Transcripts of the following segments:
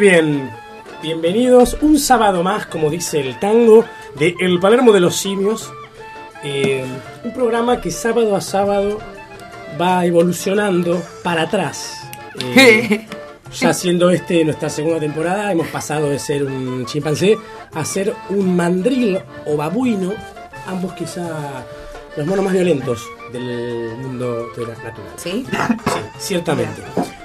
Muy bien, bienvenidos un sábado más, como dice el tango, de El Palermo de los Simios. Eh, un programa que sábado a sábado va evolucionando para atrás. Eh, ya siendo este nuestra segunda temporada, hemos pasado de ser un chimpancé a ser un mandril o babuino, ambos quizá los monos más violentos del mundo de la naturaleza. ¿Sí? Sí, ciertamente.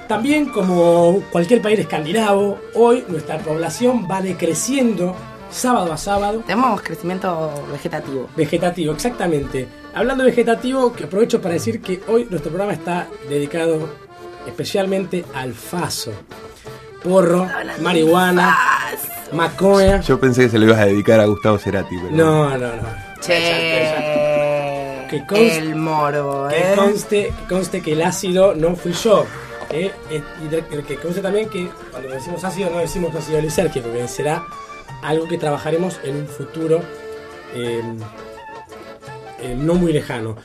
También, como cualquier país escandinavo, hoy nuestra población va decreciendo sábado a sábado. Tenemos crecimiento vegetativo. Vegetativo, exactamente. Hablando de vegetativo, que aprovecho para decir que hoy nuestro programa está dedicado especialmente al faso. Porro, marihuana, macoya. Yo pensé que se lo ibas a dedicar a Gustavo Cerati, pero No, no, no. Che, Que conste- el morbo, Que ¿eh? conste, que conste que el ácido no fui yo. Eh, y que conste también que cuando decimos ácido no decimos ácido lisérgico, que será algo que trabajaremos en un futuro eh, eh, no muy lejano.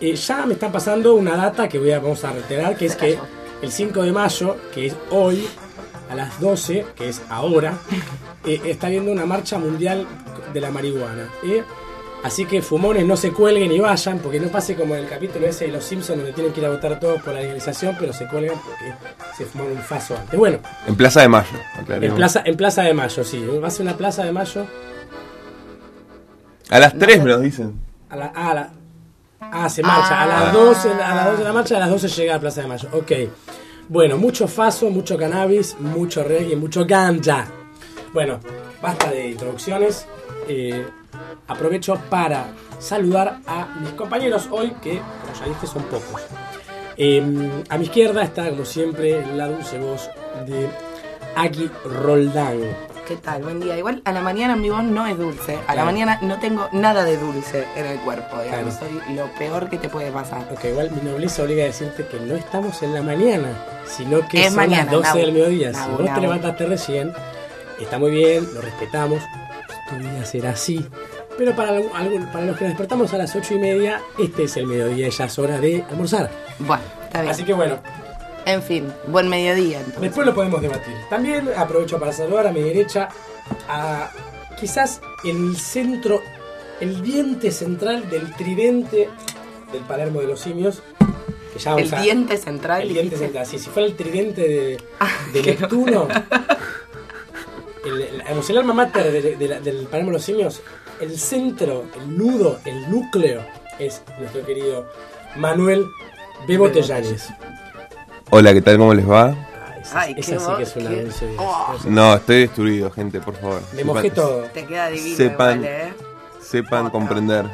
Eh, ya me está pasando una data que voy a, vamos a reiterar, que es que el 5 de mayo, que es hoy, a las 12, que es ahora, eh, está habiendo una marcha mundial de la marihuana. Así que fumones no se cuelguen y vayan, porque no pase como en el capítulo ese de Los Simpsons donde tienen que ir a votar todos por la legalización, pero se cuelgan porque se fumaron un faso antes. Bueno, en Plaza de Mayo, en plaza, en plaza de Mayo, sí. Va a ser una Plaza de Mayo A las 3 me lo dicen. a la... A la ah, se marcha. A las 12, a las 12 de la marcha, a las 12 llega a Plaza de Mayo. Ok. Bueno, mucho faso, mucho cannabis, mucho reggae, mucho ganja. Bueno, basta de introducciones. Eh, aprovecho para saludar a mis compañeros hoy, que como ya dije son pocos. Eh, a mi izquierda está, como siempre, la dulce voz de Aki Roldán. ¿Qué tal? Buen día. Igual a la mañana mi voz no es dulce. A la mañana no tengo nada de dulce en el cuerpo, digamos. Claro. Soy lo peor que te puede pasar. Ok, igual mi nobleza obliga a decirte que no estamos en la mañana, sino que Es son mañana, las 12 Nabu. del mediodía. si vos te levantaste recién, está muy bien, lo respetamos, tu vida será así. Pero para, algún- para los que nos despertamos a las 8 y media, este es el mediodía y ya es hora de almorzar. Bueno, está bien. Así que bueno, En fin, buen mediodía entonces. después lo podemos debatir. También aprovecho para saludar a mi derecha a quizás el centro, el diente central del tridente del Palermo de los Simios, que ya El a- diente central. El diente central. Sí, si fuera el tridente de, Ah, de Neptuno, el, el, digamos, el alma mater de- de la- del Palermo de los Simios, el centro, el nudo, el núcleo, es nuestro querido Manuel Tellanes. Hola, ¿qué tal? ¿Cómo les va? Ah, esa, Ay, esa sí que es una qué- dulce. Oh. No, estoy destruido, gente, por favor. Me mojé todo. Te queda divino Sepan- igual, ¿eh? Sepan Otra. comprender.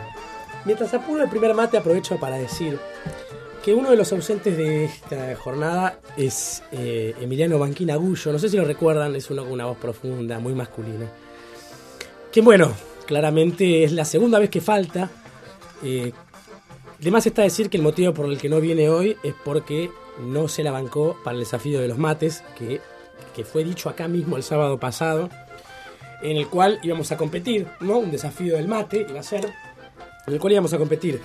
Mientras apuro el primer mate, aprovecho para decir que uno de los ausentes de esta jornada es eh, Emiliano Banquina Gullo. No sé si lo recuerdan, es uno con una voz profunda, muy masculina. Que bueno, claramente es la segunda vez que falta. Eh, de más está decir que el motivo por el que no viene hoy es porque no se la bancó para el desafío de los mates, que, que fue dicho acá mismo el sábado pasado, en el cual íbamos a competir, ¿no? Un desafío del mate iba a ser en el cual íbamos a competir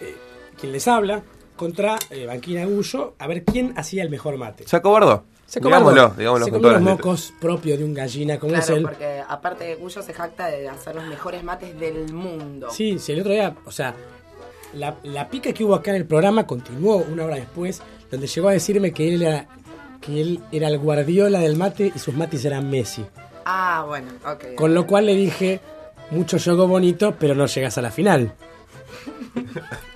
eh, quien les habla contra eh, Banquina Gullo a ver quién hacía el mejor mate. ¿Se acobardó? Se Digámoslo, digámoslo se con comió los mocos propios de un gallina, como es Claro, él. porque aparte de Gullo se jacta de hacer los mejores mates del mundo. Sí, sí, el otro día, o sea, la, la pica que hubo acá en el programa continuó una hora después, donde llegó a decirme que él era, que él era el guardiola del mate y sus mates eran Messi. Ah, bueno, ok. Con lo cual le dije, mucho juego bonito, pero no llegas a la final.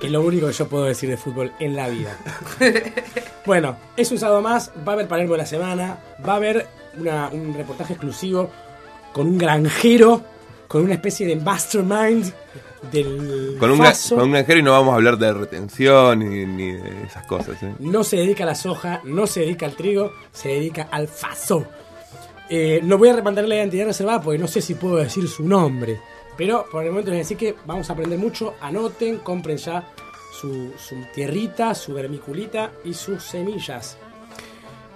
que es lo único que yo puedo decir de fútbol en la vida. bueno, es un sábado más, va a haber Palermo de la semana, va a haber una- un reportaje exclusivo con un granjero, con una especie de mastermind del Con un, gra- Faso. con un granjero y no vamos a hablar de retención ni, ni de esas cosas. ¿eh? No se dedica a la soja, no se dedica al trigo, se dedica al faso. Eh, no voy a remandarle la identidad reservada porque no sé si puedo decir su nombre. Pero por el momento les voy a decir que vamos a aprender mucho. Anoten, compren ya su, su tierrita, su vermiculita y sus semillas.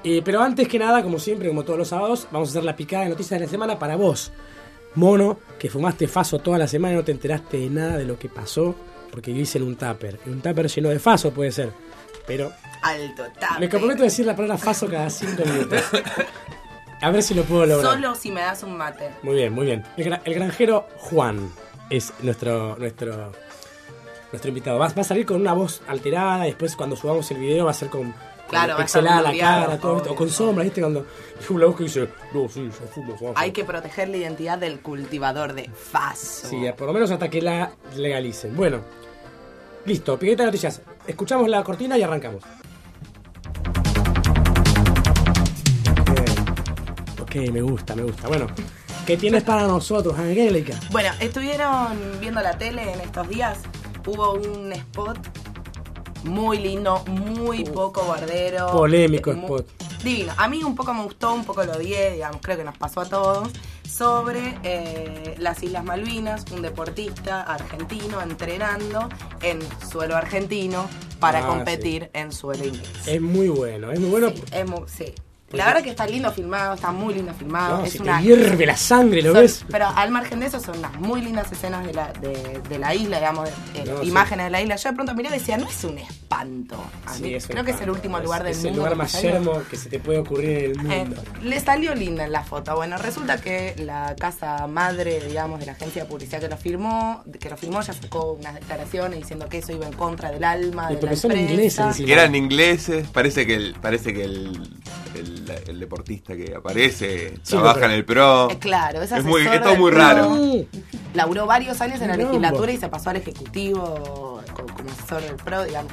Eh, pero antes que nada, como siempre, como todos los sábados, vamos a hacer la picada de noticias de la semana para vos. Mono, que fumaste faso toda la semana y no te enteraste de nada de lo que pasó porque vivís en un tupper. En un tupper lleno de faso puede ser. Pero Alto, tape. me comprometo a decir la palabra faso cada 5 minutos. A ver si lo puedo lograr. Solo si me das un mate. Muy bien, muy bien. El, gra- el granjero Juan es nuestro nuestro nuestro invitado. Va, va a salir con una voz alterada. y Después, cuando subamos el video, va a ser con, Claro, pixelada la cara, todo, obvio. o con sombra, ¿viste? Cuando la voz que dice, no, sí, yo fumo. Hay que proteger la identidad del cultivador de Faso. Sí, por lo menos hasta que la legalicen. Bueno, listo, piqueta de noticias. Escuchamos la cortina y arrancamos. Me gusta, me gusta. Bueno, ¿qué tienes para nosotros, Angélica? Bueno, estuvieron viendo la tele en estos días. Hubo un spot muy lindo, muy poco bardero. Polémico spot. Divino. A mí un poco me gustó, un poco lo odié, digamos, creo que nos pasó a todos. Sobre eh, las Islas Malvinas, un deportista argentino entrenando en suelo argentino para Ah, competir en suelo inglés. Es muy bueno, es muy bueno. Sí, es mu- sí. La verdad que está lindo filmado, está muy lindo filmado. No, es una te hierve la sangre, ¿lo son- ves? Pero al margen de eso, son unas muy lindas escenas de la, de, de la isla, digamos, de- eh, No, sí. imágenes de la isla. Yo de pronto miré y decía, no es un espanto. A Sí, mí es un creo que es el último lugar del es mundo. el lugar que más yermo que se te puede ocurrir en el Eh, mundo. le salió linda en la foto. Bueno, resulta que la casa madre, digamos, de la agencia de publicidad que lo firmó, que lo firmó, ya sacó unas declaraciones diciendo que eso iba en contra del alma Y de porque la son empresa. ingleses eran ingleses, parece que el, parece que el, el, el deportista que aparece trabaja pero- en el pro. Eh, claro, es es, muy, asesor es muy pro. raro. Laburó varios años en la legislatura y se pasó al ejecutivo como, como asesor del pro, digamos.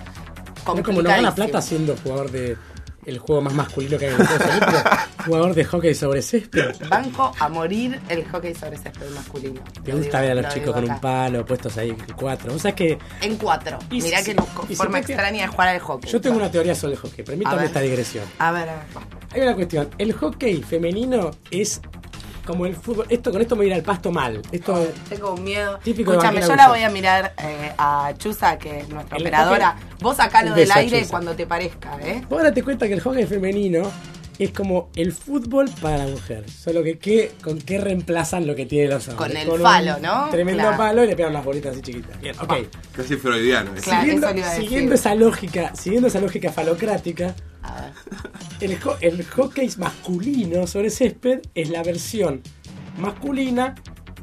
Es como no gana plata siendo jugador de el juego más masculino que hay en el Olímpicos, jugador de hockey sobre césped. Banco a morir el hockey sobre césped masculino. Lo gusta digo- ver a los lo chicos con un palo puestos ahí cuatro. O sea que En cuatro. Y Mirá si- que si forma te- extraña de jugar al hockey. yo tengo una teoría sobre el hockey. Permítame esta digresión. A ver, a ver. Hay una cuestión. El hockey femenino es como el fútbol. Esto con esto me irá al pasto mal. Esto Tengo un miedo. Típico Escúchame, yo la voy a mirar eh, a Chusa, que es nuestra El operadora. Vos sacalo del aire cuando te parezca, ¿eh? Vos date cuenta que el hockey femenino es como el fútbol para la mujer. Solo que ¿qué, con qué reemplazan lo que tiene los hombres. Con el un falo, ¿no? Tremendo Claro. palo y le pegan unas bolitas así chiquitas. Bien, ok. Casi freudiano. ¿eh? Claro. siguiendo siguiendo esa lógica, siguiendo esa lógica falocrática, A ver. el, el hockey masculino sobre césped es la versión masculina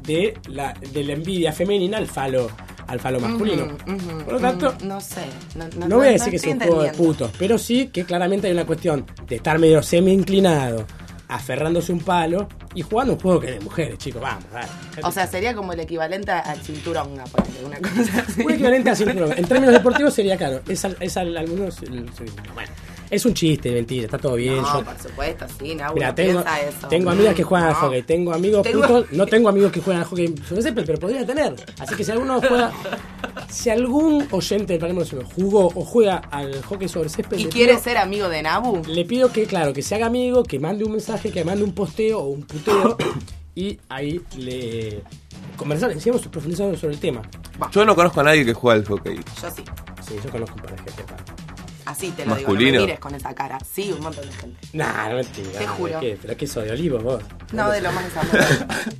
de la, de la envidia femenina al falo, al falo masculino. Por lo tanto, mm, no sé. No, no- no voy a decir no que es un juego de putos, pero sí que claramente hay una cuestión de estar medio semi inclinado, aferrándose un palo y jugando un juego que es de mujeres, chicos, vamos, dale. O sea, sería como el equivalente al cinturón, ponele, una cosa así. Un equivalente a cinturón. En términos deportivos sería claro. Es, al, es al, al el- bueno, es un chiste, mentira, está todo bien. No, yo- por supuesto, sí, no, Mira, uno tengo, eso. tengo amigas que juegan al No. hockey, tengo amigos Tengo- putos, no tengo amigos que juegan al hockey sobre césped, pero podría tener. Así que si alguno juega, si algún oyente del Palermo Nacional jugó o juega al hockey sobre césped, ¿Y quiere pido- ser amigo de Nabu? le pido que, claro, que se haga amigo, que mande un mensaje, que mande un posteo o un puteo y ahí le conversar, sigamos profundizando sobre el tema. Yo no conozco a nadie que juegue al hockey. Yo sí. Sí, yo conozco un par de gente. pa. Así te lo digo, Masculino. no me mires con esa cara. Sí, un montón de gente. Nah, no mentira. Te juro. ¿Qué? ¿Pero qué soy? ¿Olivos vos? No, de lo más de Zamora.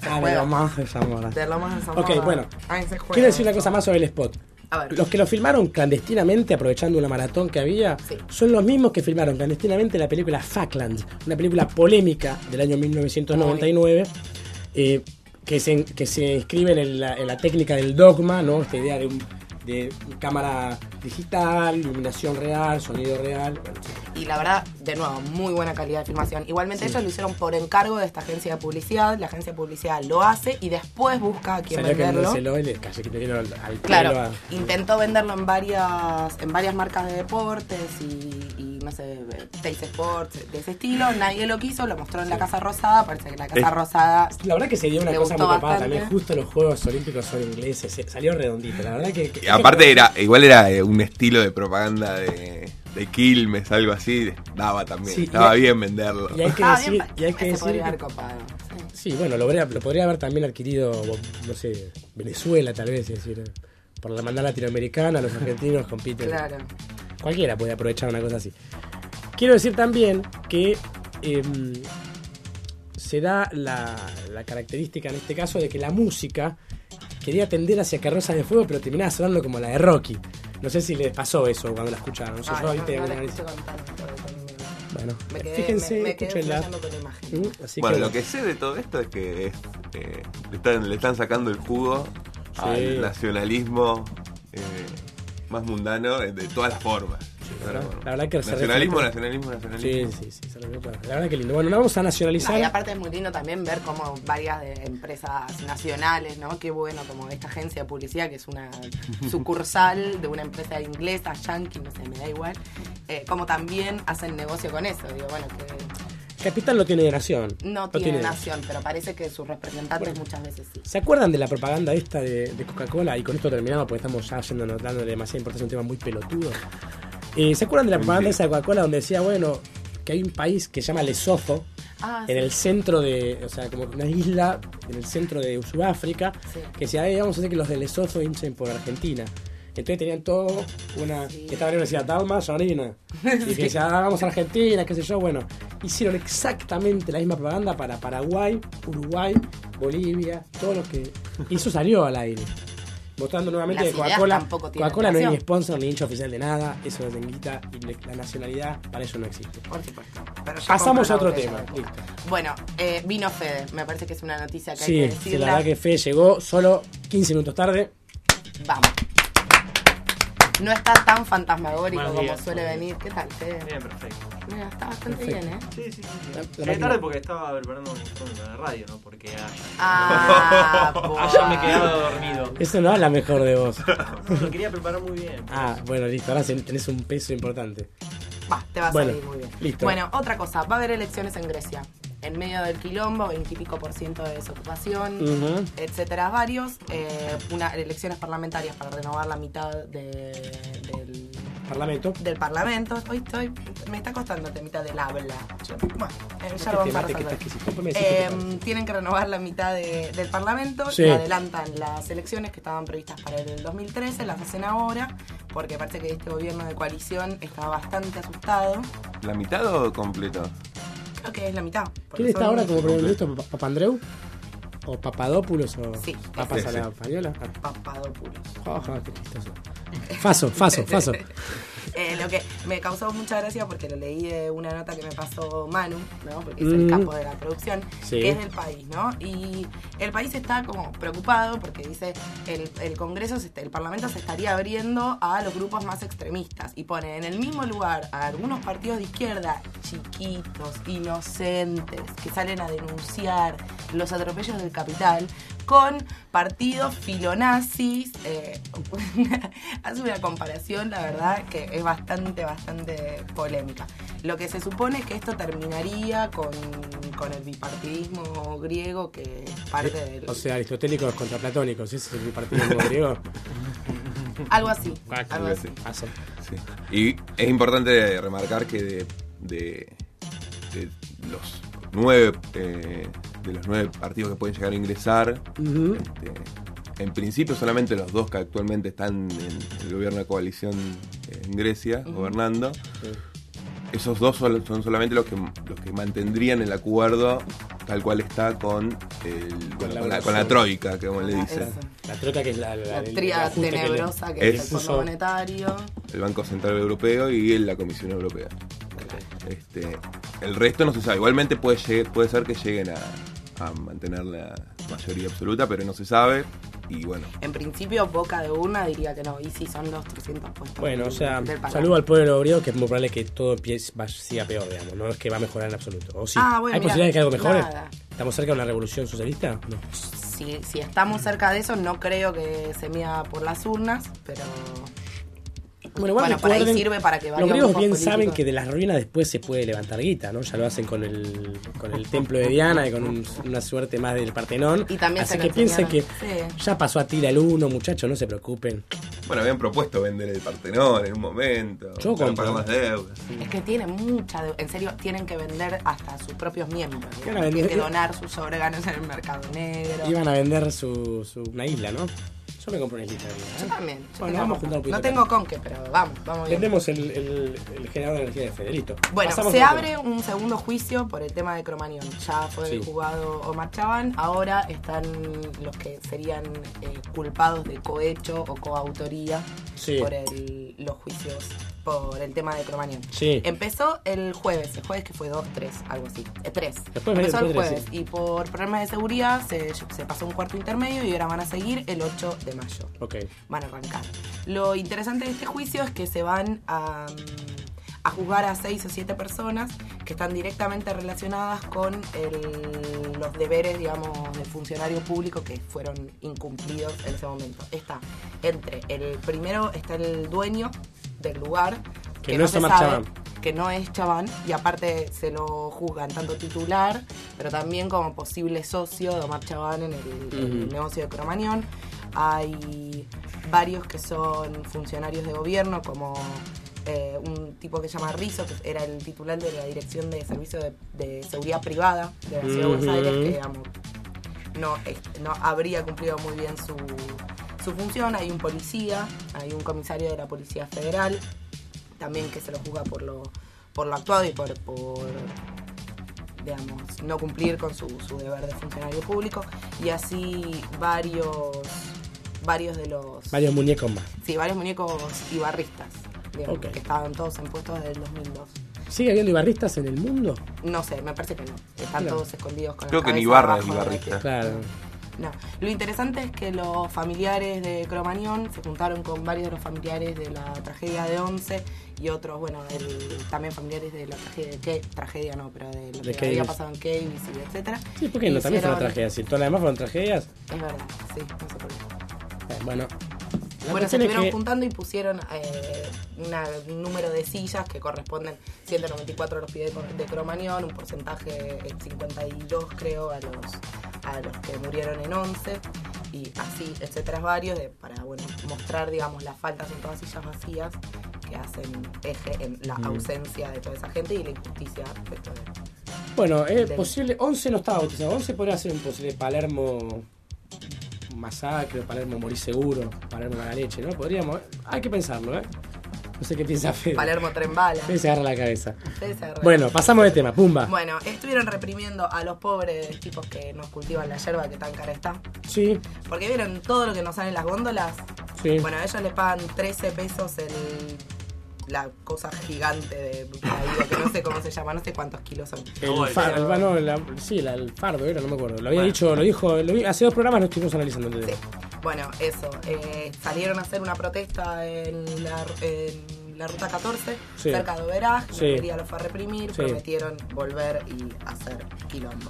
Ah, de lo más de Zamora. De lo más de Zamora. Ok, bueno. Ay, se juega. Quiero decir una cosa más sobre el spot. A ver. Los que lo filmaron clandestinamente, aprovechando una maratón que había, Sí. son los mismos que filmaron clandestinamente la película Falkland, una película polémica del año 1999, eh, que, se, que se inscribe en la técnica del dogma, ¿no? Esta idea de, un- de cámara digital, iluminación real, sonido real. bueno, Y la verdad, de nuevo, muy buena calidad de filmación. Igualmente ellos lo hicieron por encargo de esta agencia de publicidad. La agencia de publicidad lo hace y después busca a quién Salió que venderlo. no y le casi que al, al Claro, a- intentó venderlo en varias en varias marcas de deportes y, y, no sé, Taste Sports, de ese estilo. Nadie lo quiso, lo mostró en la Casa Rosada. Parece que la Casa Es- Rosada La verdad que se dio una cosa muy copada bastante. también. Justo los Juegos Olímpicos son ingleses. se- Salió redondito. La verdad que. aparte era, igual era eh, un estilo de propaganda de, de Quilmes, algo así, daba también. Sí, Estaba y- bien venderlo. Y hay que decir, y hay que que- sí. Bueno, lo, podría- lo podría haber también adquirido, no sé, Venezuela tal vez, es decir, por la hermandad latinoamericana, los argentinos compiten. Claro. Cualquiera puede aprovechar una cosa así. Quiero decir también que em, se da la, la característica en este caso de que la música quería tender hacia Carrozas de Fuego, pero terminaba sonando como la de Rocky. No sé si les pasó eso cuando la escucharon. No sé, Ay, yo no, no con- Bueno, Me quedé, fíjense, me, me quedé con imagen. Mm, Así bueno, que, lo que sé de todo esto es que es, eh, le, están, le están sacando el jugo Sí. al nacionalismo eh, más mundano de todas las formas. la verdad- la verdad que se nacionalismo, refleja- nacionalismo, nacionalismo. Sí, sí, sí, se lo claro. La verdad que lindo. Bueno, no vamos a No, nacionalizar. y aparte es muy lindo también ver como varias de empresas nacionales, ¿no? Qué bueno, como esta agencia de publicidad que es una sucursal de una empresa inglesa, yankee, no sé, me da igual, eh, como también hacen negocio con eso. Digo, bueno, que Capital no tiene de nación. no tiene nación, pero parece que sus representantes muchas veces sí. ¿Se acuerdan de la propaganda esta de, de Coca-Cola? Y con esto terminamos porque estamos ya yendo dándole demasiada importancia a un tema muy pelotudo. Eh, ¿Se acuerdan de la propaganda esa de Coca-Cola donde decía, bueno, que hay un país que se llama Lesotho, Ah, en sí. el centro de, o sea, como una isla en el centro de Sudáfrica, Sí. que decía, "Ay, vamos a hacer que los de Lesotho hinchen por Argentina. Entonces tenían todo una. Sí. Que estaba arriba y decía Dalma Sarina. Y que decía, "Ah, vamos a Argentina, qué sé yo. Bueno, hicieron exactamente la misma propaganda para Paraguay, Uruguay, Bolivia, todo lo que. Y eso salió al aire. Mostrando nuevamente que Coca-Cola. Coca-Cola no es ni sponsor ni hincha oficial de nada. Eso es de guita y le- la nacionalidad para eso no existe. Por supuesto. Pasamos a otro la tema. Listo. Coca. Bueno, eh, vino Fede. Me parece que es una noticia que hay Sí, que sí, decirla. la verdad que Fe llegó solo 15 minutos tarde. Vamos. No está tan fantasmagórico Buenos como días. suele venir. ¿Qué tal, Fede? Bien, perfecto. Mira, está bastante Perfecto. bien, ¿eh? Sí, sí, sí. sí. Llegué tarde porque estaba preparando un informe para la radio, ¿no? Porque ayer, Ah, ayer me buah. quedaba dormido. Eso no es la mejor de vos. Lo quería preparar muy bien. Ah, bueno, listo. Ahora tenés un peso importante. Va, te va a Bueno, salir muy bien. listo. Bueno, otra cosa, va a haber elecciones en Grecia. En medio del quilombo, veintipico por ciento de desocupación, Ujú. etcétera, varios. Eh, una, elecciones parlamentarias para renovar la mitad de- del, Parlamento. del parlamento. Hoy estoy, me está costando la mitad del habla. Bueno, eh, ya lo vamos a Eh, tienen que renovar la mitad de- del Parlamento Sí. y adelantan las elecciones que estaban previstas para el 2013, las hacen ahora, porque parece que este gobierno de coalición está bastante asustado. ¿La mitad o completo? Creo que es la mitad. ¿Quién está ahora como primer ministro? ¿Pap- ¿Papandreou? ¿O Papadopoulos? ¿O Sí, papas ese. a la española? Ah. Papadopoulos. Oh, oh, qué chistoso. Faso, Faso, Faso. Eh, lo que me causó mucha gracia porque lo leí de una nota que me pasó Manu, ¿no? Porque es Mm. el capo de la producción, Sí. que es del país, ¿no? Y el país está como preocupado porque dice el, el Congreso, el Parlamento se estaría abriendo a los grupos más extremistas y pone en el mismo lugar a algunos partidos de izquierda chiquitos, inocentes, que salen a denunciar los atropellos del capital con partidos filonazis. eh, hace una comparación, la verdad, que es bastante, bastante polémica. Lo que se supone es que esto terminaría con, con el bipartidismo griego, que es parte del... O sea, aristotélicos contra platónicos, ese es el partido griego. algo así. Ah, algo así. Sí. Y es importante remarcar que de, de- de los nueve eh, de los nueve partidos que pueden llegar a ingresar, este, en principio solamente los dos que actualmente están en el gobierno de coalición eh, en Grecia, gobernando, esos dos son, son solamente los que los que mantendrían el acuerdo tal cual está con el, bueno, con, la, con la troika, que como le dicen. Eso. La troca que es la, la, que le- tenebrosa que es, Es- el Fondo Monetario. el Banco Central Europeo y la Comisión Europea. Este, el resto no se sabe. Igualmente puede, llegue- puede ser que lleguen a, a mantener la mayoría absoluta, pero no se sabe. Y bueno, En principio, boca de una diría que no. Y si son los 300 puestos. Bueno, o sea, saludo al pueblo griego, que es muy probable que todo empiece, siga peor, digamos. No es que va a mejorar en absoluto. ¿O sí? Ah, bueno, ¿Hay mira, posibilidades de que algo mejore? nada. ¿Estamos cerca de una revolución socialista? No. Si, si estamos cerca de eso, no creo que se mida por las urnas, pero Bueno, Bueno, para ahí sirve para que Los griegos bien políticos- saben que de las ruinas después se puede levantar guita, ¿no? Ya lo hacen con el, con el templo de Diana y con un- una suerte más del Partenón. Y también Así que piensen que. Sí. ya pasó a tira el uno, muchachos, no se preocupen. bueno, habían propuesto vender el Partenón en un momento. Yo para las deudas. Es que tienen mucha de- En serio, tienen que vender hasta sus propios miembros. Tienen que donar sus órganos en el mercado negro. Iban a vender su, su- una isla, ¿no? Yo me compro una islita de Yo vida, ¿eh? también. yo Bueno, vamos a juntar un poquito No tengo con qué, pero vamos, vamos bien. Vendemos el, el, el generador de energía de Federito. Bueno, Pasamos se abre un segundo juicio por el tema de Cromañón. Ya fue Sí. jugado Omar Chaván, ahora están los que serían eh, culpados de cohecho o coautoría Sí. por el- los juicios por el tema de Cromañón. Sí. Empezó el jueves, el jueves que fue 2, 3, algo así. 3. Después Empezó el jueves y por problemas de seguridad se, se pasó un cuarto intermedio y ahora van a seguir el 8 de mayo Ok. van a arrancar. Lo interesante de este juicio es que se van a, mm, a juzgar a seis o siete personas que están directamente relacionadas con el- los deberes, digamos, del funcionario público que fueron incumplidos en ese momento. Está entre el primero está el dueño del lugar Que no es se Omar sabe, que no es Chaván y aparte se lo juzgan tanto titular, pero también como posible socio de Omar Chaván en el, negocio de Cromañón. Hay varios que son funcionarios de gobierno, como eh, un tipo que se llama Rizzo, que era el titular de la Dirección de Servicio de, de Seguridad Privada de la Ciudad de Buenos. Aires, que digamos, no, no habría cumplido muy bien su, su función. Hay un policía, hay un comisario de la Policía Federal, también que se lo juzga por lo, por lo actuado y por, por digamos, no cumplir con su, su deber de funcionario público. Y así varios, varios de los... Varios muñecos más. Sí, varios muñecos digamos, Ok. que estaban todos en puestos desde el 2002. ¿Sigue habiendo ibarristas en el mundo? No sé, me parece que no. Están Claro. todos escondidos con la Creo que Ibarra abajo es ibarrista. Claro. No. Lo interesante es que los familiares de Cromañón se juntaron con varios de los familiares de la tragedia de Once y otros, bueno, el- también familiares de la tragedia de Ke- tragedia no, pero de lo De que había pasado en Keynes y etcétera. Sí, ¿por qué no? También fue una tragedia. Si todas las demás fueron tragedias. Es verdad, sí, no sé por qué. eh, bueno. La Bueno, se estuvieron que- juntando y pusieron eh, una- un número de sillas que corresponden 194 a los pies de, de Cromañón, un porcentaje eh, 52 creo a los a los que murieron en 11 y así, etcétera, varios de, para bueno mostrar digamos las faltas en todas sillas vacías que hacen eje en la Mm. ausencia de toda esa gente y la injusticia respecto de Bueno, es Del- posible. 11 no estaba bautizado. 11 podría ser un posible Palermo masacre, Palermo morir seguro, Palermo la leche, ¿no? Podríamos. Hay que pensarlo, ¿eh? No sé qué piensa Fede. Palermo Tren Bala. Fede se agarra la cabeza. Ustedes se agarran. Bueno, pasamos de tema, pumba. Bueno, estuvieron reprimiendo a los pobres tipos que nos cultivan la yerba que tan cara está. Sí, Porque vieron todo lo que nos sale en las góndolas. sí. Bueno, a ellos les pagan 13 pesos el la cosa gigante de que no sé cómo se llama, no sé cuántos kilos son. El, No, far- pero- el- no, la- sí, la- el fardo era, no me acuerdo. Lo había Bueno. dicho, lo dijo, lo vi- hace dos programas lo estuvimos analizando. Sí. Bueno, eso. eh, salieron a hacer una protesta en la, en la ruta 14, Sí. cerca de Oberaj. Sí. La mayoría lo fue a reprimir. Sí. Prometieron volver y hacer quilombo.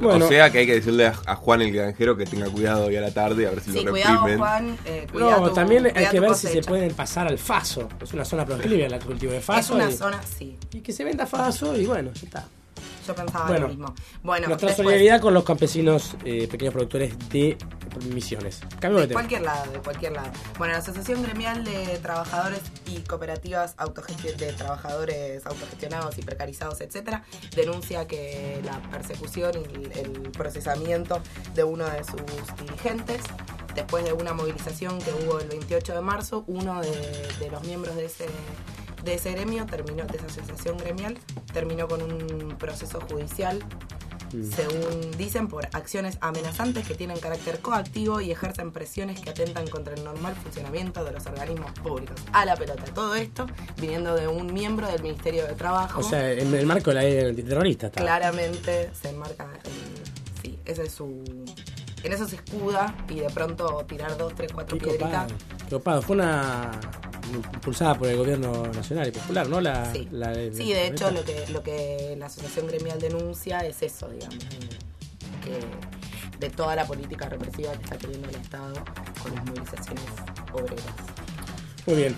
Bueno. o sea que hay que decirle a, a Juan el granjero que tenga cuidado hoy a la tarde a ver si Sí, lo cuidado, reprimen. Juan. eh, cuida No, tu- también hay que ver si se cosecha. pueden pasar al faso. Es una zona proclive al cultivo de Es faso. una y, zona, sí. y que se venda faso y bueno, ya está. Yo pensaba Bueno, lo mismo. Bueno, Nuestra después, solidaridad con los campesinos, eh, pequeños productores de misiones. Cambio de De cualquier lado, de cualquier lado. Bueno, la Asociación Gremial de Trabajadores y Cooperativas de Trabajadores Autogestionados y Precarizados, etcétera, denuncia que la persecución y el, el procesamiento de uno de sus dirigentes, después de una movilización que hubo el 28 de marzo, uno de, de los miembros de ese, de ese gremio terminó, de esa asociación gremial, terminó con un proceso judicial Mm. según dicen, por acciones amenazantes que tienen carácter coactivo y ejercen presiones que atentan contra el normal funcionamiento de los organismos públicos. A la pelota. Todo esto viniendo de un miembro del Ministerio de Trabajo. O sea, en el marco de la ley antiterrorista está. claramente se enmarca en. Sí, ese es su. En eso se escuda y de pronto tirar dos, tres, cuatro Qué copado. piedritas. Qué copado. Fue una impulsada por el gobierno nacional y popular, ¿no? La, Sí, la- Sí, de hecho lo que, lo que la asociación gremial denuncia es eso, digamos, que de toda la política represiva que está teniendo el Estado con las movilizaciones obreras. Muy bien.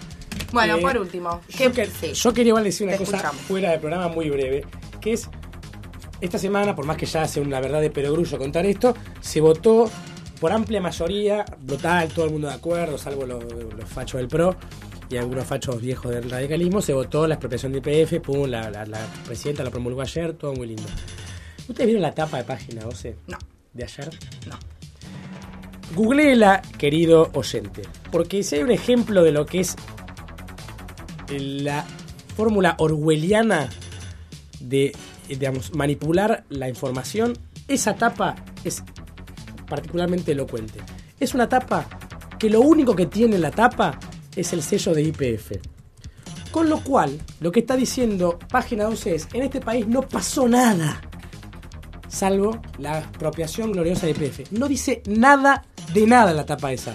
Bueno, Eh, por último, Yo, ¿qué- que- sí. yo quería igual decir una Te cosa escuchamos. fuera del programa muy breve, que es esta semana, por más que ya sea una verdad de perogrullo contar esto, se votó por amplia mayoría, brutal, todo el mundo de acuerdo, salvo los, los fachos del PRO y algunos fachos viejos del radicalismo, se votó la expropiación de IPF, pum, la, la- la presidenta lo promulgó ayer, todo muy lindo. ¿Ustedes vieron la tapa de página 12 No, de ayer? no. Googleela, querido oyente, porque si hay un ejemplo de lo que es la fórmula orwelliana de, digamos, manipular la información, esa tapa es particularmente elocuente. Es una tapa que lo único que tiene la tapa es el sello de IPF. Con lo cual, lo que está diciendo página 12 es, en este país no pasó nada salvo la expropiación gloriosa de IPF. No dice nada de nada la tapa esa.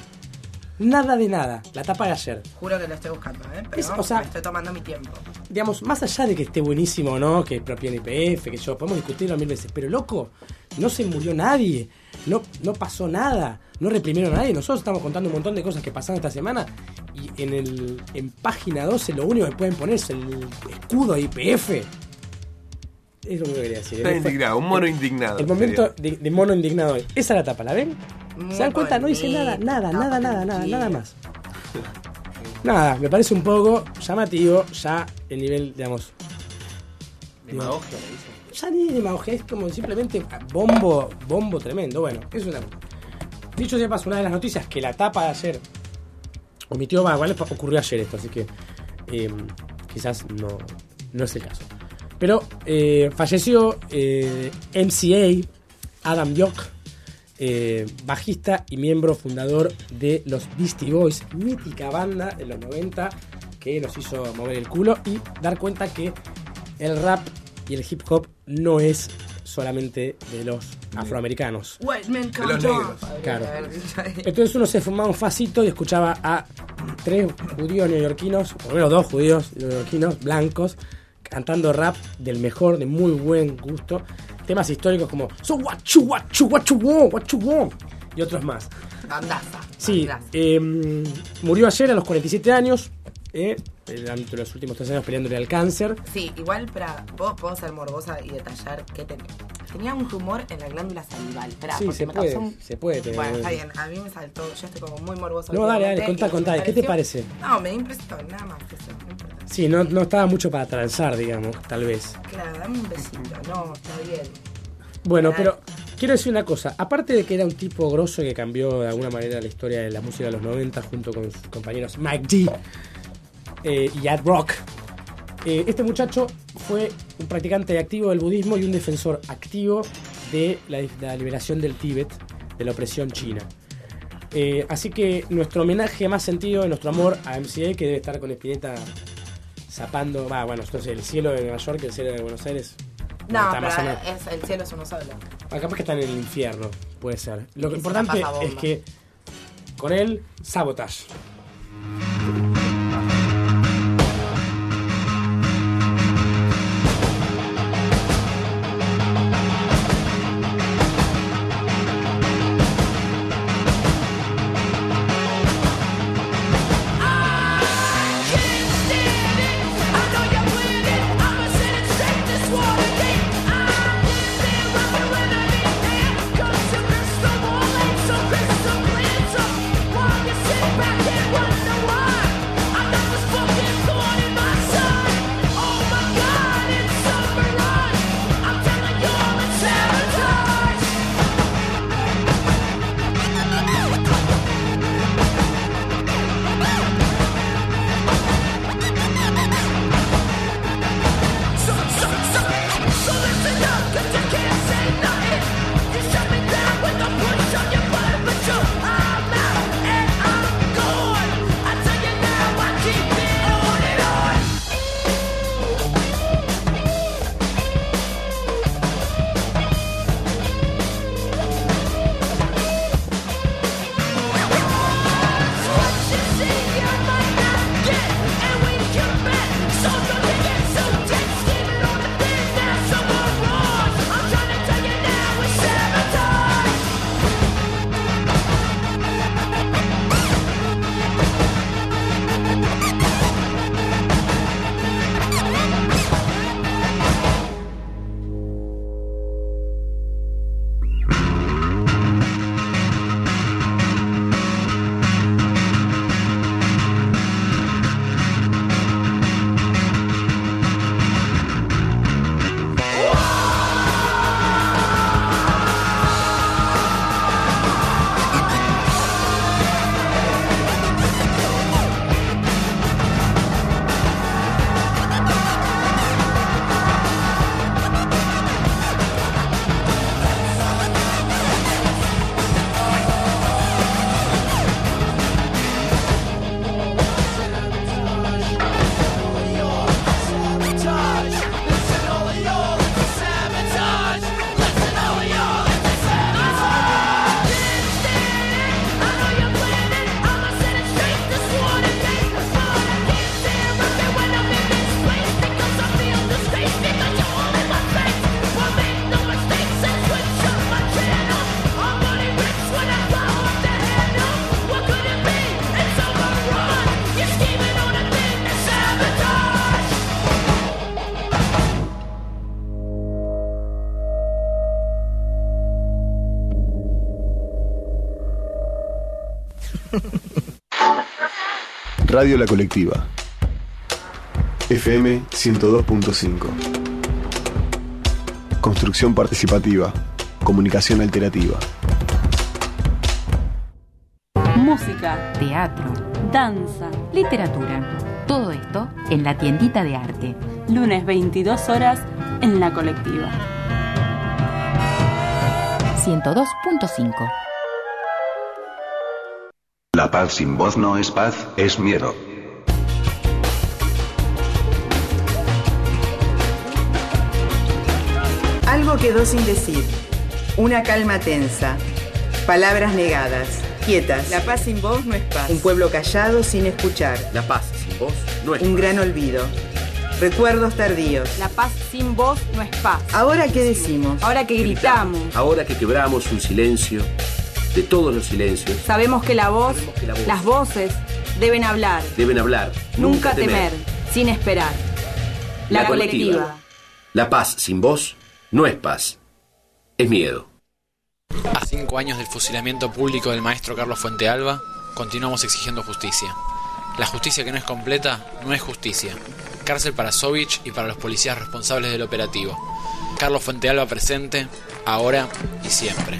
Nada de nada. La tapa de ayer. Juro que lo estoy buscando, ¿eh? Pero Es- o sea- me estoy tomando mi tiempo. Digamos, más allá de que esté buenísimo o no, que expropien IPF, que yo, podemos discutirlo mil veces, pero loco, no se murió nadie, no, no pasó nada, no reprimieron a nadie. Nosotros estamos contando un montón de cosas que pasaron esta semana y en, el, en página 12 lo único que pueden poner es el escudo de IPF. Es lo único que quería decir. Está indignado, un mono indignado. El momento de, de mono indignado hoy. Esa es la tapa, ¿la ven? Muy ¿Se dan cuenta? No dice nada, bonita, nada, nada, nada, nada, nada más. Nada, me parece un poco llamativo ya el nivel, digamos, Demagogia, ya ni demagogia, es como simplemente bombo, bombo tremendo. Bueno, es una. Dicho sea paso, una de las noticias que la tapa de ayer omitió, va, igual ocurrió ayer esto, así que eh, quizás no, no es el caso. Pero eh, falleció eh, MCA, Adam York, eh, bajista y miembro fundador de los Beastie Boys, mítica banda de los 90 que nos hizo mover el culo y dar cuenta que el rap y el hip hop no es solamente de los afroamericanos. White man De los negros. Claro. Entonces uno se fumaba un facito y escuchaba a tres judíos neoyorquinos, por lo menos dos judíos neoyorquinos blancos, cantando rap del mejor, de muy buen gusto. Temas históricos como So what you, what you, what you want, what you want, y otros más. Bandaza. Sí, eh, murió ayer a los 47 años, eh, durante los últimos tres años peleándole al cáncer. Sí, igual, para puedo, puedo ser morbosa y detallar qué tenía. Tenía un tumor en la glándula salival. Esperá, Sí, se me puede, un- se puede tener. Bueno, está bien. A mí me saltó. Yo estoy como muy morbosa. No, dale, dale, contá, contá, ¿qué te parece? No, me dio impresión, nada más que eso. No. Sí, no, no estaba mucho para transar, digamos, tal vez. Claro, dame un besito. No, está bien. Bueno, pero quiero decir una cosa. Aparte de que era un tipo grosso que cambió de alguna manera la historia de la música de los 90 junto con sus compañeros Mike D eh, y Ad Rock, eh, este muchacho fue un practicante activo del budismo y un defensor activo de la, la liberación del Tíbet, de la opresión china. Eh, así que nuestro homenaje más sentido y nuestro amor a MCA, que debe estar con Espineta zapando, va, bueno, esto es el cielo de Nueva York, el cielo de Buenos Aires. No, pero es, el cielo es uno solo. Ah, capaz que está en el infierno, puede ser. Lo se importante es que con él, sabotage. Radio La Colectiva. FM 102.5. Construcción participativa. Comunicación alternativa. Música, teatro, danza, literatura. Todo esto en la tiendita de arte. Lunes 22 horas en la colectiva. 102.5. La paz sin voz no es paz, es miedo. Algo quedó sin decir. Una calma tensa. Palabras negadas. Quietas. La paz sin voz no es paz. Un pueblo callado sin escuchar. La paz sin voz no es Un gran olvido. Recuerdos tardíos. La paz sin voz no es paz. Ahora qué decimos. Ahora que gritamos, Ahora que quebramos un silencio, de todos los silencios, sabemos que la voz, Sabemos que la voz- las voces deben hablar, deben hablar. nunca temer, sin esperar. La, La colectiva. colectiva. La paz sin voz no es paz, es miedo. A cinco años del fusilamiento público del maestro Carlos Fuentealba, continuamos exigiendo justicia. La justicia que no es completa no es justicia. Cárcel para Sovich y para los policías responsables del operativo. Carlos Fuentealba presente, ahora y siempre.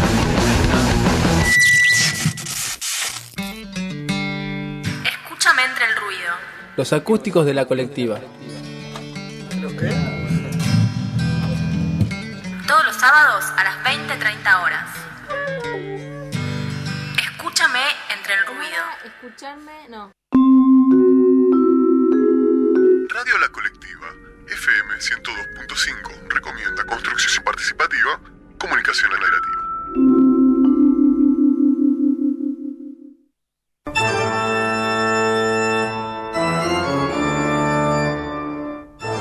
Escúchame entre el ruido. Los acústicos de la colectiva. Todos los sábados a las 20-30 horas. Escúchame entre el ruido. Escucharme, no. Radio La Colectiva, FM 102.5, recomienda construcción participativa, comunicación alternativa.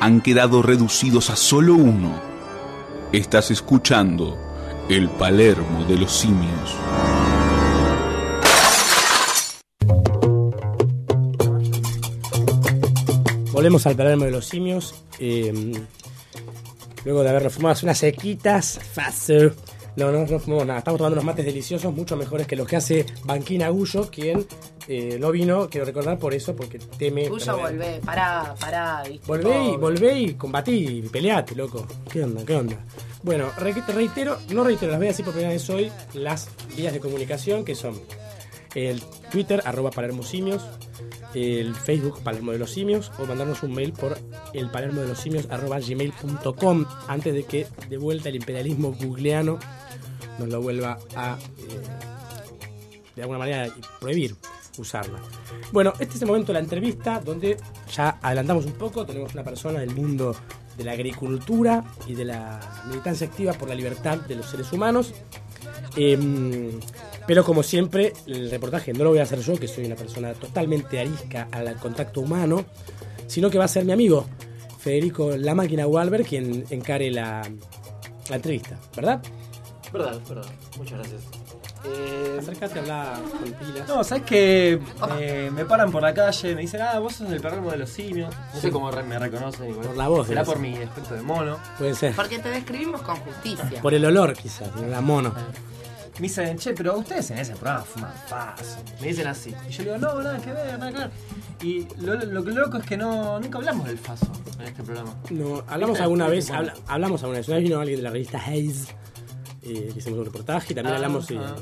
han quedado reducidos a solo uno. Estás escuchando el Palermo de los simios. Volvemos al Palermo de los simios. eh, luego de habernos fumado hace unas sequitas. Faso. No, no, no fumamos nada. Estamos tomando unos mates deliciosos, mucho mejores que los que hace Banquina Gullo, quien eh, no vino, quiero recordar por eso, porque teme. Perder. volvé, pará, pará. ¿viste? Volvé y, volvé y combatí, y peleate, loco. ¿Qué onda? ¿Qué onda? Bueno, re- te reitero, no reitero, las voy a decir por primera vez hoy, las vías de comunicación que son el Twitter, arroba Palermo Simios, el Facebook Palermo de los Simios, o mandarnos un mail por el palermo de los simios arroba gmail.com antes de que de vuelta el imperialismo googleano nos lo vuelva a eh, de alguna manera prohibir usarla. Bueno, este es el momento de la entrevista donde ya adelantamos un poco, tenemos una persona del mundo de la agricultura y de la militancia activa por la libertad de los seres humanos. Em, pero como siempre, el reportaje no lo voy a hacer yo, que soy una persona totalmente arisca al contacto humano, sino que va a ser mi amigo Federico La Máquina Walber quien encare la, la entrevista, ¿verdad? Verdad, verdad. Muchas gracias. Eh, Acércate a hablar con pilas. No, ¿sabes que me paran por la calle, me dicen, ah, vos sos el Palermo de los simios. No sé Sí. cómo re- me reconocen. Igual. Por la voz, Será debe por ser. mi aspecto de mono. Puede ser. Porque te describimos con justicia. Por el olor, quizás, de la mono. Me dicen, che, pero ustedes en ese programa fuman fácil. Me dicen así. Y yo le digo, no, nada que ver, nada que ver. Y lo, lo que loco es que no, nunca hablamos del faso en este programa. No, hablamos alguna vez, Bueno. habla- hablamos alguna vez. Una vez vino alguien de la revista Hayes, eh, hicimos un reportaje, y también Ah, hablamos, eh, ah.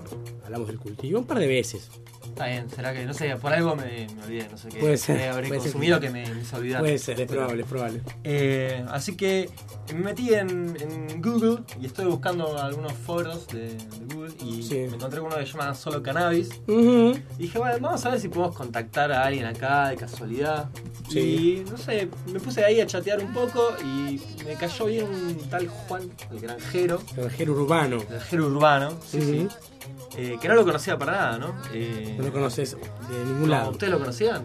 hablamos del cultivo un par de veces. Está bien, será que, no sé, por algo me, me olvidé, no sé qué. Puede ser, habré puede consumido que- que, me, me hizo olvidar. Puede ser, es probable, es probable. Eh, así que me metí en, en Google y estoy buscando algunos foros de, de Google y Sí. me encontré uno que se llama Solo Cannabis. Y dije, bueno, vamos a ver si podemos contactar a alguien acá de casualidad. Sí. Y no sé, me puse ahí a chatear un poco y me cayó bien un tal Juan, el granjero. Granjero urbano. Granjero urbano, sí, sí. Eh, que no lo conocía para nada, ¿no? Eh, No lo conoces de ningún lado. ¿Ustedes lo conocían?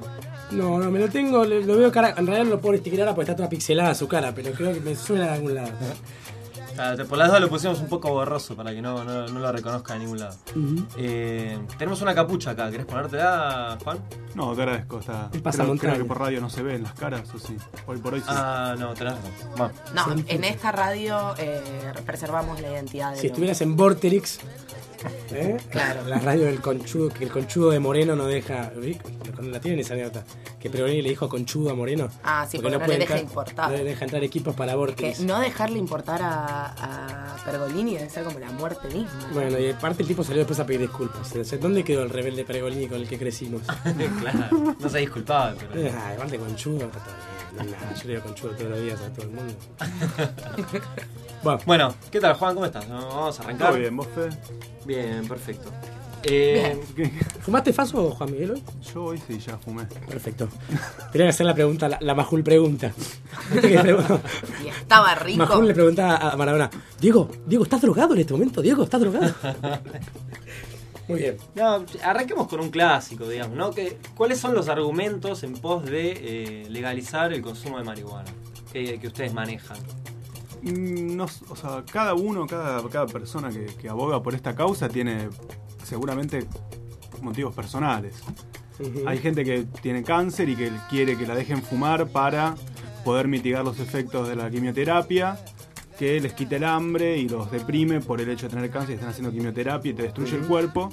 No, no, me lo tengo, lo veo cara. En realidad no lo puedo ahora porque está toda pixelada su cara, pero creo que me suena de algún lado. Ah, por las dos lo pusimos un poco borroso para que no, no, no lo reconozca de ningún lado. Eh, tenemos una capucha acá, ¿querés ponértela, Juan? No, te agradezco. Está, Un creo, creo que por radio no se ven las caras, o sí. Hoy por hoy sí. Ah, no, tenés razón. No, en esta radio eh, preservamos la identidad de Si estuvieras en Vorterix, ¿eh? Claro. la radio del conchudo, que el conchudo de Moreno no deja. ¿vi? La tienen esa anécdota. Que Pergolini le dijo conchudo a Moreno. Ah, sí, porque no le puede deja entrar- importar. No le deja entrar equipos para Que Vorterix. no dejarle importar a, a Pergolini debe ser como la muerte misma. Bueno, y aparte el tipo salió después a pedir disculpas. O sea, ¿Dónde quedó el rebelde Pergolini con el que crecimos? claro, no se disculpaba, pero. Ay, aparte conchudo, está todo bien. No es nada, yo le digo conchudo todos los días a todo el mundo. bueno, Bueno, ¿qué tal, Juan? ¿Cómo estás? Vamos a arrancar. ¿Todo bien, vos, Fede? Bien, perfecto. Eh, ¿Fumaste faso, Juan Miguel, hoy? Yo hoy sí, ya fumé. Perfecto. Tenía que hacer la pregunta, la, la Majul pregunta. Y estaba rico. Majul le preguntaba a Maradona, Diego, Diego, ¿estás drogado en este momento? Diego, ¿estás drogado? Muy bien. No, arranquemos con un clásico, digamos, ¿no? Que, ¿Cuáles son los argumentos en pos de eh, legalizar el consumo de marihuana que, que ustedes manejan? Mm, no, o sea, cada uno, cada, cada persona que, que aboga por esta causa tiene seguramente motivos personales. Hay gente que tiene cáncer y que quiere que la dejen fumar para poder mitigar los efectos de la quimioterapia, que les quite el hambre y los deprime por el hecho de tener cáncer y están haciendo quimioterapia y te destruye el cuerpo.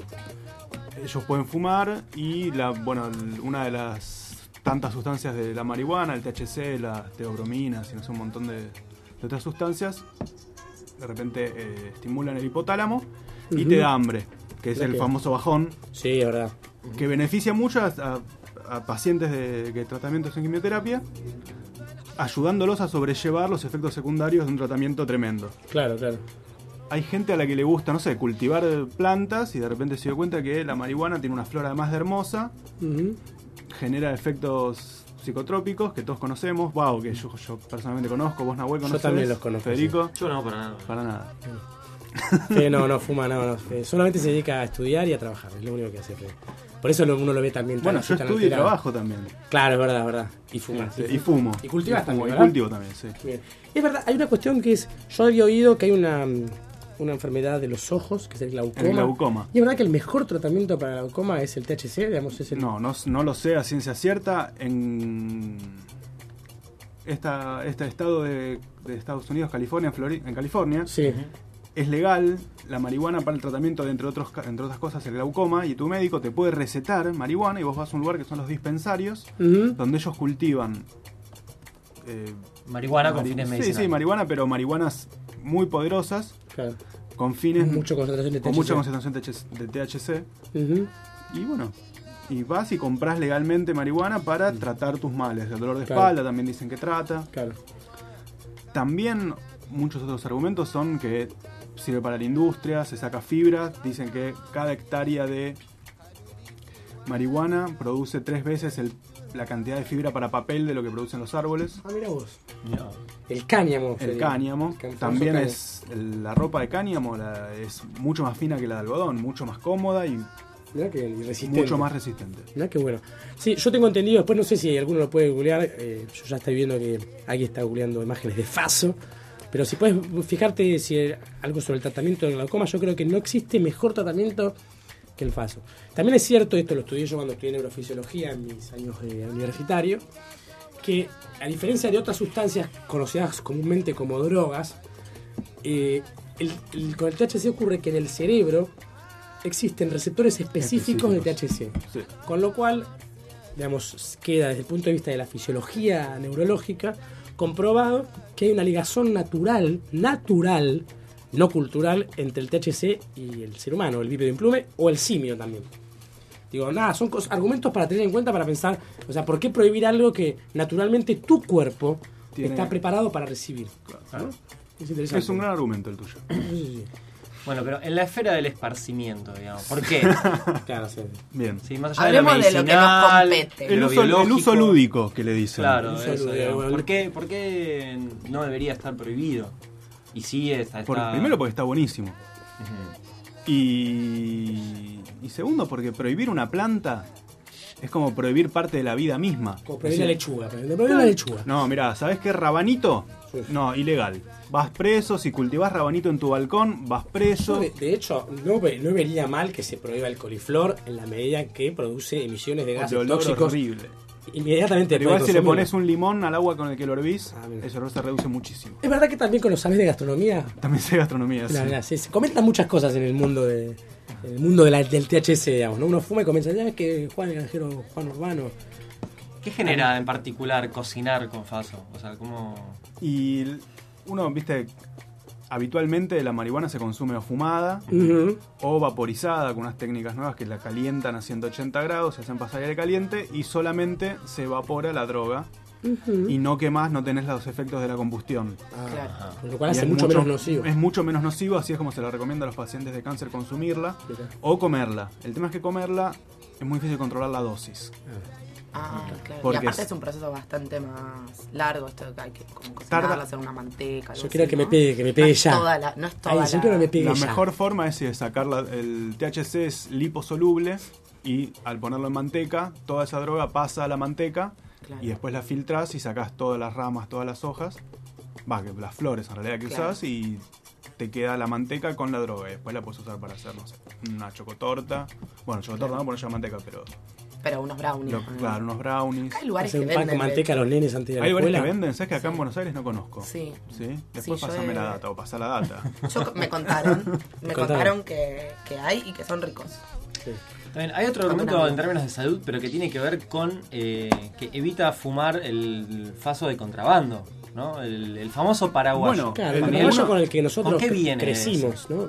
Ellos pueden fumar y la, bueno, una de las tantas sustancias de la marihuana, el THC, las teobrominas y no sé, un montón de, de otras sustancias, de repente eh, estimulan el hipotálamo y te da hambre, que es el que- famoso bajón. Sí, verdad. Que beneficia mucho a, a- a pacientes de, de tratamientos en quimioterapia, ayudándolos a sobrellevar los efectos secundarios de un tratamiento tremendo. Claro, claro. Hay gente a la que le gusta, no sé, cultivar plantas y de repente se dio cuenta que la marihuana tiene una flora además de hermosa, genera efectos psicotrópicos que todos conocemos, wow, que yo, yo personalmente conozco, vos Nahuel Yo conocés, también los conozco, Federico. Yo no, para nada. Para nada. Fede no, no fuma, no, no. Fede solamente se dedica a estudiar y a trabajar, es lo único que hace Fede. Por eso uno lo ve también Bueno, yo estudio y trabajo también. Claro, es verdad, es verdad. Y. Sí, y fumo. Y cultivas Y fumo, también, y cultivo también, sí. Bien. Es verdad, hay una cuestión que es, yo había oído que hay una, una enfermedad de los ojos, que es el glaucoma. El glaucoma. Y es verdad que el mejor tratamiento para el glaucoma es el THC, digamos, es el... No, no, no lo sé a ciencia cierta. En esta, este estado de, de Estados Unidos, California, Flori- en California, es legal la marihuana para el tratamiento de, entre, otros, entre otras cosas, el glaucoma, y tu médico te puede recetar marihuana y vos vas a un lugar que son los dispensarios, donde ellos cultivan... eh, Marihuana con mari- fines Sí, medicinales. sí, marihuana, pero marihuanas muy poderosas, Claro. con fines... Mucha concentración de Con THC. mucha concentración de THC. Y bueno, y vas y compras legalmente marihuana para tratar tus males. El dolor de Claro. espalda también dicen que trata. Claro. También muchos otros argumentos son que sirve para la industria, se saca fibra. Dicen que cada hectárea de marihuana produce tres veces el- la cantidad de fibra para papel de lo que producen los árboles. Ah, mira vos. El cáñamo. El cáñamo. El También cáñamo. es el- la ropa de cáñamo la- es mucho más fina que la de algodón, mucho más cómoda y Mirá que resistente. mucho más resistente. Mirá qué bueno. Sí, yo tengo entendido, después no sé si alguno lo puede googlear, eh, yo ya estoy viendo que alguien está googleando imágenes de Faso, pero si puedes fijarte si algo sobre el tratamiento del glaucoma, yo creo que no existe mejor tratamiento que el Faso. También es cierto, esto lo estudié yo cuando estudié neurofisiología en mis años de universitario, que a diferencia de otras sustancias conocidas comúnmente como drogas, eh, el- el- con el THC ocurre que en el cerebro existen receptores específicos de THC. Sí. Con lo cual, digamos, queda desde el punto de vista de la fisiología neurológica comprobado que hay una ligación natural, natural, no cultural, entre el THC y el ser humano, el bípedo implume o el simio también. Digo, nada, son argumentos para tener en cuenta para pensar, o sea, ¿por qué prohibir algo que naturalmente tu cuerpo Tiene- está preparado para recibir? ¿no? Es interesante. Es un gran argumento el tuyo. Sí, sí, sí. Bueno, pero en la esfera del esparcimiento, digamos. ¿Por qué? Claro, sí. Bien. Sí, más allá Hablemos de de lo lo que nos compete. El lo uso, el biológico. uso lúdico que le dicen. Claro, Uso eso, lúdico, digamos. bueno. ¿Por qué, por qué no debería estar prohibido? Y sí, está... Por- está- primero porque está buenísimo. Y, y segundo porque prohibir una planta es como prohibir parte de la vida misma. Como prohibir la lechuga. Prohibir la lechuga. No, mira, ¿sabes qué? Rabanito. Sí. No, ilegal. Vas preso, si cultivas rabanito en tu balcón, vas preso. De, de hecho, no, no vería mal que se prohíba el coliflor en la medida que produce emisiones de de gases olor tóxicos horrible. inmediatamente Pero igual de si le pones un limón al agua con el que lo hervís, Ah, ese olor se reduce muchísimo. Es verdad que también con los sabes de gastronomía También sé gastronomía, sí. se comentan muchas cosas en el mundo de en el mundo de la- del THC, digamos, ¿no? Uno fuma y comienza, ya ves que Juan el granjero, Juan Urbano. ¿Qué genera en particular cocinar con Faso? O sea, ¿cómo...? Y uno, viste, habitualmente la marihuana se consume o fumada o vaporizada con unas técnicas nuevas que la calientan a 180 grados, se hacen pasar aire caliente y solamente se evapora la droga Y no quemás, no tenés los efectos de la combustión. Ah, Con lo cual hace es mucho, menos nocivo. Es mucho menos nocivo, así es como se le recomienda a los pacientes de cáncer consumirla Mira. o comerla. El tema es que comerla es muy difícil controlar la dosis. Ah, claro. Porque y aparte es- es un proceso bastante más largo, esto que hay que como Tarda- cocinarlo, hacer una manteca. Yo quiero así, que me ¿no? pegue, que me No pegue es ya. toda la- no es toda Ay, la... yo quiero que me pegue La ya. mejor forma es eh, sacar la- el THC es liposoluble y al ponerlo en manteca, toda esa droga pasa a la manteca Claro. y después la filtras y sacas todas las ramas, todas las hojas, va, que las flores en realidad que Claro. usás y te queda la manteca con la droga y después la puedes usar para hacer, no sé, una chocotorta. Bueno, chocotorta no porque lleva manteca, pero Pero unos brownies. lo- claro, unos brownies. Hay lugares que pan venden. con manteca a los nenes antes de la Hay lugares que venden, ¿sabes que acá en Buenos Aires no conozco? Sí. ¿Sí? Después yo pasame he- la data o pasá la data. Yo, me contaron, me Contaron. contaron que, que hay y que son ricos. También hay otro Alguna argumento en términos de salud, pero que tiene que ver con eh, que evita fumar el faso de contrabando, ¿no? El, el famoso paraguayo. Bueno, Claro, el paraguayo con el que nosotros ¿Con qué viene crecimos, ¿no?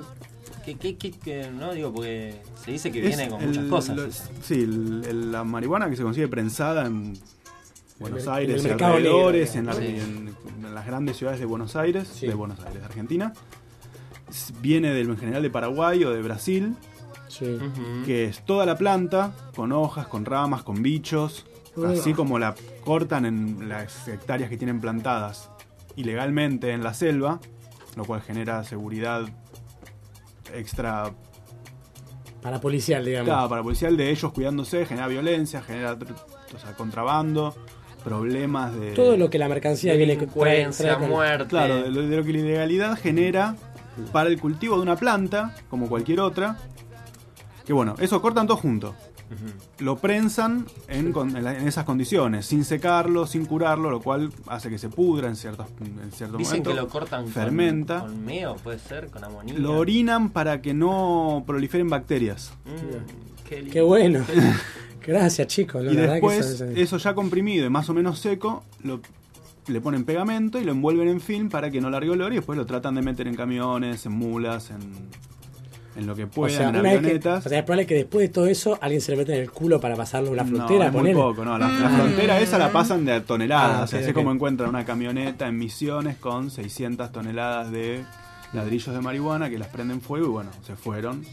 ¿Qué, qué, qué- qué- no digo porque se dice que Es viene con el- muchas cosas. lo- sí, el- el- la marihuana que se consigue prensada en Buenos Aires en alrededores, en, la- en- en las grandes ciudades de Buenos Aires, Sí. de Buenos Aires, Argentina. Viene del, en general de Paraguay o de Brasil, Sí. Que es toda la planta, con hojas, con ramas, con bichos, así como la cortan en las hectáreas que tienen plantadas ilegalmente en la selva, lo cual genera seguridad extra Para policial, digamos. Claro, para policial de ellos cuidándose, genera violencia, genera tr- o sea, contrabando, problemas de... Todo lo que la mercancía viene trae, Delincuencia, trae con- muerte. Claro, de lo, de lo que la ilegalidad genera para el cultivo de una planta, como cualquier otra. Que bueno, eso cortan todo junto. Lo prensan en, con- en la- en esas condiciones, sin secarlo, sin curarlo, lo cual hace que se pudra en, ciertos, en cierto Dicen momento. que lo cortan fermenta. Con, meo, puede ser, con amonía. Lo orinan para que no proliferen bacterias. Mm, qué lindo. Qué bueno. Gracias, chicos. la y verdad que después, eso- eso- eso ya comprimido y más o menos seco, lo, le ponen pegamento y lo envuelven en film para que no largue olor y después lo tratan de meter en camiones, en mulas, en, en lo que o puedan, sea, en vez que, avionetas. o sea, es probable que después de todo eso alguien se le mete en el culo para pasarlo a una No, frontera. es muy poco, no. La, la frontera esa la pasan de toneladas. Ah, o sea, ok. como encuentran una camioneta en Misiones con 600 toneladas de ladrillos de marihuana que las prenden fuego y bueno, se fueron.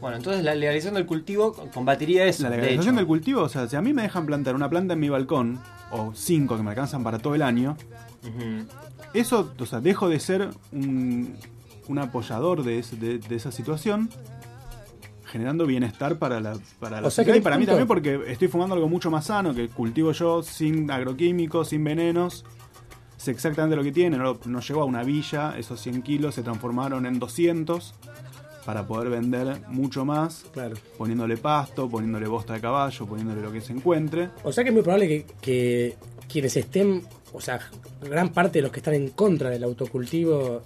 Bueno, entonces la legalización del cultivo combatiría eso. La legalización del cultivo, o sea, si a mí me dejan plantar una planta en mi balcón, o cinco que me alcanzan para todo el año, eso, o sea, dejo de ser un, un apoyador de, ese- de- de esa situación, generando bienestar para la, para la O sea sociedad que y para mí también porque estoy fumando algo mucho más sano, que cultivo yo sin agroquímicos, sin venenos. Sé exactamente lo que tiene, no, no llegó a una villa, esos 100 kilos se transformaron en 200 para poder vender mucho más, Claro. poniéndole pasto, poniéndole bosta de caballo, poniéndole lo que se encuentre. O sea que es muy probable que, que quienes estén, o sea, gran parte de los que están en contra del autocultivo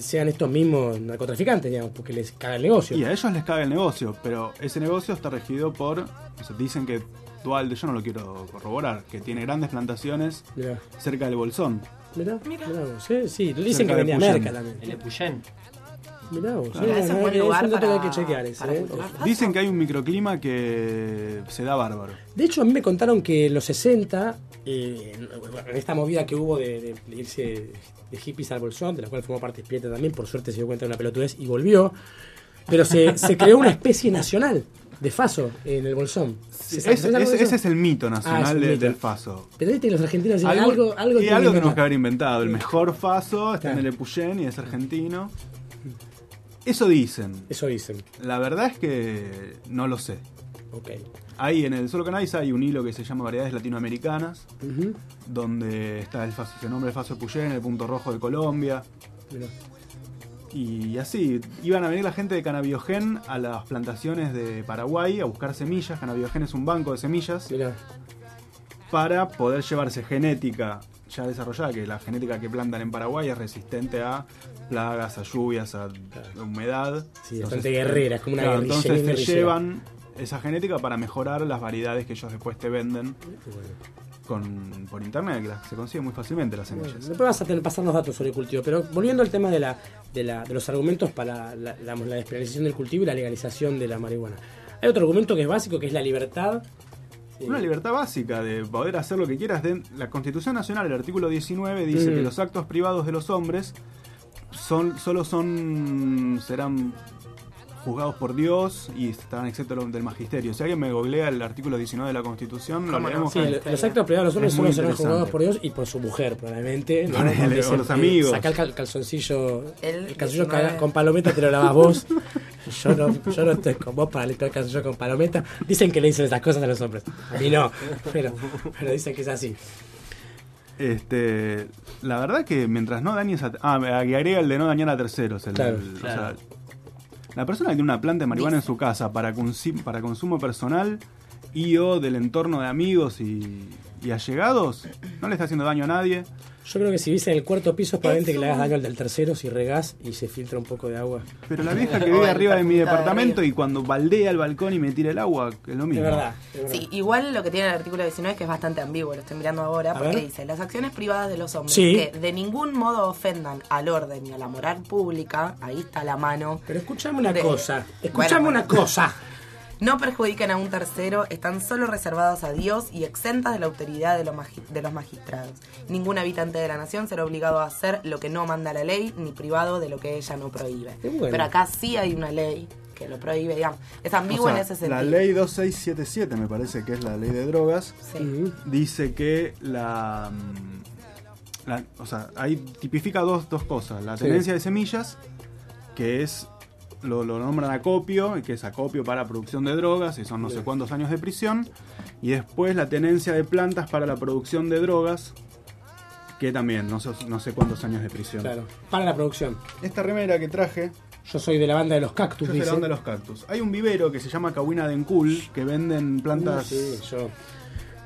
sean estos mismos narcotraficantes, digamos, porque les caga el negocio. Y a ellos les caga el negocio, pero ese negocio está regido por. o sea, dicen que Dualde, yo no lo quiero corroborar, que tiene grandes plantaciones Mirá, cerca del Bolsón. mirá, mirá vos, ¿eh? Sí, dicen Cerca que vendía merca también. El Epuyén. Mirá vos, Claro. sí, Ese es lugar un dato que hay para- que chequear ese, para ¿eh? Dicen que hay un microclima que se da bárbaro. De hecho, a mí me contaron que en los 60, eh, en- esta movida que hubo de irse de hippies al bolsón, de la cual formó parte Spieta también, por suerte se dio cuenta de una pelotudez y volvió, pero se, se creó una especie nacional de Faso en el bolsón. ¿Se sabe- Ese, es el mito Ah, nacional de- mito. del Faso. Pero viste que los argentinos dicen Algo, algo, algo, y algo que tenemos que haber inventado. El mejor Faso está en el Epuyén y es argentino. Eso dicen. Eso dicen. La verdad es que no lo sé. Ok. Ahí en el Solo Cannabis hay un hilo que se llama Variedades Latinoamericanas, donde está el faso, se nombra el Faso Puyén, el punto rojo de Colombia. Mirá. Y así, iban a venir la gente de Canabiogen a las plantaciones de Paraguay a buscar semillas. Canabiogen es un banco de semillas Mirá. para poder llevarse genética ya desarrollada, que la genética que plantan en Paraguay es resistente a plagas, a lluvias, a, humedad. Sí, bastante guerrera, es como una claro, entonces te llevan esa genética para mejorar las variedades que ellos después te venden con, por internet, que las- se consigue muy fácilmente las Bueno, semillas. después vas a tener pasarnos datos sobre el cultivo, pero volviendo al tema de, la, de, la- de los argumentos para la, la- la despenalización del cultivo y la legalización de la marihuana. Hay otro argumento que es básico, que es la libertad. Eh, Una libertad básica de poder hacer lo que quieras. la Constitución Nacional, el artículo 19, dice Mm. que los actos privados de los hombres son solo son serán juzgados por Dios y estaban exentos del magisterio. Si alguien me googlea el artículo 19 de la Constitución, lo leemos. Sí, con- el- los actos privados de los hombres serán juzgados por Dios y por su mujer, probablemente. ¿no? O dicen, los amigos. Saca el cal- calzoncillo. El El, calzoncillo 19. ca- con palometa te lo lavas vos. Yo no, yo no estoy con vos para limpiar el calzoncillo con palometa. Dicen que le dicen esas cosas a los hombres. A mí no. Pero, pero dicen que es así. Este, la verdad que mientras no dañes a... Ah, me agrega el de no dañar a terceros. el- Claro. el- o Claro. sea, la persona que tiene una planta de marihuana en su casa para, para consumo personal y o del entorno de amigos y, y allegados, no le está haciendo daño a nadie. Yo creo que si viste en el cuarto piso es probablemente que le hagas daño al del tercero si regás y se filtra un poco de agua. Pero la vieja que vive arriba de mi departamento y cuando baldea el balcón y me tira el agua, es lo mismo. Sí, igual lo que tiene el artículo 19 es que es bastante ambiguo, lo estoy mirando ahora, A porque ver. dice, las acciones privadas de los hombres Sí. que de ningún modo ofendan al orden y a la moral pública, ahí está la mano. Pero escúchame una de- cosa, escúchame Bueno, una cosa. No perjudican a un tercero, están solo reservadas a Dios y exentas de la autoridad de, los magi- de los magistrados. Ningún habitante de la nación será obligado a hacer lo que no manda la ley, ni privado de lo que ella no prohíbe. bueno. Pero acá sí hay una ley que lo prohíbe, digamos. Es ambiguo O sea, en ese sentido. La ley 2677, me parece que es la ley de drogas, Sí. dice que la, mm, la- O sea, ahí tipifica dos, dos cosas. La Sí. tenencia de semillas, que es. Lo, lo nombran acopio, que es acopio para producción de drogas, y son no sé cuántos años de prisión. Y después la tenencia de plantas para la producción de drogas, que también, no sé, no sé cuántos años de prisión. Claro, para la producción. Esta remera que traje Yo soy de la banda de los cactus, Yo soy de la onda de los cactus. Hay un vivero que se llama Kawina Denkul que venden plantas. Uh, sí, yo.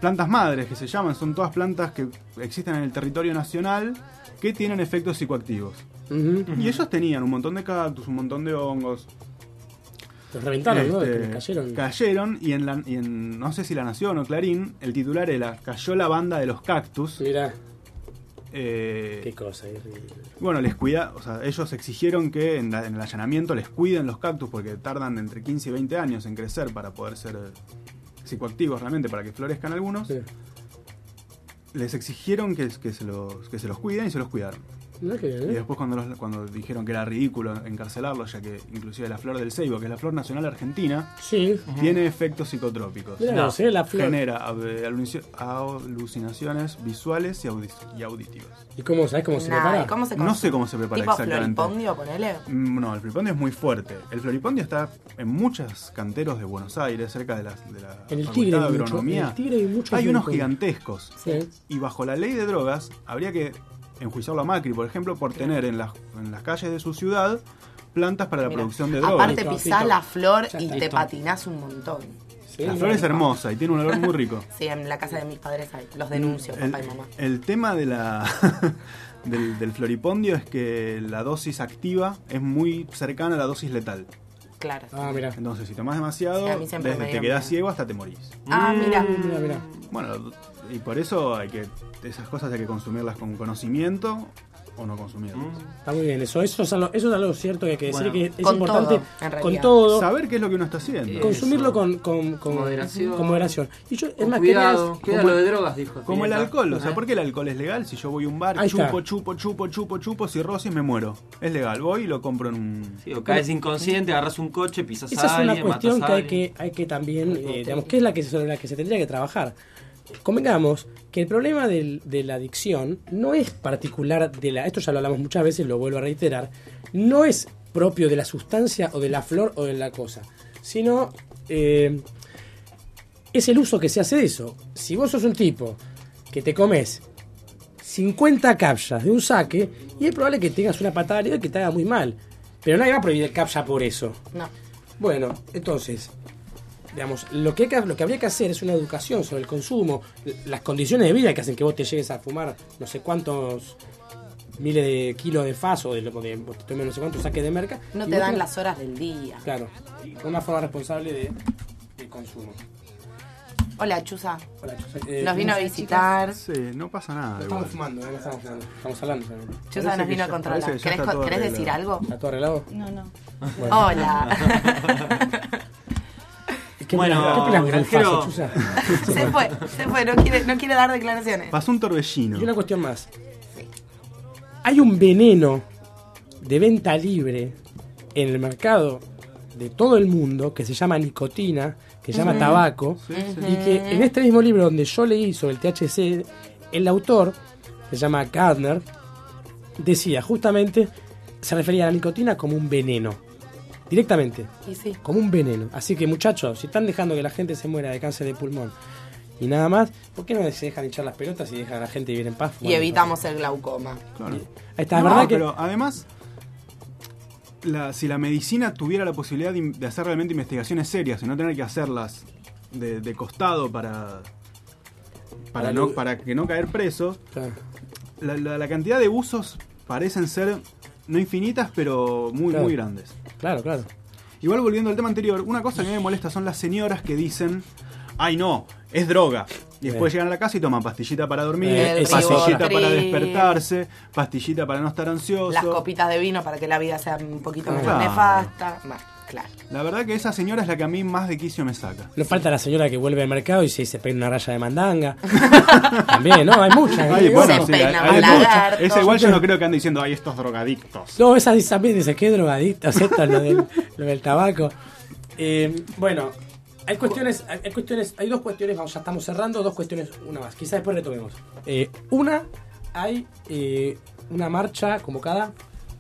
Plantas madres que se llaman. Son todas plantas que existen en el territorio nacional que tienen efectos psicoactivos. Y ellos tenían un montón de cactus, un montón de hongos. Los reventaron, ¿no? Este, cayeron. Cayeron y en, la, y en no sé si La Nación o Clarín, el titular era Cayó la banda de los cactus. Mira. Eh, Qué cosa, bueno, les cuida, o sea, ellos exigieron que en, la- en el allanamiento les cuiden los cactus porque tardan entre 15 y 20 años en crecer para poder ser eh, psicoactivos realmente, para que florezcan algunos. Les exigieron que, que se los, que se los cuiden y se los cuidaron. Y después cuando, los- cuando dijeron que era ridículo encarcelarlos, ya que inclusive la flor del ceibo, que es la flor nacional argentina, Sí. tiene efectos psicotrópicos. Mirá ¿eh? La flor. Genera alucinaciones visuales y, audi- y auditivas. ¿Y cómo, sabes cómo se Nah, prepara? ¿y cómo se No sé cómo se prepara tipo exactamente. floripondio, ponele. Mm, No, el floripondio es muy fuerte. El floripondio está en muchos canteros de Buenos Aires, cerca de la, de la En el Tigre de hay mucho- Agronomía. en el Tigre hay mucho Hay unos gigantescos. Sí. Y bajo la ley de drogas, habría que enjuiciarlo a Macri, por ejemplo, por tener en las, en las calles de su ciudad plantas para la Mira, producción de drogas. Aparte pisás la flor y te patinás un montón. la flor es hermosa y tiene un olor muy rico. Sí, en la casa de mis padres hay. Los denuncio, el, papá y mamá. el tema de la del, del floripondio es que la dosis activa es muy cercana a la dosis letal. Claro. Ah, mira. Entonces, si tomas demasiado, Sí, a mí siempre desde me te miedo. ciego hasta te morís. Ah, mira. Mira, mira. Bueno, y por eso hay que esas cosas hay que consumirlas con conocimiento o no consumirlas. Está muy bien, eso, eso, es algo, eso es algo cierto que hay que decir Bueno, que es con importante todo, con todo. Saber qué es lo que uno está haciendo. Consumirlo con, con, con, Moderación. con moderación. Y yo, es más, cuidado, cuidado como- lo de drogas, dijo. Como el alcohol, o sea, ¿Eh? ¿por qué el alcohol es legal? Si yo voy a un bar, Ahí chupo, está. chupo, chupo, chupo, chupo, cirrosis, me muero. Es legal, voy y lo compro en un... Sí, o caes inconsciente, agarras un coche, pisas Esa es a una alguien, cuestión matas que a hay que, hay que también, eh, digamos, que es la que, sobre la que se tendría que trabajar. Convengamos que el problema del- de la adicción no es particular de la, esto ya lo hablamos muchas veces, lo vuelvo a reiterar, no es propio de la sustancia o de la flor o de la cosa, sino eh, es el uso que se hace de eso. Si vos sos un tipo que te comes 50 capsas de un saque, y es probable que tengas una patada y que te haga muy mal. Pero nadie va a prohibir el por eso. No. Bueno, entonces, digamos, lo que, hay que- lo que habría que hacer es una educación sobre el consumo, las condiciones de vida que hacen que vos te llegues a fumar no sé cuántos miles de kilos de faz o de, lo- de tomes no sé cuántos saques de merca. No te dan tenés- las horas del día. Claro, una forma responsable de, de consumo. Hola, Chuza. Hola, Chuza. Eh, Nos vino a ¿tenemos- visitar. Sí, no pasa nada. No estamos fumando, eh, no estamos fumando. Estamos hablando. Chuza Parece nos vino a controlar. ¿Querés, decir algo? ¿Está todo arreglado? No, no. Bueno. Hola. ¿Qué Bueno, ¿Qué granjero. faso, se fue, se fue. No quiere, no quiere dar declaraciones. Pasó un torbellino. Y una cuestión más. Hay un veneno de venta libre en el mercado de todo el mundo que se llama nicotina, que se llama tabaco, Sí, sí. y que en este mismo libro donde yo leí sobre el THC, el autor, que se llama Gardner, decía justamente, se refería a la nicotina como un veneno, directamente, Y sí. como un veneno. Así que muchachos, si están dejando que la gente se muera de cáncer de pulmón y nada más, ¿por qué no se dejan hinchar las pelotas y dejan a la gente vivir en paz? Y evitamos el glaucoma. Ahí está, No, ¿verdad que pero además, la- si la medicina tuviera la posibilidad de, de hacer realmente investigaciones serias y no tener que hacerlas de, de costado para para Para no para que no caer presos, Claro. la, la- la cantidad de usos parecen ser no infinitas, pero muy Claro. muy grandes. Claro, claro. Igual volviendo al tema anterior, una cosa que a mí me molesta son las señoras que dicen, ay no, es droga. Y después llegan a la casa y toman pastillita para dormir, Eh, pastillita para despertarse, pastillita para no estar ansioso. Las copitas de vino para que la vida sea un poquito menos Claro. nefasta. Bueno, claro. La verdad que esa señora es la que a mí más de quicio me saca. No falta la señora que vuelve al mercado y se, se pega una raya de mandanga. También, ¿no? Hay muchas. Ay, ¿eh? bueno, sí, hay muchas. lagarto. Esa igual yo no creo que ande diciendo, ay, estos drogadictos. No, esa dice- también dice, qué drogadictos esto, lo del, lo del tabaco. Eh, bueno, hay cuestiones, hay, hay cuestiones, hay dos cuestiones, vamos, ya estamos cerrando, dos cuestiones, una más, quizás después retomemos. Eh, una, hay eh, una marcha convocada.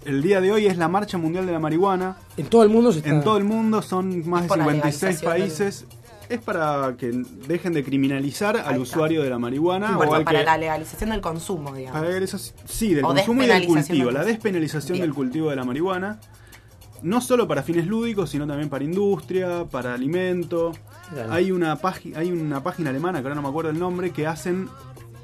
El día de hoy es la Marcha Mundial de la Marihuana. En todo el mundo se está... En todo el mundo son más de Por la 56 legalización países. Es para que dejen de criminalizar al usuario de la marihuana Bueno, o al para que... la legalización del consumo, digamos. Para sí- del O consumo y del cultivo. La despenalización Bien. del cultivo de la marihuana. No solo para fines lúdicos, sino también para industria, para alimento. Hay una, página hay una página alemana, que ahora no me acuerdo el nombre, que hacen,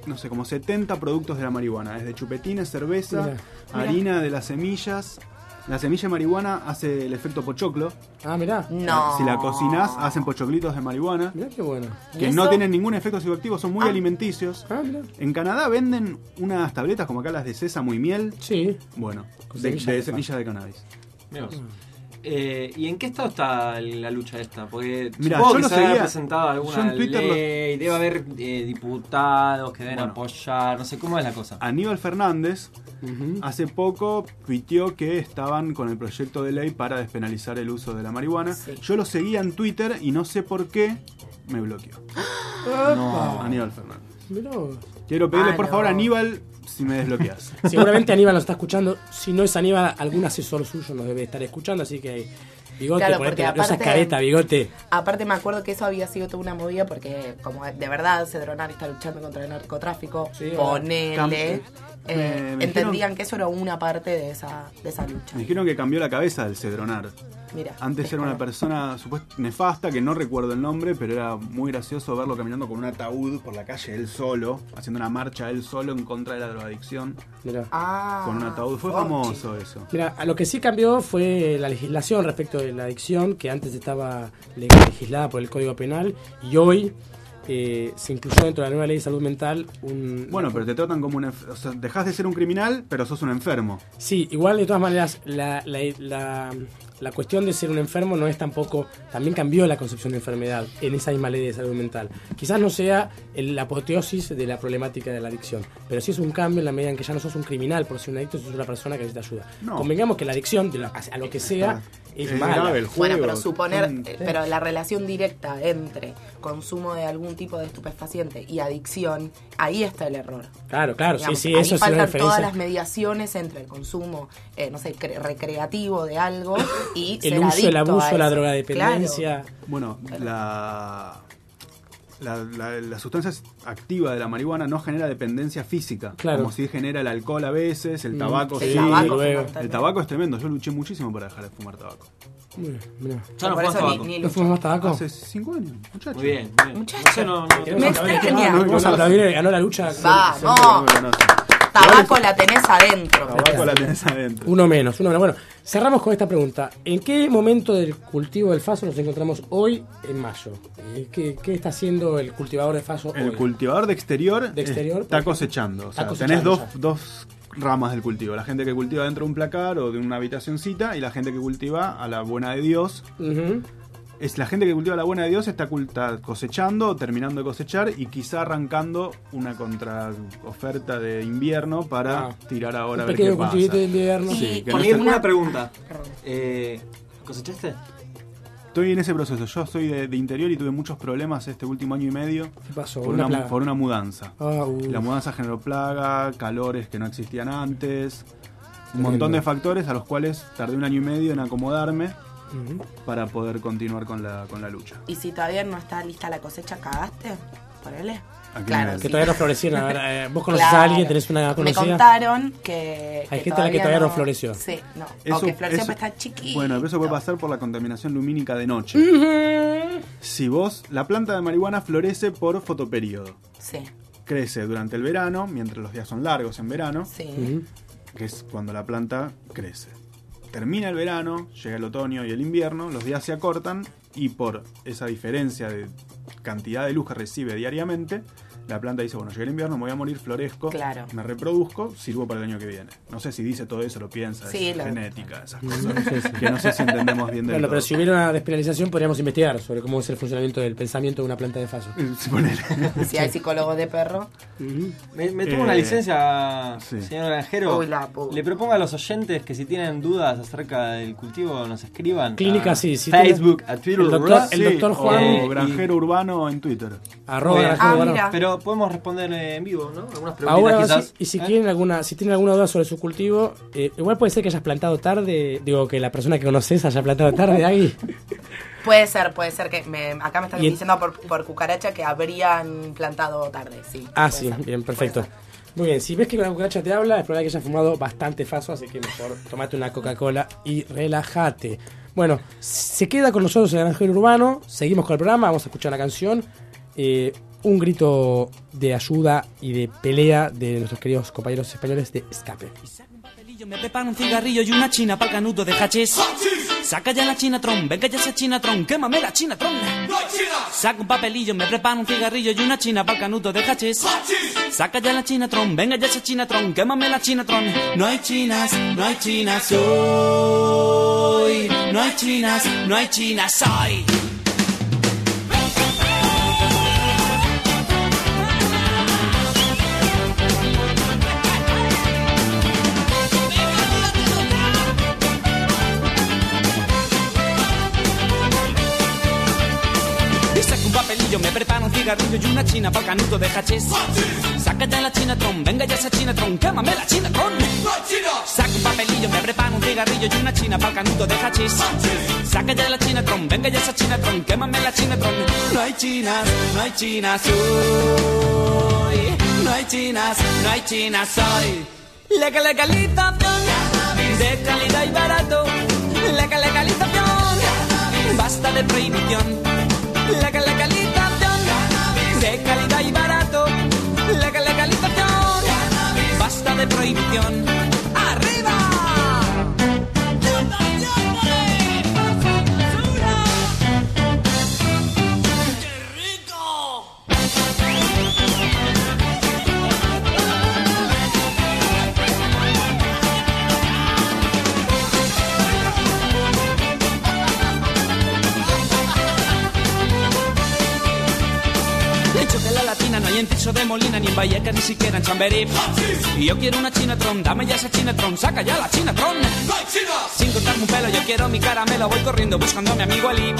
no sé, como 70 productos de la marihuana. Desde chupetines, cerveza, harina de las semillas. La semilla de marihuana hace el efecto pochoclo. Ah, mirá. No. Si la cocinás, hacen pochoclitos de marihuana. Mirá qué bueno. Que ¿Y no tienen ningún efecto psicoactivo, son muy Ah. alimenticios. Ah, mirá. En Canadá venden unas tabletas como acá las de sésamo y miel. Sí. Bueno, de, semilla de de semillas de cannabis. Mirá. Eh, ¿Y en qué estado está la lucha esta? Porque Mirá, supongo yo que lo se seguía- presentado alguna yo en Twitter lo- ley, debe haber eh, diputados que deben Bueno. apoyar, no sé cómo es la cosa. Aníbal Fernández Ujú. hace poco tuiteó que estaban con el proyecto de ley para despenalizar el uso de la marihuana. Sí. Yo lo seguía en Twitter y no sé por qué me bloqueó. No. Aníbal Fernández. Quiero pedirle Ah, por no. favor a Aníbal si me desbloqueas. Seguramente Aníbal nos está escuchando. Si no es Aníbal, algún asesor suyo nos debe estar escuchando. Así que, bigote, Claro, ponete porque la- no seas aparte- careta, bigote. Aparte me acuerdo que eso había sido toda una movida porque como de verdad Cedronar está luchando contra el narcotráfico, Sí, ponele, eh, me- me entendían dijeron- que eso era una parte de esa, de esa lucha. Me dijeron que cambió la cabeza del Cedronar. Mira, Antes era una persona supuest- nefasta, que no recuerdo el nombre, pero era muy gracioso verlo caminando con un ataúd por la calle él solo, haciendo una marcha él solo en contra de la drogadicción, Mirá. Ah, con un ataúd. Fue famoso eso. Mira, lo que sí cambió fue la legislación respecto de la adicción, que antes estaba legislada por el Código Penal y hoy eh, se incluyó dentro de la nueva ley de salud mental un... Bueno, pero te tratan como un... O sea, dejas de ser un criminal, pero sos un enfermo. Sí, igual de todas maneras, la, la, la, la cuestión de ser un enfermo no es tampoco. También cambió la concepción de enfermedad en esa misma ley de salud mental. Quizás no sea el- la apoteosis de la problemática de la adicción, pero sí es un cambio en la medida en que ya no sos un criminal por ser un adicto, sos una persona que necesita ayuda. No. Convengamos que la adicción, de lo- a, lo que sea, es, Es mala. grave el Bueno, pero suponer, son- eh, pero la relación directa entre consumo de algún tipo de estupefaciente y adicción, ahí está el error. Claro, claro, Digamos, sí, sí, ahí eso es una faltan todas las mediaciones entre el consumo, eh, no sé, cre- recreativo de algo y El ser uso, el abuso, la drogadependencia. Bueno, la, la, la- la sustancia activa de la marihuana no genera dependencia física, Claro. como si genera el alcohol a veces, el Mm, tabaco el sí. tabaco el, tabaco es tremendo, yo luché muchísimo para dejar de fumar tabaco. Mira, mira. Ya no Por fumas eso ni- tabaco. ni ¿No fumas más tabaco? Hace cinco años, muchacho. Muy bien, muy bien. Muchacho. No no, Me extraña. Ah, ganó la lucha. Tabaco la tenés adentro. Tabaco la tenés adentro. Uno menos, uno menos. Bueno, cerramos con esta pregunta. ¿En qué momento del cultivo del faso nos encontramos hoy en mayo? ¿Qué, qué está haciendo el cultivador de faso El hoy? cultivador de exterior, De exterior, está cosechando. O sea, Está tenés dos, ya. dos ramas del cultivo. La gente que cultiva dentro de un placar o de una habitacioncita y la gente que cultiva a la buena de Dios. Ujú. Es la gente que cultiva la buena de Dios está, culta- cosechando, terminando de cosechar y quizá arrancando una contraoferta de invierno para Ah. tirar ahora a ver qué pasa. de invierno. Sí, que no Porque se- una pregunta. Eh, ¿Cosechaste? Estoy en ese proceso. Yo soy de, de interior y tuve muchos problemas este último año y medio ¿Qué pasó? por Una por una mudanza. Ah, uh. La mudanza generó plaga, calores que no existían antes, un montón de factores a los cuales tardé un año y medio en acomodarme Para poder continuar con la, con la lucha. Y si todavía no está lista la cosecha, ¿cagaste? Ponele. ¿A qué Claro? Que sí. todavía no florecieron. A ver, eh, ¿Vos conocés Claro. a alguien? ¿Tenés una Me conocida? contaron que. Hay gente a la que todavía no floreció. Sí, no. Eso- o que floreció eso- pero está chiquito. Bueno, pero eso puede pasar por la contaminación lumínica de noche. Si vos, la planta de marihuana florece por fotoperíodo. Sí, Crece durante el verano, mientras los días son largos en verano, sí. que es cuando la planta crece. Termina el verano, llega el otoño y el invierno, los días se acortan y por esa diferencia de cantidad de luz que recibe diariamente, la planta dice, bueno, llega el invierno, me voy a morir, florezco, Claro. me reproduzco, sirvo para el año que viene. No sé si dice todo eso, lo piensa, Sí, es lo- genética, esas cosas, que no sé si entendemos bien Bueno, pero todo. si hubiera una despenalización podríamos investigar sobre cómo es el funcionamiento del pensamiento de una planta de faso. Sí, ponele. Si hay psicólogos de perro. Me, me tuvo Eh, una licencia, sí. señor Granjero. Uy, la Le propongo a los oyentes que si tienen dudas acerca del cultivo nos escriban. Clínica, a sí, sí, Facebook, a Twitter, el doctor- ¿verdad? el doctor Juan- Eh, o granjero urbano en Twitter. Arroba. Granjero Ah, Urbano. mira. Podemos responder en vivo, ¿no? Algunas preguntitas Ahora quizás. sí, y si ¿Eh? quieren alguna, si tienen alguna duda sobre su cultivo, eh, igual puede ser que hayas plantado tarde, digo que la persona que conoces haya plantado tarde ahí. Puede ser, puede ser que. Me, acá me están Y diciendo por, por cucaracha que habrían plantado tarde, sí. Ah, sí, ser, bien, perfecto. Muy bien, si ves que una cucaracha te habla, es probable que hayas fumado bastante faso, así que mejor tomate una Coca-Cola y relájate. Bueno, se queda con nosotros el Granjero Urbano, seguimos con el programa, vamos a escuchar la canción. eh, un grito de ayuda y de pelea de nuestros queridos compañeros españoles de Escape. Me preparo un cigarrillo y una china para canudo de hachís. Saca ya la chinatron, venga ya esa chinatron, quémame la chinatron. Saca un papelillo, me preparo un cigarrillo y una china para canudo de hachís. Saca ya la chinatron, venga ya esa chinatron, quémame la chinatron. No hay chinas, no hay chinas hoy. No hay chinas, no hay chinas hoy. Preparo un cigarrillo y una china para canuto de hachís. Saca ya la chinatron, venga ya esa chinatron, quémame la chinatron. Saca un papelillo, me preparo un cigarrillo y una china para canuto de hachís. Saca ya la chinatron, venga ya esa chinatron, quémame la chinatron. No hay chinas, no hay chinas hoy. No hay chinas, no hay chinas hoy. Legal legalización de calidad y barato. Legal legalización, basta de prohibición. Legal legalización de calidad y barato. Legal legalización, basta de prohibición. No hay en Tirso de Molina ni en Vallecas ni siquiera en Chamberí. Y yo quiero una Chinatron, dame ya esa Chinatron, saca ya la Chinatron. Sin cortarme un pelo, yo quiero mi caramelo, voy corriendo buscando a mi amigo Ali.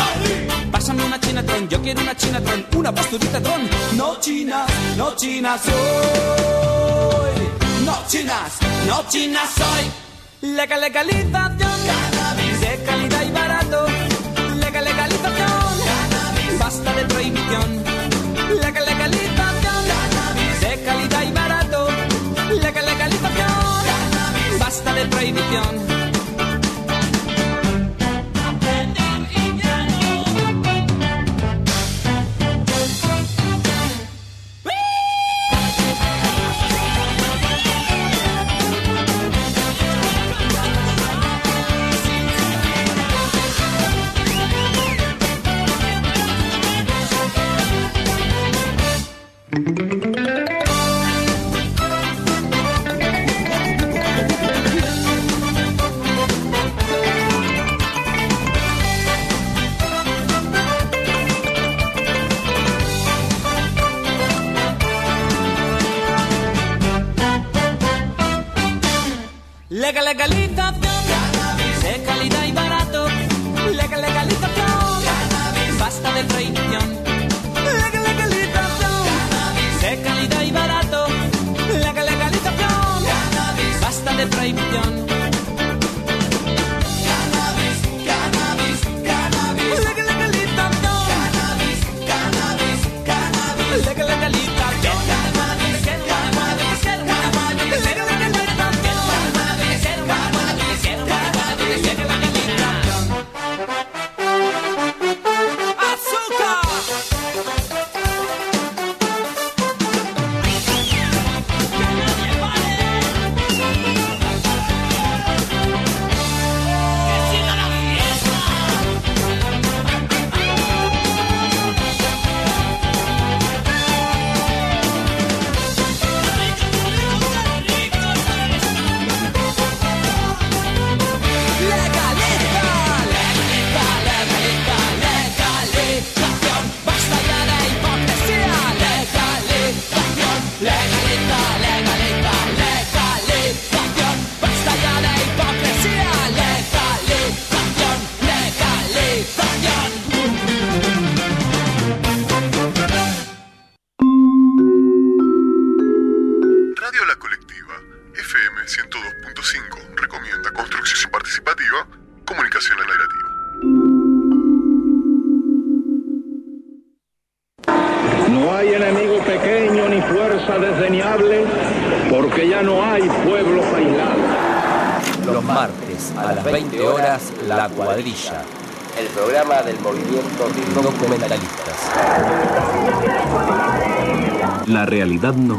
Pásame una Chinatron, yo quiero una Chinatron, una posturita tron. No chinas, no chinas soy. No chinas, no chinas soy. Legal legalización, de calidad y barato. Legal legalización, basta de prohibición. Legal legalización, basta de prohibición.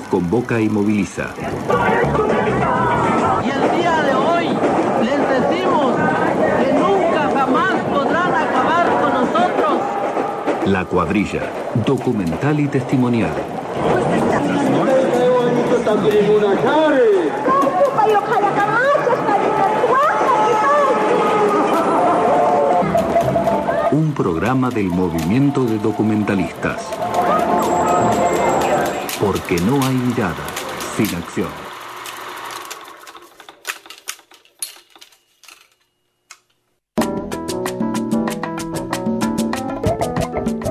Convoca y moviliza. Y el día de hoy les decimos que nunca jamás podrán acabar con nosotros. La cuadrilla, documental y testimonial. Un programa del movimiento de documentalistas. Porque no hay mirada sin acción.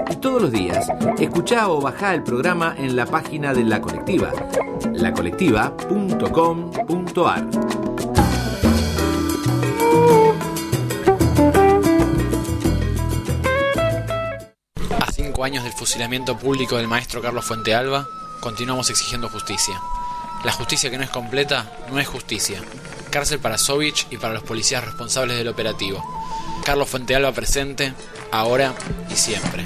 Y todos los días, escuchá o bajá el programa en la página de La Colectiva, lacolectiva.com.ar. A cinco años del fusilamiento público del maestro Carlos Fuente Alba, continuamos exigiendo justicia. La justicia que no es completa no es justicia. Cárcel para Sovich y para los policías responsables del operativo. Carlos Fuente Alba presente, ahora y siempre.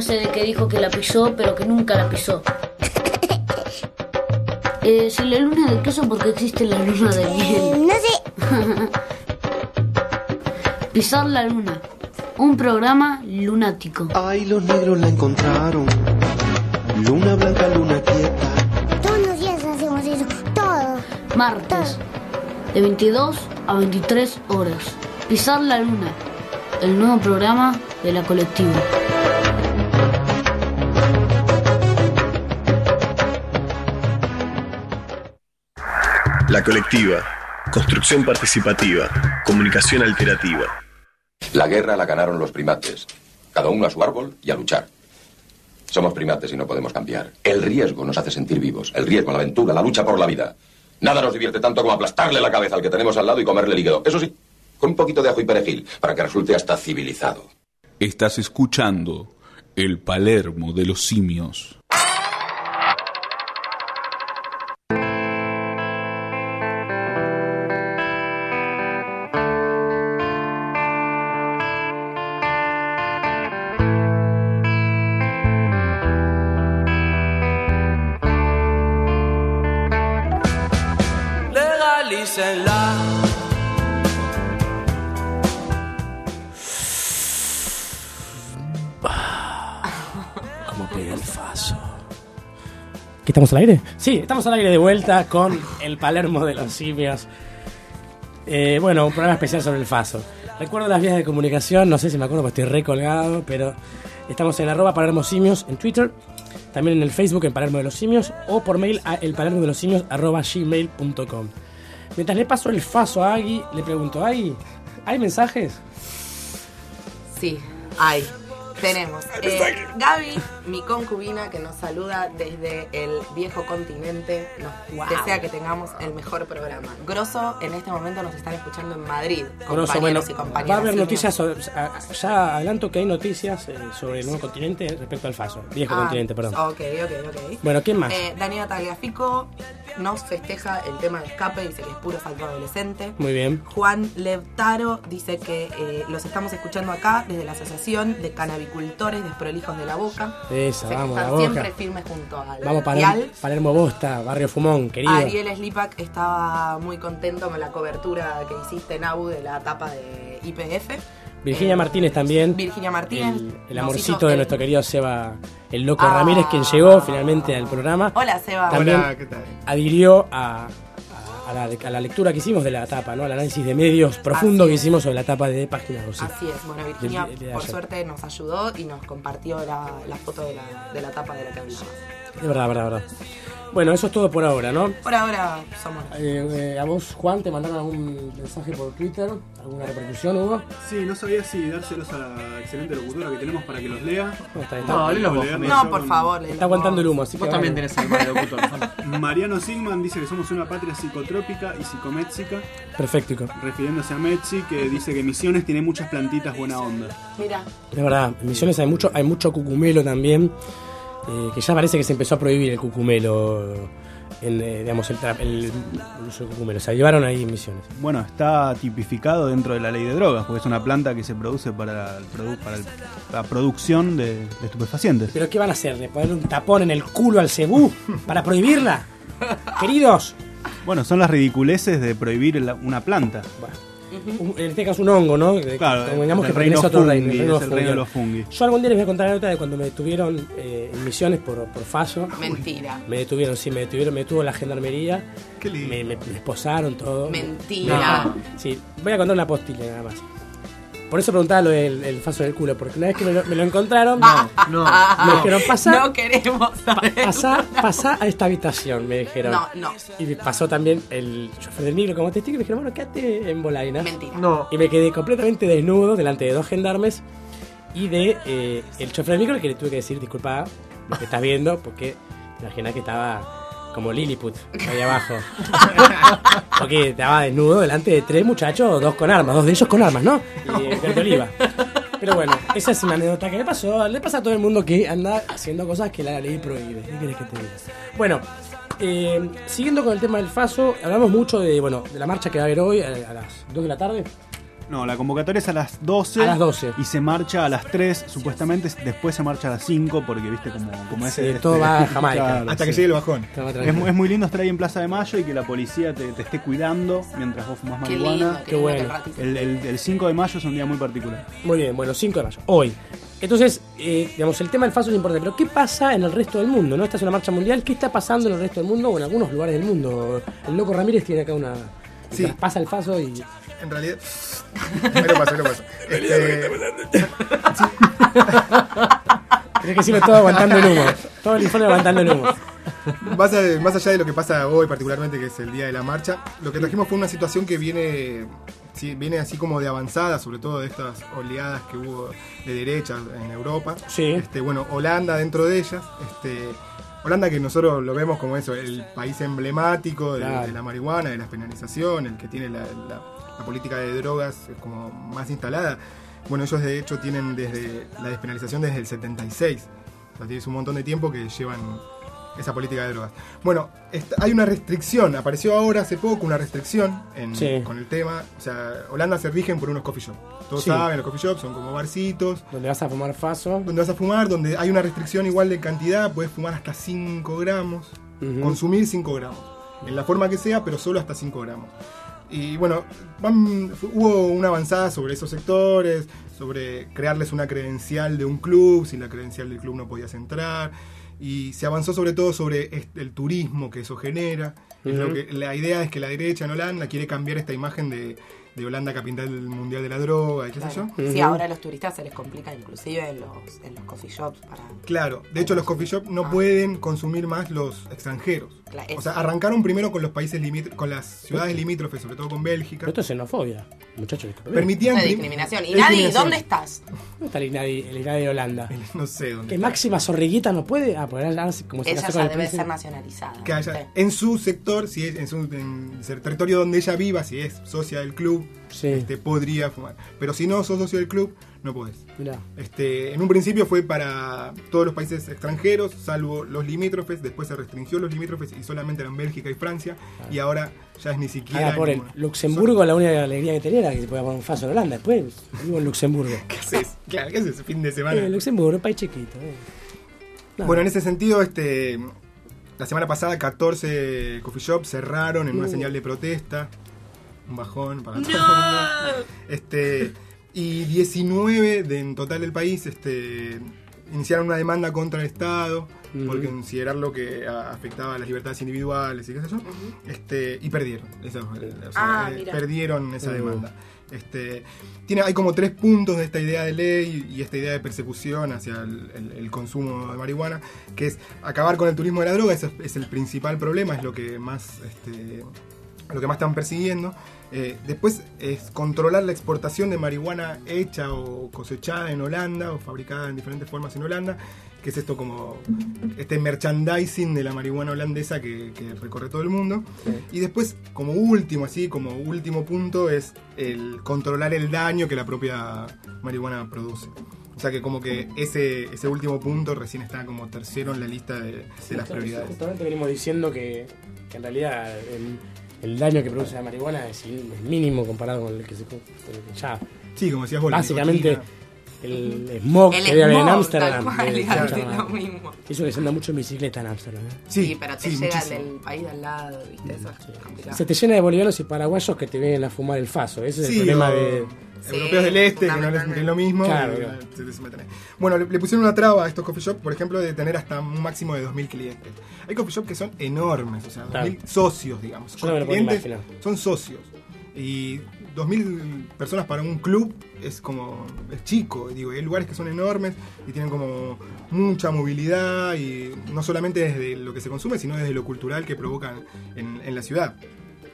Ese de que dijo que la pisó, pero que nunca la pisó. Eh, si la luna de queso, porque existe la luna de miel? No sé. Pisar la luna. Un programa lunático. Ay, los negros la encontraron. Luna blanca, luna quieta. Todos los días hacemos eso, todo. Martes, de 22 a 23 horas. Pisar la luna. El nuevo programa de la colectiva. La colectiva. Construcción participativa. Comunicación alternativa. La guerra la ganaron los primates. Cada uno a su árbol y a luchar. Somos primates y no podemos cambiar. El riesgo nos hace sentir vivos. El riesgo, la aventura, la lucha por la vida. Nada nos divierte tanto como aplastarle la cabeza al que tenemos al lado y comerle el hígado. Eso sí, con un poquito de ajo y perejil, para que resulte hasta civilizado. Estás escuchando el Palermo de los simios. ¿Qué estamos al aire? Sí, estamos al aire de vuelta con el Palermo de los simios. Eh, bueno, un programa especial sobre el faso. Recuerdo las vías de comunicación, no sé si me acuerdo porque estoy recolgado, pero estamos en arroba Palermo Simios en Twitter, también en el Facebook en Palermo de los Simios o por mail a el Palermo de los Simios arroba gmail.com. Mientras le paso el faso a Agui, le pregunto, Agui, ¿hay mensajes? Sí, hay. Tenemos eh, Gaby, mi concubina, que nos saluda desde el viejo continente. Nos Wow. desea que tengamos el mejor programa. Grosso, en este momento nos están escuchando en Madrid. Grosso, compañeros bueno, y compañeras va a haber noticias, sobre- ya adelanto que hay noticias eh, sobre el nuevo continente respecto al faso, viejo Ah, continente, perdón. Ok, ok, ok. Bueno, ¿quién más? Eh, Daniela Tagliafico nos festeja el tema de escape, dice que es puro salto adolescente. Muy bien. Juan Levtaro dice que eh, los estamos escuchando acá desde la Asociación de Canabicultores Desprolijos de la Boca. Esa, que vamos, están la siempre boca. firmes junto al Vamos para. Palermo Bosta, Barrio Fumón, querido. Ariel Slipak estaba muy contento con la cobertura que hiciste en AU de la etapa de IPF. Virginia Martínez también. Virginia Martínez. El, el amorcito de el- nuestro querido Seba, el loco Ah. Ramírez, quien llegó finalmente al programa. Hola, Seba. También Hola, ¿qué tal? adhirió a, a- a la, a la lectura que hicimos de la tapa, ¿no? Al análisis de medios profundo que hicimos sobre la tapa de página 12. Así es, bueno, Virginia De- de- de por suerte nos ayudó y nos compartió la, la foto de la, de la tapa de la que hablabas. Es verdad, verdad, verdad. Bueno, eso es todo por ahora, ¿no? Por ahora somos. Eh, eh, a vos, Juan, te mandaron algún mensaje por Twitter, alguna repercusión hubo. Sí, no sabía si dárselos a la excelente locutora que tenemos para que los lea. No, está No, está- vos, No, léelo por con- favor, Está aguantando el humo, así que. vamos. Mariano Sigman dice que somos una patria psicotrópica y psicoméxica, Perfecto. refiriéndose a Metsi, que dice que Misiones tiene muchas plantitas buena onda. Mira, Es verdad, en Misiones hay mucho, hay mucho cucumelo también, eh, que ya parece que se empezó a prohibir el cucumelo, en, eh, digamos, el, tra- el- el uso del cucumelo. Se llevaron ahí Misiones. Bueno, está tipificado dentro de la ley de drogas, porque es una planta que se produce para, el produ- para el- la producción de, de estupefacientes. ¿Pero qué van a hacer? ¿De poner un tapón en el culo al cebú para prohibirla? Queridos. Bueno, son las ridiculeces de prohibir la- una planta. Un- en este caso un hongo, ¿no? Claro, convengamos el que reino pertenece a otro fungi, reino, el reino es el reino de los fungi. Yo algún día les voy a contar la nota de cuando me detuvieron eh, en Misiones por, por fallo. mentira. Me detuvieron, sí, me detuvieron, me detuvo la gendarmería. Me, me, me esposaron todo. Mentira. No, sí, voy a contar una postilla nada más. Por eso preguntaba lo del el faso del culo, porque una vez que me lo, me lo encontraron, no, me dijeron, pasa, No queremos saber. pasá, pasá a esta habitación, me dijeron. No, no. Y me pasó también el chofer del micro como testigo y me dijeron, bueno, quédate en Bolaina. Mentira. No. Y me quedé completamente desnudo delante de dos gendarmes y de eh, el chofer del micro que le tuve que decir, disculpa, lo que estás viendo, porque te imaginas que estaba como Lilliput ahí abajo. porque estaba desnudo delante de tres muchachos, dos con armas, dos de ellos con armas, ¿no? Y eh, verde oliva. Pero bueno, esa es una anécdota que le pasó. Le pasa a todo el mundo que anda haciendo cosas que la ley prohíbe. ¿Qué querés que te diga? Bueno, eh, siguiendo con el tema del FASO, hablamos mucho de, bueno, de la marcha que va a haber hoy a, a las 2 de la tarde. No, la convocatoria es a las 12. A las 12. Y se marcha a las 3, supuestamente. Después se marcha a las 5, porque viste como, como es Sí, este- todo va a Jamaica. Hasta que llegue el bajón. Es, muy lindo estar ahí en Plaza de Mayo y que la policía te, te esté cuidando mientras vos fumas Qué marihuana. lindo, qué bueno. el. El, el- el 5 de mayo es un día muy particular. Muy bien, bueno, 5 de mayo, hoy. Entonces, eh, digamos, el tema del FASO es importante, pero ¿qué pasa en el resto del mundo? ¿no? Esta es una marcha mundial, ¿qué está pasando en el resto del mundo o en algunos lugares del mundo? El loco Ramírez tiene acá una... Sí. Pasa el FASO y... En realidad. Ahí lo paso, ahí lo paso. Este, Tienes que decirlo todo aguantando el humo. Todo el informe aguantando el humo. más, a- más allá de lo que pasa hoy, particularmente, que es el día de la marcha, lo que trajimos fue una situación que viene, sí, viene así como de avanzada, sobre todo de estas oleadas que hubo de derecha en Europa. Sí. Este, bueno, Holanda dentro de ellas. Este, Holanda que nosotros lo vemos como eso, el país emblemático de, Claro. de la marihuana, de la penalización, el que tiene la, la- la política de drogas como más instalada. Bueno, ellos de hecho tienen desde la despenalización desde el 76. O sea, tienes un montón de tiempo que llevan esa política de drogas. Bueno, hay una restricción, apareció ahora hace poco una restricción en- Sí. con el tema. O sea, Holanda se rigen por unos coffee shops. Todos Sí. saben, los coffee shops son como barcitos. Donde vas a fumar FASO. Donde vas a fumar, donde hay una restricción igual de cantidad, puedes fumar hasta 5 gramos, consumir 5 gramos. En la forma que sea, pero solo hasta 5 gramos. Y bueno, van- hubo una avanzada sobre esos sectores, sobre crearles una credencial de un club, sin la credencial del club no podías entrar. Y se avanzó sobre todo sobre este- el turismo que eso genera. Es lo que, la idea es que la derecha en Holanda quiere cambiar esta imagen de, de Holanda capital mundial de la droga y qué sé yo. Sí, ahora a los turistas se les complica inclusive en los, en los coffee shops para... Claro, de hecho los coffee shops no pueden consumir más los extranjeros. Claro, O sea, arrancaron primero con los países limítrofes, con las ciudades limítrofes, sobre todo con Bélgica. Pero esto es xenofobia, muchachos. Permitían Una discriminación. Y nadie. ¿dónde estás? ¿Dónde está el INADI, el INADI de Holanda? No sé dónde. ¿Que está. Máxima Zorriguita no puede? Ah, pues ahora sí, como se Ella ya debe ser nacionalizada. Que haya- en su sector, si es en su en el territorio donde ella viva, si es socia del club, este, podría fumar. Pero si no sos socio del club, no podés. Mirá. Este, en un principio fue para todos los países extranjeros, salvo los limítrofes, después se restringió los limítrofes y solamente eran Bélgica y Francia, y ahora ya es ni siquiera... Ahora, por el. Luxemburgo, la única alegría que tenía era que se podía poner un faso en Holanda. Después vivo en Luxemburgo. ¿Qué haces? Claro, ¿qué haces fin de semana? Eh, Luxemburgo, un país chiquito. eh. Bueno, en ese sentido, este, la semana pasada 14 coffee shops cerraron en una Uh. señal de protesta. Un bajón para todo el mundo. Este, y 19 de, en total del país este, iniciaron una demanda contra el Estado Ujú. por considerarlo que a- afectaba a las libertades individuales y qué sé yo, este, y perdieron. Esa o sea, Ah, eh, perdieron esa Uh. demanda. Este, tiene, hay como tres puntos de esta idea de ley y esta idea de persecución hacia el, el- el consumo de marihuana, que es acabar con el turismo de la droga, ese es, es el principal problema, es lo que más, este, lo que más están persiguiendo. Eh, después es controlar la exportación de marihuana hecha o cosechada en Holanda o fabricada en diferentes formas en Holanda, que es esto como este merchandising de la marihuana holandesa que, que recorre todo el mundo. Y después, como último, así, como último punto, es el controlar el daño que la propia marihuana produce. O sea que como que ese, ese último punto recién está como tercero en la lista de, de las prioridades. Justamente venimos diciendo que, que en realidad el, el daño que produce la marihuana es, mínimo comparado con el que se con el que ya. Sí, como decías vos, Básicamente nicotina. el smog El que debe haber en smog, Ámsterdam. mismo. Eso que se anda mucho en bicicleta en Ámsterdam. ¿eh? Sí, pero te sí, llega muchísimo. del país de al lado, ¿viste? Eso es complicado. Se te llena de bolivianos y paraguayos que te vienen a fumar el faso. Ese es Sí, el problema o de. Europeos del este, que no les es lo mismo. Claro, y, claro. se- se meten ahí. Bueno, le, le pusieron una traba a estos coffee shop, por ejemplo, de tener hasta un máximo de 2.000 clientes. Hay coffee shop que son enormes, o sea, 2.000 Claro. socios, digamos. Yo no me lo puedo Clientes son socios. Y 2.000 personas para un club es como, es chico, digo, hay lugares que son enormes y tienen como mucha movilidad y no solamente desde lo que se consume, sino desde lo cultural que provocan en, en la ciudad.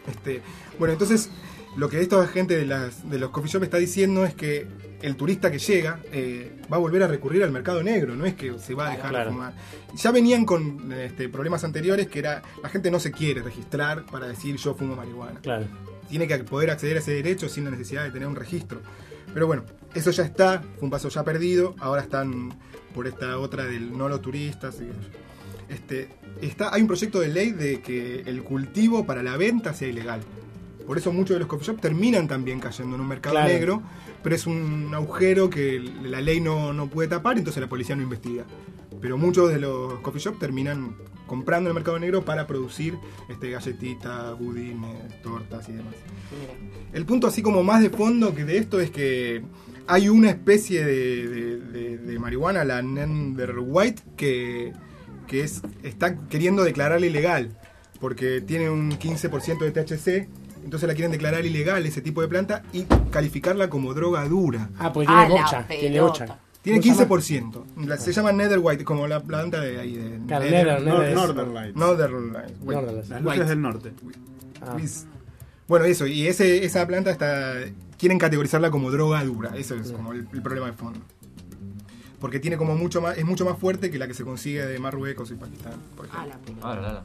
Este, bueno, entonces lo que esta gente de, las, de los coffee shop está diciendo es que el turista que llega eh, va a volver a recurrir al mercado negro, no es que se va a dejar Claro. de fumar. Ya venían con este, problemas anteriores que era la gente no se quiere registrar para decir yo fumo marihuana. Claro. Tiene que poder acceder a ese derecho sin la necesidad de tener un registro. Pero bueno, eso ya está, fue un paso ya perdido, ahora están por esta otra del no los turistas. y- este, está, hay un proyecto de ley de que el cultivo para la venta sea ilegal. Por eso muchos de los coffee shops terminan también cayendo en un mercado Claro. negro, pero es un agujero que la ley no, no puede tapar, entonces la policía no investiga. Pero muchos de los coffee shops terminan comprando en el mercado negro para producir este, galletitas, budines, tortas y demás. El punto así como más de fondo que de esto es que hay una especie de, de- de- de marihuana, la Nender White, que, que es, está queriendo declararla ilegal, porque tiene un 15% de THC, entonces la quieren declarar ilegal ese tipo de planta y calificarla como droga dura. Ah, porque tiene bocha. Tiene bocha. Tiene ¿Cómo se llama? La- se llama Nether White, como la planta de ahí. De Claro, Nether- Nether Northern Lights. Northern Lights. White. Northern Lights. Las luces White. del norte. Ah. Bueno, eso, y ese, esa planta está. Quieren categorizarla como droga dura. Eso es como el, el problema de fondo. Porque tiene como mucho más. Es mucho más fuerte que la que se consigue de Marruecos y Pakistán, por ejemplo. Ahora, ahora.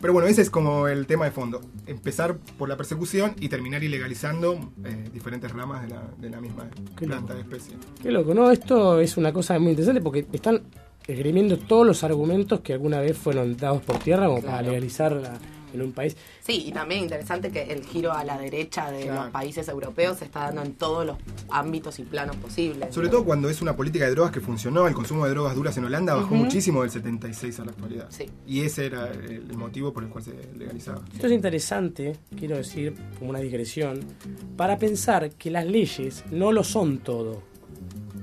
Pero bueno, ese es como el tema de fondo. Empezar por la persecución y terminar ilegalizando eh, diferentes ramas de la, de la misma Qué planta de especie. Qué loco, ¿no? Esto es una cosa muy interesante porque están esgrimiendo todos los argumentos que alguna vez fueron dados por tierra como para Claro. legalizarla en un país. Sí, y también interesante que el giro a la derecha de Claro. los países europeos se está dando en todos los ámbitos y planos posibles. Sobre todo cuando es una política de drogas que funcionó, el consumo de drogas duras en Holanda bajó muchísimo del 76 a la actualidad. Sí. Y ese era el motivo por el cual se legalizaba. Esto es interesante, quiero decir, como una digresión, para pensar que las leyes no lo son todo.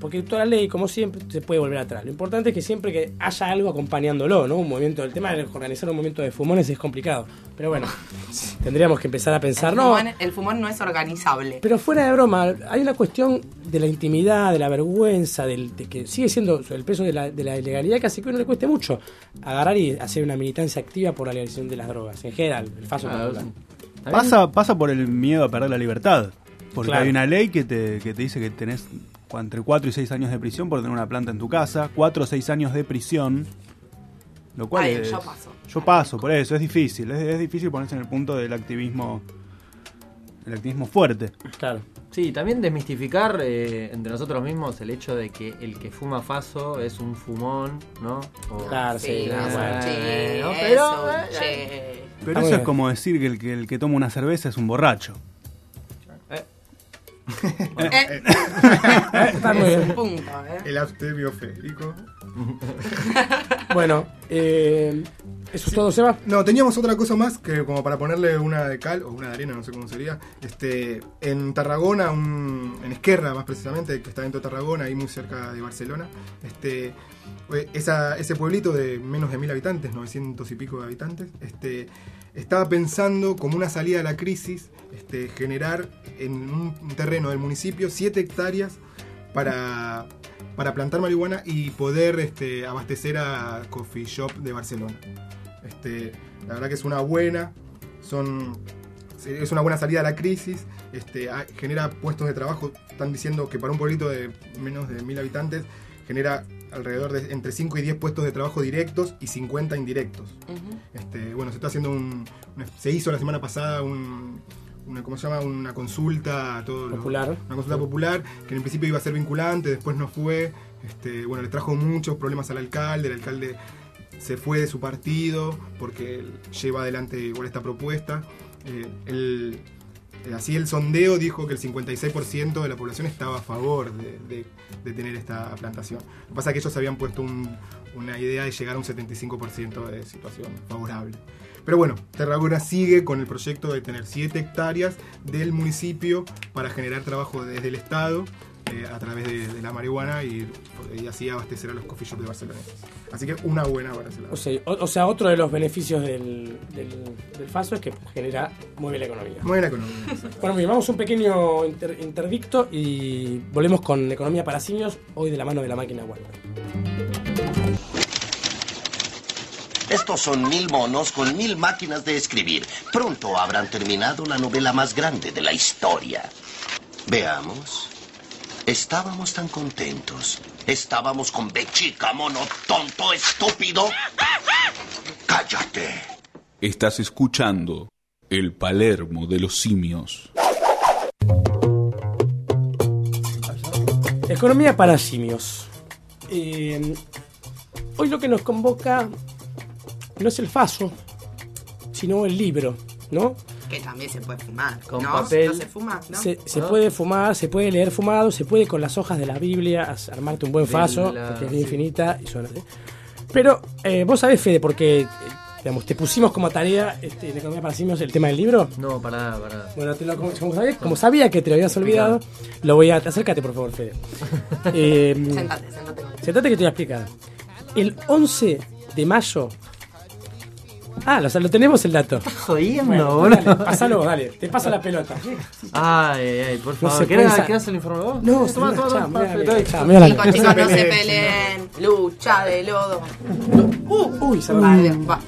Porque toda la ley, como siempre, se puede volver atrás. Lo importante es que siempre que haya algo acompañándolo, ¿no? Un movimiento, el tema de organizar un movimiento de fumones es complicado. Pero bueno, tendríamos que empezar a pensar, el, ¿no? fumón, el fumón no es organizable. Pero fuera de broma, hay una cuestión de la intimidad, de la vergüenza, del, de que sigue siendo el peso de la, de la ilegalidad, casi que no le cueste mucho agarrar y hacer una militancia activa por la legalización de las drogas, en general, el faso popular. Pasa, pasa por el miedo a perder la libertad. Porque Claro. hay una ley que te, que te dice que tenés entre 4 y 6 años de prisión por tener una planta en tu casa, 4 o 6 años de prisión, lo cual Ay, es- yo paso. Yo paso, por eso, es difícil, es, es difícil ponerse en el punto del activismo, el activismo fuerte. Claro. Sí, también desmistificar eh, entre nosotros mismos el hecho de que el que fuma faso es un fumón, ¿no? O- Claro, sí, bueno. bueno, Sí, pero, eso, eh. Pero eso es como decir que el, que el que toma una cerveza es un borracho. Eh, Está muy bien. punto, ¿eh? El abstemio férico. Bueno, eh, ¿eso es todo, Seba? No, teníamos otra cosa más que como para ponerle una de cal o una de arena, no sé cómo sería. Este, en Tarragona, un- en Esquerra más precisamente, que está dentro de Tarragona, ahí muy cerca de Barcelona. Este, eh, esa- ese pueblito de menos de mil habitantes, 900 y pico de habitantes, este, estaba pensando como una salida a la crisis, este, generar en un terreno del municipio 7 hectáreas para, para plantar marihuana y poder este, abastecer a Coffee Shop de Barcelona. Este, la verdad que es una buena, son, es una buena salida a la crisis, este, genera puestos de trabajo, están diciendo que para un pueblito de menos de mil habitantes genera alrededor de entre 5 y 10 puestos de trabajo directos y 50 indirectos. Este, bueno, se está haciendo un, se hizo la semana pasada un, una, ¿cómo se llama? Una consulta todo lo- Popular. una consulta popular que en principio iba a ser vinculante, después no fue. Este, bueno, le trajo muchos problemas al alcalde, el alcalde se fue de su partido porque lleva adelante igual esta propuesta. Eh, él- eh, así el sondeo dijo que el 56% de la población estaba a favor de, de- de tener esta plantación. Lo que pasa es que ellos habían puesto un- una idea de llegar a un 75% de situación favorable. Pero bueno, Tarragona sigue con el proyecto de tener 7 hectáreas del municipio para generar trabajo desde el Estado eh, a través de, de la marihuana y, y así abastecer a los coffee shops de Barcelona. Así que una buena lado. O sea, o, o sea, otro de los beneficios del, del, del FASO es que genera, mueve la economía. Mueve la economía. Bueno, bien, vamos a un pequeño inter- interdicto y volvemos con Economía para Simios, hoy de la mano de la máquina web. Estos son mil monos con mil máquinas de escribir. Pronto habrán terminado la novela más grande de la historia. Veamos. Estábamos tan contentos. Estábamos con Bechica, mono tonto, estúpido. Cállate. Estás escuchando El Palermo de los Simios. Economía para Simios. Eh, hoy lo que nos convoca no es el FASO, sino el libro, ¿no? Que también se puede fumar. Con ¿no? papel. No se fuma, ¿no? Se, se puede fumar, se puede leer fumado, se puede con las hojas de la Biblia armarte un buen faso, la- porque es sí. infinita y suena así. Pero eh, vos sabés, Fede, porque eh, digamos, te pusimos como tarea este, en Economía para Simios el tema del libro. No, pará, pará. Bueno, te lo, como, como sabía, como sabía que te lo habías olvidado, lo voy a. Acércate, por favor, Fede. Eh, Sentate, sentate. sentate que te voy a explicar. El 11 de mayo. Ah, lo, lo tenemos el dato. Estás jodiendo, boludo. Dale, pasalo dale. Te paso la pelota. Ay, ay, por No favor. se ¿Querés el informe vos? No, toma, toma, toma, la- Chicos, chicos, no se peleen. Lucha de lodo. Uy, se Vale, va.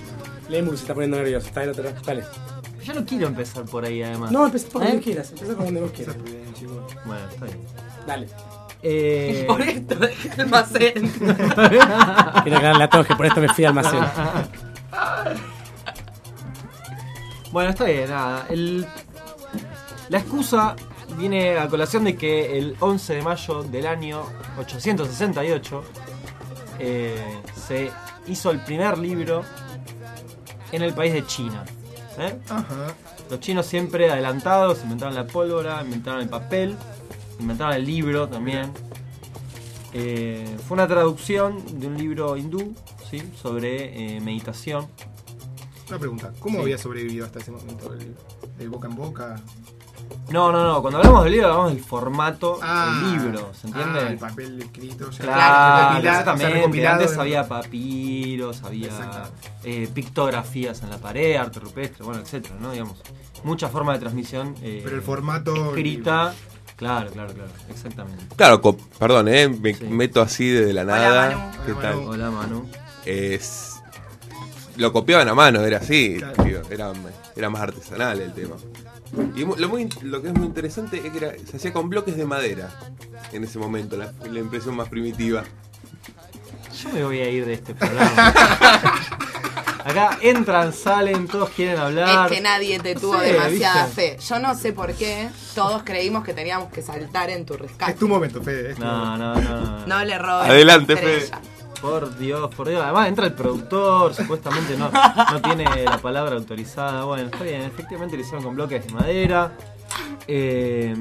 Lemu se está poniendo nervioso. Está del otro lado. Dale. Yo no quiero empezar por ahí, además. No, empecé por ¿Eh? donde quieras. Empecé por donde vos quieras. Bueno, está bien. Dale. Eh... Por esto dejé el almacén. Quiero aclararle a todos que por esto me fui al almacén. Bueno, está bien, nada. El... La excusa viene a colación de que el 11 de mayo del año 868 eh, se hizo el primer libro en el país de China. ¿eh? Los chinos siempre adelantados, inventaron la pólvora, inventaron el papel, inventaron el libro también. Eh, fue una traducción de un libro hindú ¿sí? sobre eh, meditación. Una pregunta, ¿cómo Sí. había sobrevivido hasta ese momento? ¿El- ¿De boca en boca? No, no, no. Cuando hablamos del libro, hablamos del formato Ah, del libro. ¿Se entiende? ah, el papel escrito ya. Claro, recopilado, o sea, exactamente. Antes había papiros, había eh, pictografías en la pared, arte rupestre, bueno, etcétera, ¿no? Digamos, muchas formas de transmisión. eh, Pero el formato- Escrita. Claro, claro, claro. Exactamente. Claro, perdón, ¿eh? me meto así de la nada. Manu. ¿Qué Hola, tal? Manu. Hola, Manu. Es... Lo copiaban a mano, era así. era, era más artesanal el tema. Y lo, muy, lo que es muy interesante es que era- se hacía con bloques de madera en ese momento, la, la impresión más primitiva. Yo me voy a ir de este programa. Acá entran, salen, todos quieren hablar. Es que nadie te No tuvo sé, demasiada ¿viste? fe. Yo no sé por qué todos creímos que teníamos que saltar en tu rescate. Es tu momento, Fede. es tu No, momento. no, no, no. No le robes. Adelante, la estrella. Por Dios, por Dios. Además entra el productor, supuestamente no, no tiene la palabra autorizada. Bueno, está bien, efectivamente lo hicieron con bloques de madera. Eh,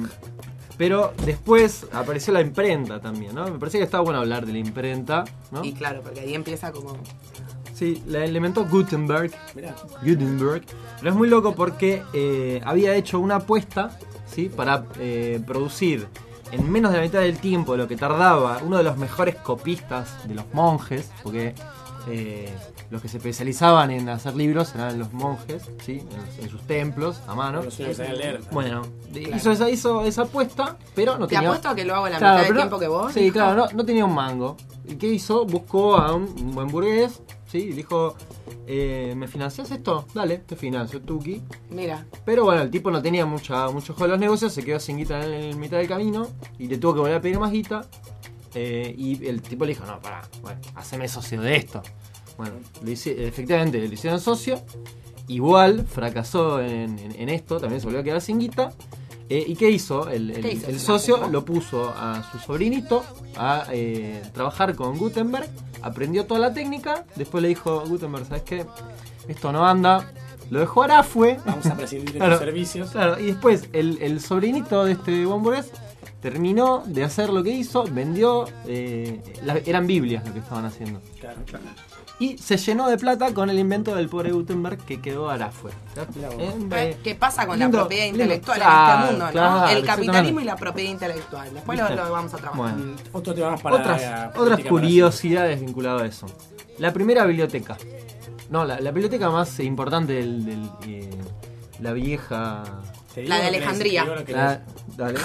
Pero después apareció la imprenta también, ¿no? Me parecía que estaba bueno hablar de la imprenta, ¿no? Y claro, porque ahí empieza como. Sí, la inventó Gutenberg. Gutenberg. Pero es muy loco porque eh, había hecho una apuesta, ¿sí? Para eh, producir en menos de la mitad del tiempo de lo que tardaba uno de los mejores copistas de los monjes, porque eh, los que se especializaban en hacer libros eran los monjes, ¿sí? en, en sus templos, a mano. Sabían leer. Bueno, hizo, esa, hizo esa apuesta, pero no Te tenía... apuesto a que lo hago la Claro, mitad del pero- tiempo que vos. Sí, claro, no, no tenía un mango. ¿Y qué hizo? Buscó a un, un buen burgués, ¿sí? Dijo, eh, ¿me financias esto? Dale, te financio, Tuki. Mira. Pero bueno, el tipo no tenía mucha, mucho ojo de los negocios, se quedó sin guita en, el mitad del camino y le tuvo que volver a pedir más guita. eh, y el tipo le dijo, no, pará, bueno, haceme socio de esto. Bueno, le hice- efectivamente le hicieron socio. Igual fracasó en, en- en esto, también se volvió a quedar sin guita. Eh, ¿Y qué hizo? El, el- ¿Qué hizo? el ¿Se la socio lo puso a su sobrinito a eh, trabajar con Gutenberg, aprendió toda la técnica, después le dijo Gutenberg, ¿sabes qué? Esto no anda, lo dejó a Arafue. Vamos a prescindir de Claro, tus servicios. Claro, y después el, el sobrinito de este buen burgués terminó de hacer lo que hizo, vendió, eh, la- eran Biblias lo que estaban haciendo. Claro, claro. Y se llenó de plata con el invento del pobre Gutenberg que quedó Arafue. Eh, ¿Qué pasa con la propiedad lindo. intelectual en Claro, este mundo, no? claro, el capitalismo y la propiedad intelectual. Después lo, vamos a trabajar. Bueno. Otro tema más para otras, la curiosidades vinculadas a eso. La primera biblioteca. No, la, la biblioteca más importante del, del, eh, la vieja. La de Alejandría. La- dale,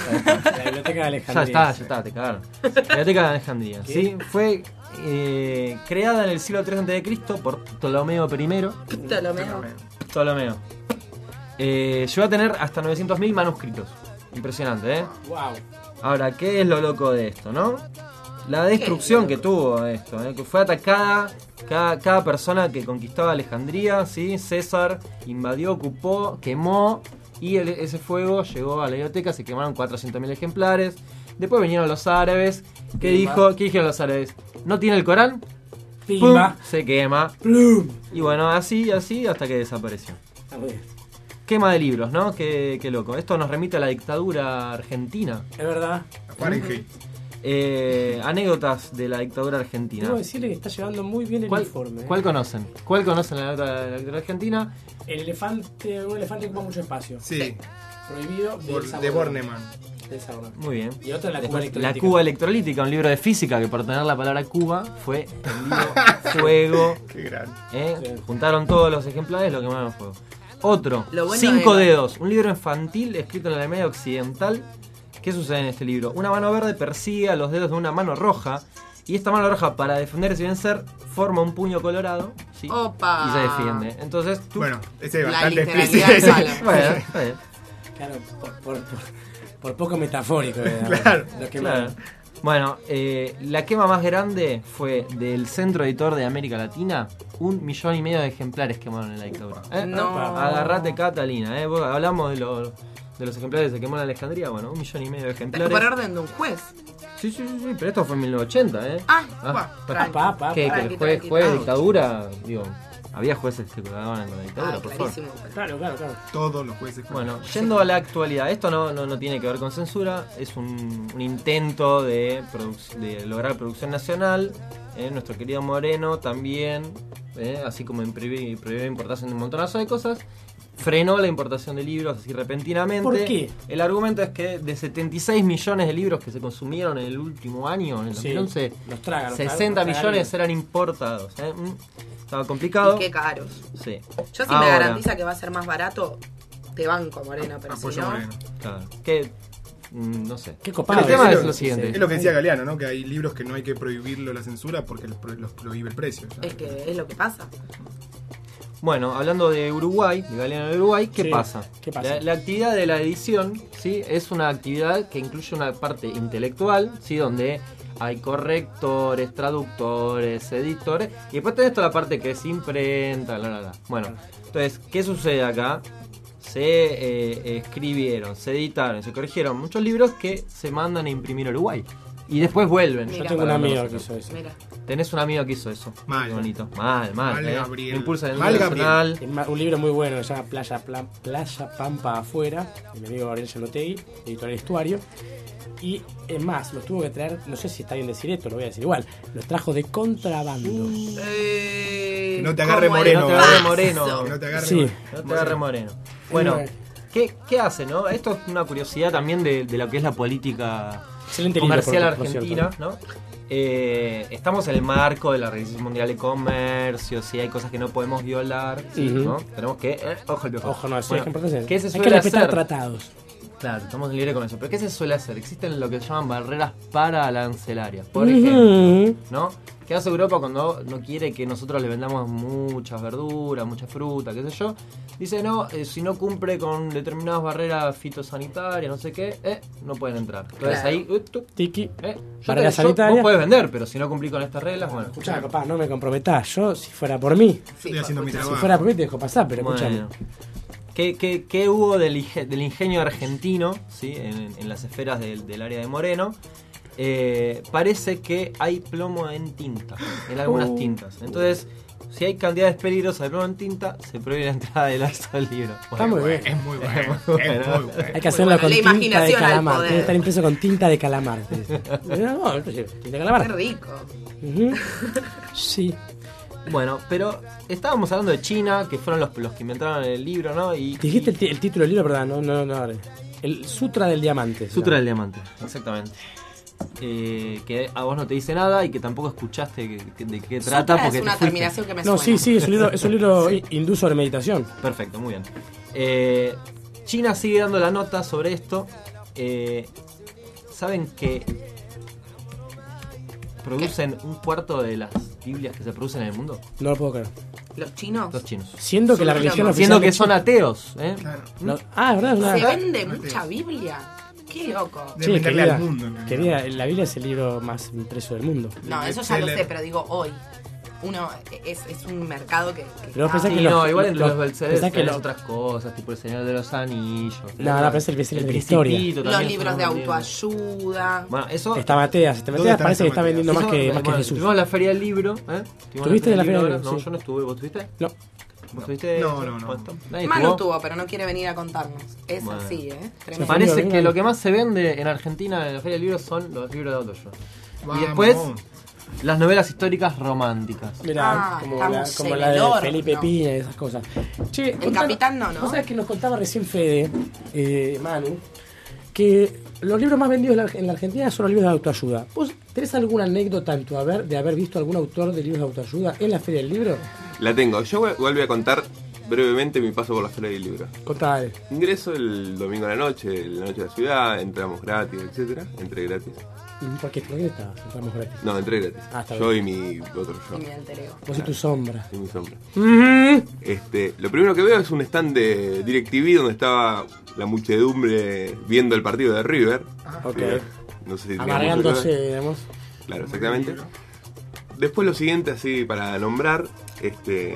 La biblioteca de Ya Alejandría. está, ya está, te cagaron. La biblioteca de Alejandría. ¿Qué? ¿sí? Fue eh, creada en el siglo III a.C. por Ptolomeo I. Ptolomeo. Ptolomeo. Eh, llegó a tener hasta 900.000 manuscritos. Impresionante, ¿eh? Wow. Ahora, ¿qué es lo loco de esto, no? La destrucción que tuvo esto, ¿eh? que fue atacada cada, cada persona que conquistaba Alejandría, ¿sí? César invadió, ocupó, quemó y el- ese fuego llegó a la biblioteca, se quemaron 400.000 ejemplares. Después vinieron los árabes, ¿qué, Pimba. dijo, ¿qué dijeron los árabes? ¿No tiene el Corán? Pum, se quema. Y bueno, así, así hasta que desapareció. Quema de libros, ¿no? Qué, qué loco. Esto nos remite a la dictadura argentina. Es verdad. Fahrenheit. Eh, anécdotas de la dictadura argentina. Debo decirle que está llevando muy bien el ¿Cuál, informe. ¿eh? cuál conocen? ¿Cuál conocen la anécdota de la dictadura argentina? El elefante, un elefante ocupa mucho espacio. Sí. Prohibido Por- de Bornemann. Muy bien. Y otra la cuba electrolítica. La cuba electrolítica, un libro de física que por tener la palabra cuba fue prendido fuego. Qué gran. ¿eh? Juntaron todos los ejemplares, lo quemaron fuego. Otro, bueno Cinco de- dedos, un libro infantil escrito en la Alemania Occidental. ¿Qué sucede en este libro? Una mano verde persigue a los dedos de una mano roja. Y esta mano roja, para defenderse y vencer, forma un puño colorado. ¿sí? Opa. Y se defiende. Entonces, tú- Bueno, ese es La bastante explícito. Bueno, está bien. Claro, por, por, por, por poco metafórico. Claro, lo que Claro. Bueno, eh, la quema más grande fue del centro editor de América Latina. Un millón y medio de ejemplares quemaron en la dictadura. ¿eh? No. Agarrate, Catalina. ¿eh? Vos- hablamos de, los de los ejemplares que se quemó en Alejandría. Bueno, un millón y medio de ejemplares. Por orden de un juez. Sí, sí, sí, sí, pero esto fue en 1980, ¿eh? Ah, Ah, tranqui. Pa, pa, ¿Qué? pa. ¿Que tranqui, fue, tranqui, tranqui. dictadura? Digo, había jueces que cagaban con la dictadura, Ah, por favor. Claro, claro, claro. Todos los jueces. fueron. Bueno, yendo a la actualidad, esto no, no, no tiene que ver con censura, es un, un intento de, produc- de lograr producción nacional. eh, nuestro querido Moreno también, eh, así como prohibió importación de un montonazo de cosas, frenó la importación de libros así repentinamente. ¿Por qué? El argumento es que de 76 millones de libros que se consumieron en el último año, en el Sí, 2011, los traga, los 60 traga, los millones traga. eran importados. eh, mm, Estaba complicado. Y qué caros. Sí. Yo si Ahora, me garantiza que va a ser más barato, te banco, Moreno, pero si Apoyo no... Moreno. Claro. Que, mm, no sé. Qué copado. El tema Es es lo- lo siguiente. Es lo que decía Galeano, ¿no? Que hay libros que no hay que prohibirlo la censura porque los, pro- los prohíbe el precio. Es que es lo que pasa. Bueno, hablando de Uruguay, de Galeano de Uruguay, ¿qué Sí, pasa? ¿qué pasa? La, la actividad de la edición, ¿sí? Es una actividad que incluye una parte intelectual, ¿sí? Donde hay correctores, traductores, editores, y después tenés toda la parte que es imprenta, la, la, la. Bueno, entonces, ¿qué sucede acá? Se eh, escribieron, se editaron, se corrigieron muchos libros que se mandan a imprimir a Uruguay. Y después vuelven. Yo tengo un amigo que hizo eso. Mira. Tenés un amigo que hizo eso. Mal. Qué bonito. Mal, mal. Mal, eh. Gabriel. Impulsa el Mal, Un libro muy bueno, que se llama Playa, Pla- Playa Pampa Afuera, de mi amigo Gabriel Yanotegui, editorial Estuario. Y es más, los tuvo que traer, no sé si está bien decir esto, lo voy a decir igual, los trajo de contrabando. Eh, Que no te agarre ¿cómo moreno. No te agarre moreno. Que no te agarre Sí. moreno. No te agarre moreno. Bueno, ¿qué, qué hace, no? Esto es una curiosidad también de, de lo que es la política Excelente comercial argentina. ¿no? Eh, estamos en el marco de la Organización Mundial de Comercio, si hay cosas que no podemos violar, sí, Ujú. ¿no? Tenemos que... eh, ojo al piojo. Ojo, no, sí, Bueno, es. ¿Qué se Hay suele que respetar hacer? tratados. Claro, estamos en libre comercio. Pero ¿qué se suele hacer? Existen lo que se llaman barreras paralancelarias. Por ejemplo, ¿no? ¿Qué hace Europa cuando no quiere que nosotros le vendamos muchas verduras, mucha fruta, qué sé yo? Dice, no, eh, si no cumple con determinadas barreras fitosanitarias, no sé qué, eh, no pueden entrar. Entonces Claro. ahí, uh, tú, Tiki, eh, barrera sanitaria. vos podés vender, pero si no cumplís con estas reglas, bueno. Escuchá, papá, no me comprometás. Yo, si fuera por mí, Estoy haciendo mi si fuera por mí te dejo pasar, pero escúchame. ¿Qué, qué, qué hubo del, del ingenio argentino ¿sí? en, en las esferas del, del área de Moreno? Eh, parece que hay plomo en tinta, en algunas Uh. tintas. Entonces, si hay cantidades peligrosas de plomo en tinta, se prohíbe la entrada del acto del libro. Está muy bien. Es muy bueno. Es muy Es muy bueno. Hay que hacerlo bueno, con la tinta de imaginación al calamar. Tiene que estar impreso con tinta de calamar. no, tinta de Qué calamar. rico. Sí. Bueno, pero estábamos hablando de China, que fueron los, los que inventaron el libro, ¿no? Y, Dijiste el, ti- el título del libro, perdón, no, no, no. no. El Sutra del Diamante. Sutra del Diamante, exactamente. Eh, que a vos no te dice nada y que tampoco escuchaste que- que- de qué Sutra trata es porque te una fuiste. terminación que me No, suena. sí, sí, es un libro, es un libro hindú sobre meditación. Perfecto, muy bien. Eh, China sigue dando la nota sobre esto. Eh, Saben que producen un cuarto de las Biblias que se producen en el mundo. No lo puedo creer. Los chinos. Los chinos. Siendo que la Son religión oficial Siendo que son ateos. ¿eh? No- Ah, ¿verdad? Es una- Se vende mucha Biblia. Qué loco. Sí, querida, al mundo, en realidad. querida, la Biblia es el libro más impreso del mundo. No, eso ya lo sé, pero digo hoy. Uno es, es un mercado que. que Pero está- pensás Sí, que los- no, igual entre los- los bestsellers pensás que los- otras cosas, tipo El Señor de los Anillos. No, no, es el bestseller de la historia. Los libros de autoayuda. Bueno, eso. Está Mateas. ¿Dónde Mateas está parece que está vendiendo más que, más que Jesús. Estuvimos en la Feria del Libro. ¿eh? ¿Tuviste en la Feria del? Libro? No, yo no estuve. ¿Vos estuviste? No. ¿Vos estuviste? No, no, no. Manu tuvo, pero no quiere venir a contarnos. Es Bueno. así, ¿eh? Me parece que lo que más se vende en Argentina en la Feria del Libro son los libros de autoayuda. Y después, las novelas históricas románticas. Mirá, Ah, como, la, estamos como en la el de horno. Felipe Piña y esas cosas. Che, El capitán no, ¿no? Vos sabés que nos contaba recién Fede, eh, Manu, que los libros más vendidos en la- en la Argentina son los libros de autoayuda. ¿Vos tenés alguna anécdota en tu haber de haber visto algún autor de libros de autoayuda en la Feria del Libro? La tengo. Yo voy- igual voy a contar brevemente mi paso por la Feria del Libro. Contá. eh. Ingreso el domingo a la noche, la noche de la ciudad, entramos gratis, etcétera, entré gratis. ¿Por qué? ¿Por qué? Entramos gratis. No, entré gratis. Ah, está yo bien. y mi otro yo. Y mi alter ego. Vos y tu sombra. Y mi sombra. Este, lo primero que veo es un stand de DirecTV donde estaba la muchedumbre viendo el partido de River. ok. River, No sé si Amargándose, digamos. Claro, exactamente. Después lo siguiente, así para nombrar, este,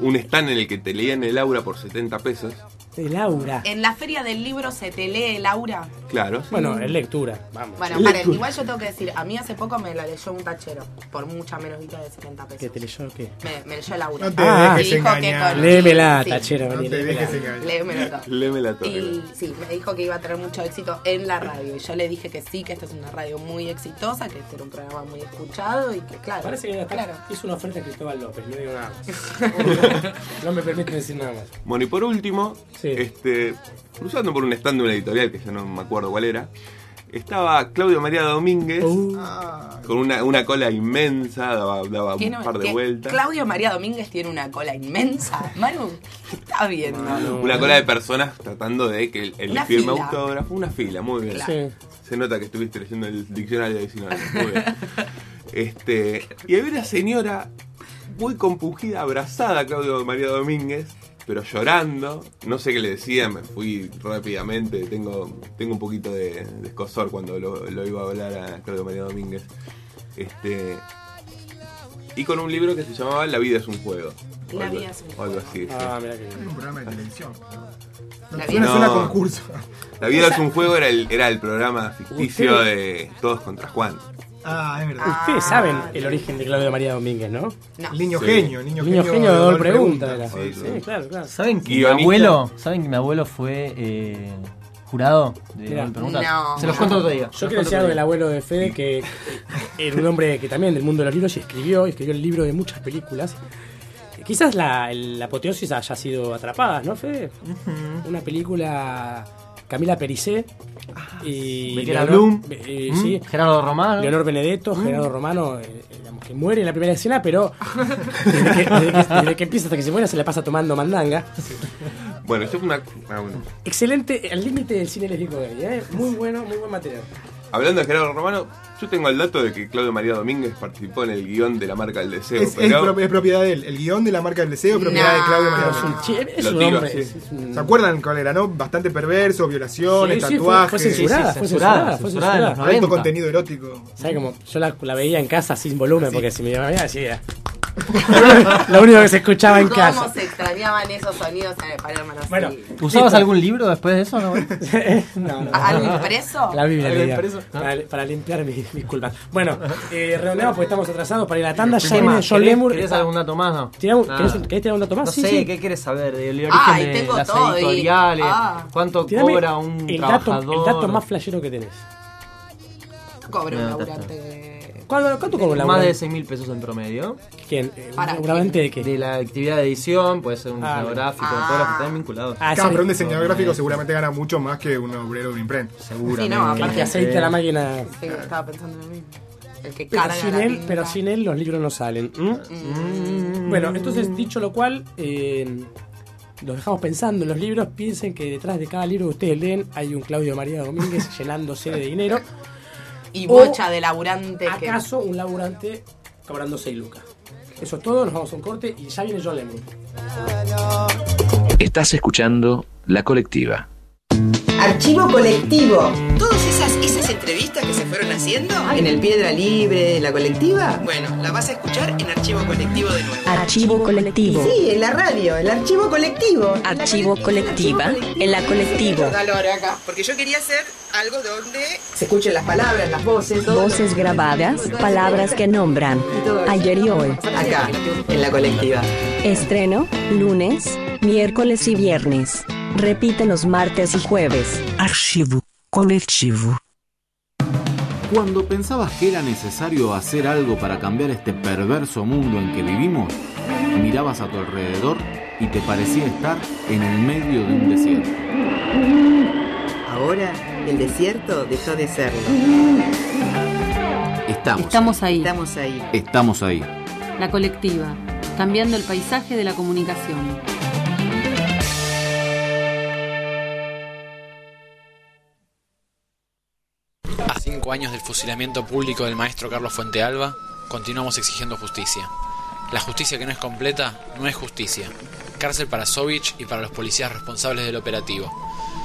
un stand en el que te leían el aura por 70 pesos. De Laura. En la feria del libro se te lee Laura. Claro, sí. Bueno, es lectura. Vamos. Bueno, paren, lectura. igual yo tengo que decir, a mí hace poco me la leyó un tachero, por mucha menos guita de 70 ¿Qué pesos. te leyó o qué? Me, me leyó Laura. No te Ah. dejes que engañar. con- Léemela, Sí. tachero, No vení, te léemela. dejes engañar. Léemelo todo. Lémela toda. Y sí, me dijo que iba a tener mucho éxito en la radio. Y yo le dije que sí, que esta es una radio muy exitosa, que este era un programa muy escuchado y que, claro. Parece que está- claro. hizo una oferta a Cristóbal López, no digo nada más. no me permiten decir nada más. Bueno, y por último, Sí. este, cruzando por un stand de una editorial que ya no me acuerdo cuál era, estaba Claudio María Domínguez Uh. Ah, con una, una cola inmensa, daba, daba un par de vueltas. Claudio María Domínguez tiene una cola inmensa. Manu, ¿qué está viendo? Una cola de personas tratando de que él Una firme fila. autógrafo. Una fila, muy bien. Claro. Sí. Se nota que estuviste leyendo el diccionario de diccionario. Muy bien. Este, y había una señora muy compungida, abrazada a Claudio María Domínguez, pero llorando. No sé qué le decía, me fui rápidamente. Tengo, tengo un poquito de, de escosor cuando lo, lo iba a hablar a Claudio María Domínguez. Este, y con un libro que se llamaba La vida es un juego. La algo, vida es un o algo así. Ah, mira que Un programa de televisión. La Suena, suena a concurso. La vida es un juego era el, era el programa ficticio Usted- de Todos contra Juan. Ah, es verdad. Ustedes saben el origen de Claudio María Domínguez, ¿no? Niño Sí. genio, niño, Niño genio. genio de Pregunta. Pregunta. Sí, Sí, sí. claro, claro. ¿Saben que mi abuelo, ¿saben que mi abuelo fue eh, jurado de Mira, Dol Preguntas? no. Se los cuento otro día. Yo quiero decir algo del abuelo de Fede, que era un hombre que también del mundo de los libros y escribió, y escribió el libro de muchas películas. Quizás la, apoteosis haya sido Atrapadas, ¿no, Fede? Una película Camila Pericé y Leonor- Bloom, eh, ¿Mm? sí, Gerardo Romano. Leonor Benedetto, Gerardo Romano, eh, digamos, que muere en la primera escena, pero desde que, desde que- desde que empieza hasta que se muere se le pasa tomando mandanga. Bueno, esto es una. ah, bueno. Excelente, al límite del cine lésbico gay, ¿eh? Muy bueno, muy buen material. Hablando de Gerardo Romano, yo tengo el dato de que Claudio María Domínguez participó en el guion de la marca del deseo. Es, es pero pro- es propiedad de él. El guion de la marca del deseo es propiedad de Claudio María Domínguez. es un tiro hombre. ¿Se acuerdan cuál era, no? Bastante perverso, violaciones, Sí, tatuajes. fue censurada, fue censurada, fue censurada. Alto 90. contenido erótico. ¿Sabes cómo? Yo la, la veía en casa sin volumen, porque si me llamaba así era. Lo único que se escuchaba en ¿Cómo casa. se extrañaban esos sonidos en el Palermo? No Bueno. ¿Usabas Listo. algún libro después de eso? No? no, no. ¿Algo impreso? La Biblia ¿Algo impreso? para, para limpiar mis, mis culpas. Bueno, eh, redondeamos porque estamos atrasados para ir a la tanda. Ya ¿Qué viene? John ¿Querés, Lemur. querés Está- algún dato más? No. Tiramos- Nada. ¿querés, querés tirar un dato más? No Sí, sé, sí. ¿qué quieres saber? Del origen Ay, de tengo las todo, y- editoriales, ah. cuánto Tirame cobra un el dato, trabajador. el dato más flashero que tenés. Cobre un No, laburante. ¿Cuánto, cuánto cobra la Más de 6 mil pesos en promedio. ¿Quién? Eh, ¿Un ¿Para laburante de qué? De la actividad de edición, puede ser un Ah, diseñador gráfico, ah. todo lo que están vinculados. Ah, Claro, pero un diseñador gráfico seguramente gana mucho más que un obrero de imprenta. Seguramente. Sí, no, El aparte- que aceita la máquina. Sí, estaba pensando en lo mismo. El que Pero carga sin, la él, tinta. pero sin él los libros no salen. ¿Mm? Bueno, entonces dicho lo cual, eh, los dejamos pensando en los libros. Piensen que detrás de cada libro que ustedes leen hay un Claudio María Domínguez llenándose de dinero. Y O, bocha de laburantes que. ¿Acaso un laburante cobrando 6 lucas? Eso es todo, nos vamos a un corte y ya viene John Lemon. Estás escuchando La Colectiva. Archivo colectivo. Todas esas, esas entrevistas que se fueron haciendo en el Piedra Libre, en la colectiva, bueno, la vas a escuchar en Archivo Colectivo de nuevo. Archivo colectivo. Sí, en la radio, el archivo colectivo. Archivo colectiva. En la colectivo. Calor acá, porque yo quería hacer algo donde se escuchen las palabras, las voces, todo. Voces grabadas, palabras que nombran. Ayer y hoy. Acá, en la colectiva. Estreno, lunes, miércoles y viernes. Repite los martes y jueves. Archivo colectivo. Cuando pensabas que era necesario hacer algo para cambiar este perverso mundo en que vivimos, mirabas a tu alrededor y te parecía estar en el medio de un desierto. Ahora, el desierto dejó de serlo. Estamos. Estamos ahí. Estamos ahí. Estamos ahí. La colectiva, cambiando el paisaje de la comunicación. A cinco años del fusilamiento público del maestro Carlos Fuente Alba, continuamos exigiendo justicia. La justicia que no es completa no es justicia. Cárcel para Sovich y para los policías responsables del operativo.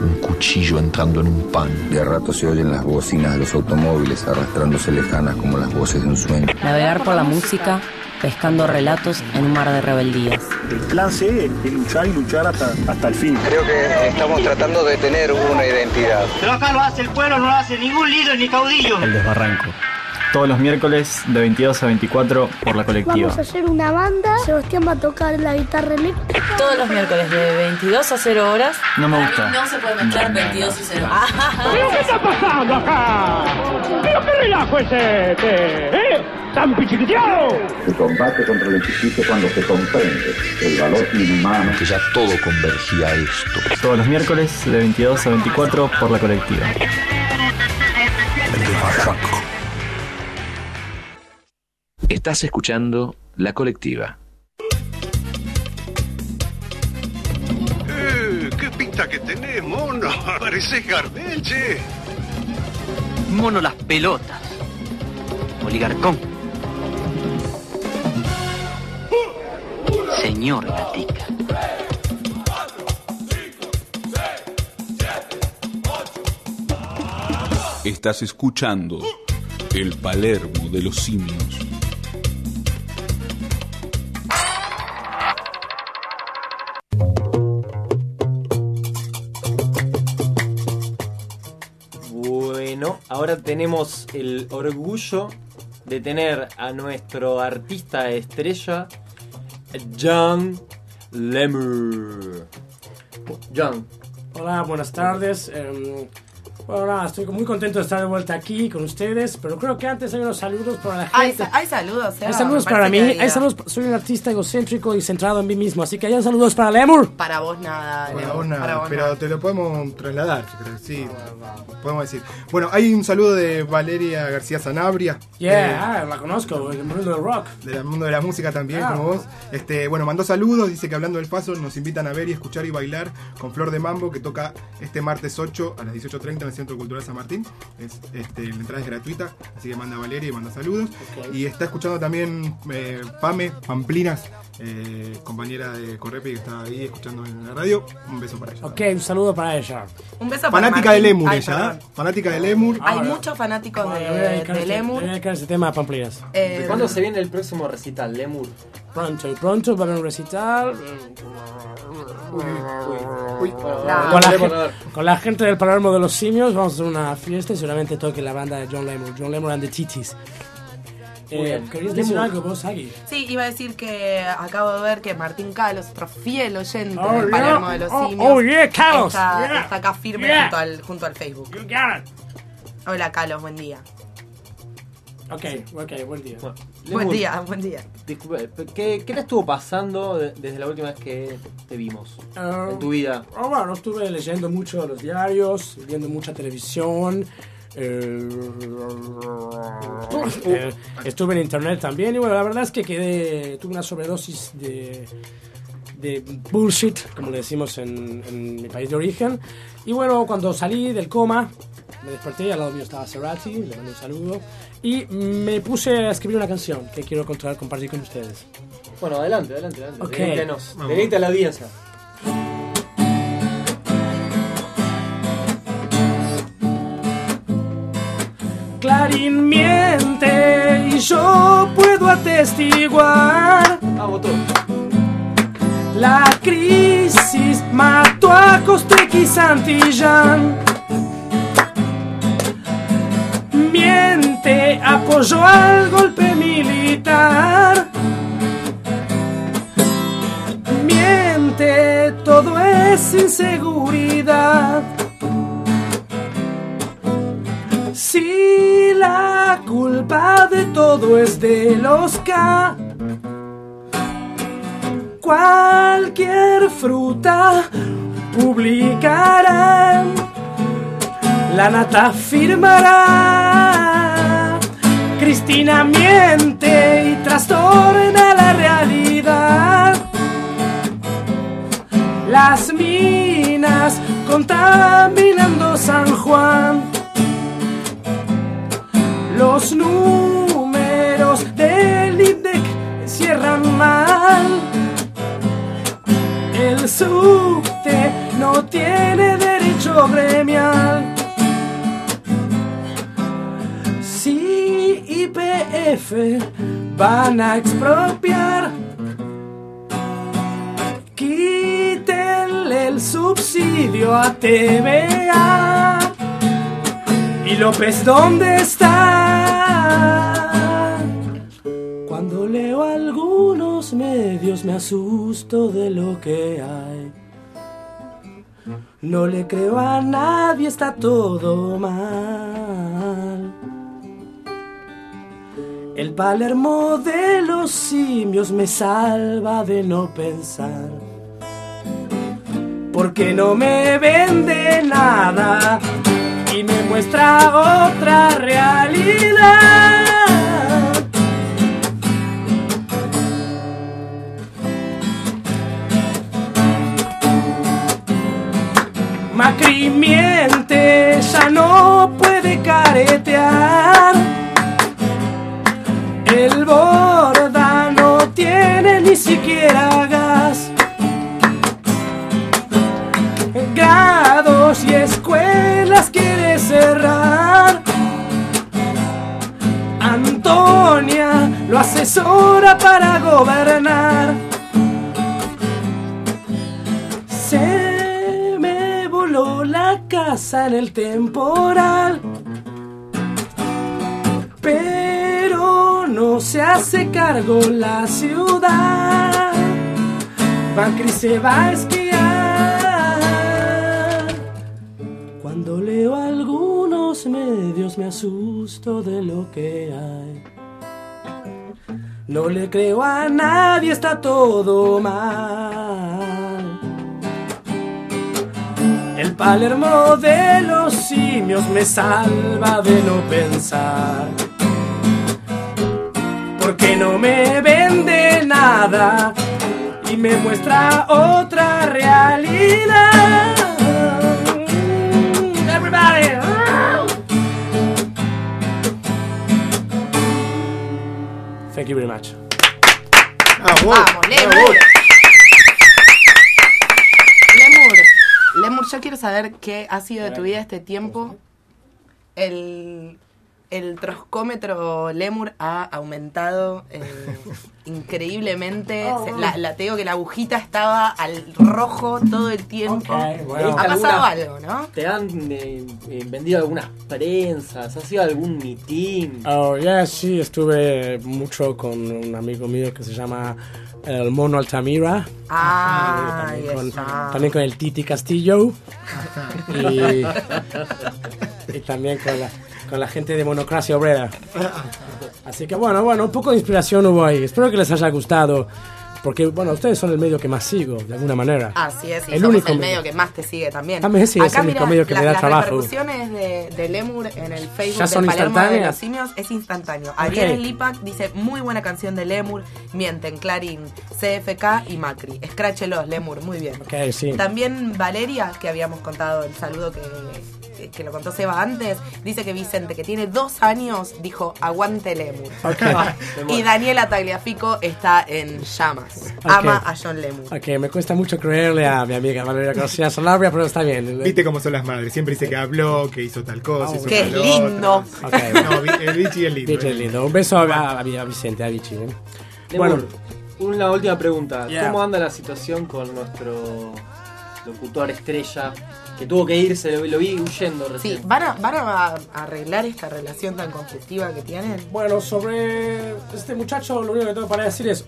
un cuchillo entrando en un pan. De a rato se oyen las bocinas de los automóviles arrastrándose lejanas como las voces de un sueño. Navegar por la música, pescando relatos en un mar de rebeldías. El plan C es luchar y luchar hasta, hasta el fin. Creo que estamos tratando de tener una identidad. Pero acá lo hace el pueblo, no lo hace ningún líder ni caudillo. El desbarranco. Todos los miércoles de 22 a 24 por la colectiva. Vamos a hacer una banda. Sebastián va a tocar la guitarra eléctrica. Todos los miércoles de 22 a 0 horas. No me gusta. No se puede mezclar 22 y 0. ¿Pero qué está pasando acá? ¿Pero qué relajo es este? ¿Eh? ¿Tan pichiquiteado? Se combate contra el injusticia cuando se comprende el valor inhumano. Que ya todo convergía a esto. Todos los miércoles de 22 a 24 por la colectiva. El desbarranco. Estás escuchando La Colectiva. ¡Eh! ¡Qué pinta que tenés, mono. Pareces Gardel, che. Mono las pelotas. Oligarcón. Señor Gatica. Estás escuchando el Palermo de los simios. Ahora tenemos el orgullo de tener a nuestro artista estrella, John Lemur. John. Hola, buenas tardes. Em, bueno, nada, estoy muy contento de estar de vuelta aquí con ustedes, pero creo que antes hay unos saludos para la Hay, gente. sa- hay saludos, Seba, Hay saludos para mí, hay saludos, soy un artista egocéntrico y centrado en mí mismo, así que hay saludos para Lemur. Para vos nada, Para Leo, vos nada, para vos pero nada. te lo podemos trasladar, yo creo, sí, podemos decir. Bueno, hay un saludo de Valeria García Sanabria. Yeah, ah, la conozco, el mundo del rock. de- del mundo de la música también, Ah. como vos. Este, bueno, mandó saludos, dice que hablando del paso nos invitan a ver y escuchar y bailar con Flor de Mambo, que toca este martes 8 a las 18.30 en el Centro Cultural San Martín. Es, este, la entrada es gratuita, así que manda Valeria y manda saludos. Y está escuchando también eh, Pame Pamplinas, eh, compañera de Correpi que está ahí escuchando en la radio. Un beso para ella. Ok, un saludo para ella. Un beso para Fanática Martín. de Lemur Ay, ella, perdón. ¿eh? Fanática de Lemur. Hay muchos fanáticos a de, dedicar de este- Lemur. le voy a dedicar este tema a Pamplinas. Eh, ¿Cuándo se viene el próximo recital, Lemur? Pronto, y pronto va a haber un recital. Con la, gen- a ver. con la gente del Palermo de los Simios vamos a hacer una fiesta y seguramente toque la banda de John Lemur, John Lemur and the Titis. Muy Eh, bien. ¿Querías decir algo vos, Agui? Sí, iba a decir que acabo de ver que Martín Calos, otro fiel oyente Oh, del yeah. Palermo de los Oh, Simios, oh, yeah, Carlos. Está, Yeah. está acá firme Yeah. junto, al, junto al Facebook. You got it. Hola, Calos, buen día. Ok, ok, buen día. Buen día, buen día. disculpe, ¿qué, qué te estuvo pasando de- desde la última vez que te vimos Ah, en tu vida? ah, bueno, estuve leyendo mucho los diarios, viendo mucha televisión. eh, eh, estuve en internet también y bueno, la verdad es que quedé, tuve una sobredosis de, de bullshit, como le decimos en, en mi país de origen. Y bueno, cuando salí del coma, me desperté, al lado mío estaba Cerati, le mandé un saludo, y me puse a escribir una canción que quiero contar, compartir con ustedes. Bueno, adelante, adelante, adelante. Ok. Deleítanos, Vamos. deleita a la audiencia. Clarín miente y yo puedo atestiguar. La crisis mató a Costex y Santillán. Miente, apoyó al golpe militar. Miente, todo es inseguridad. Si la culpa de todo es de los K, cualquier fruta publicarán, la nata firmará. Cristina miente y trastorna la realidad. Las minas contaminando San Juan. Los números del INDEC cierran mal. El subte no tiene derecho gremial. IPF van a expropiar, quítenle el subsidio a TVA. ¿Y López dónde está? Cuando leo algunos medios me asusto de lo que hay. No le creo a nadie, está todo mal. El Palermo de los simios me salva de no pensar. Porque no me vende nada y me muestra otra realidad. Macri miente, ya no puede caretear. El borda no tiene ni siquiera gas. Grados y escuelas quiere cerrar. Antonia lo asesora para gobernar. Se me voló la casa en el temporal. No se hace cargo la ciudad. Macri se va a esquiar. Cuando leo algunos medios me asusto de lo que hay. No le creo a nadie, está todo mal. El Palermo de los simios me salva de no pensar. Porque no me vende nada y me muestra otra realidad. Everybody. Thank you very much. Vamos, Lemur. Lemur, Lemur, yo quiero saber qué ha sido de tu vida este tiempo. El, el troscómetro Lemur ha aumentado eh, increíblemente. Oh, la, la- te digo que la agujita estaba al rojo todo el tiempo. bueno. Ha pasado ¿Alguna- algo, ¿no? ¿Te han eh, eh, vendido algunas prensas? ¿Has ido a algún mitin? Oh, ya sí, estuve mucho con un amigo mío que se llama el Mono Altamira. Ah, también, con, está. también con el Titi Castillo. Y, y también con la, con la gente de Monocracia Obrera. Así que bueno, bueno, un poco de inspiración hubo ahí. Espero que les haya gustado. Porque, bueno, ustedes son el medio que más sigo, de alguna manera. Así es, y El somos único el medio. que más te sigue también. También sí, es el único medio que me da las trabajo. repercusiones de, de Lemur en el Facebook ¿Ya de son Palermo de los Simios es instantáneo. Ariel Ok. Lipac dice, muy buena canción de Lemur, mienten, Clarín, CFK y Macri. Escráchelos, Lemur, muy bien. Ok, sí. También Valeria, que habíamos contado el saludo que, que- que lo contó Seba antes, dice que Vicente, que tiene dos años, dijo, aguante Lemur. Ok. y Daniela Tagliafico está en llamas. Ama a John Lemur. Ok, me cuesta mucho creerle a mi amiga Valeria García Sanabria, pero está bien. Viste cómo son las madres. Siempre dice que habló, que hizo tal cosa. hizo Qué tal lindo. otra. Ok. No, Vi- el Vichy es lindo. Vichy es lindo. Un beso a, a- a Vicente, a Vichy. ¿eh? Lemur, una última pregunta. Yeah. ¿Cómo anda la situación con nuestro locutor estrella que tuvo que irse? Lo, lo vi huyendo recién. Sí, ¿van a, ¿van a arreglar esta relación tan conflictiva que tienen? Bueno, sobre este muchacho, lo único que tengo para decir es.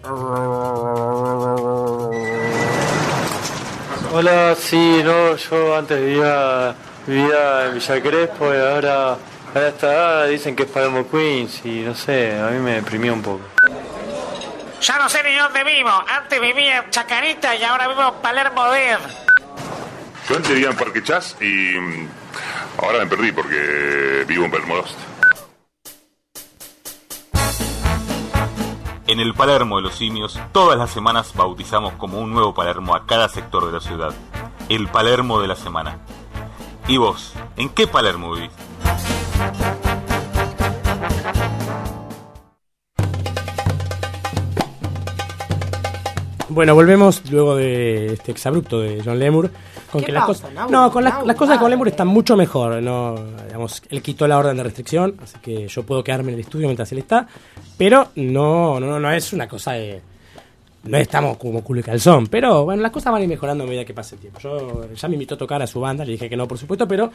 Hola, sí, no, yo antes vivía, vivía en Villa Crespo y ahora a esta edad dicen que es Palermo Queens y no sé, a mí me deprimió un poco. Ya no sé ni dónde vivo. Antes vivía en Chacarita y ahora vivo en Palermo Dead. Yo antes vivía en Parque Chas y mm, ahora me perdí porque vivo en Palermo Lost. En el Palermo de los Simios, todas las semanas bautizamos como un nuevo Palermo a cada sector de la ciudad. El Palermo de la semana. ¿Y vos? ¿En qué Palermo vivís? Bueno, volvemos luego de este exabrupto de John Lemur. Con ¿Qué que las pasa, cosas. Nau? No, con las, cosas con dale. Lemur están mucho mejor. No, digamos, él quitó la orden de restricción, así que yo puedo quedarme en el estudio mientras él está. Pero no, no, no es una cosa de. No estamos como culo y calzón, pero bueno, las cosas van a ir mejorando a medida que pase el tiempo. Yo ya me invitó a tocar a su banda, le dije que no, por supuesto, pero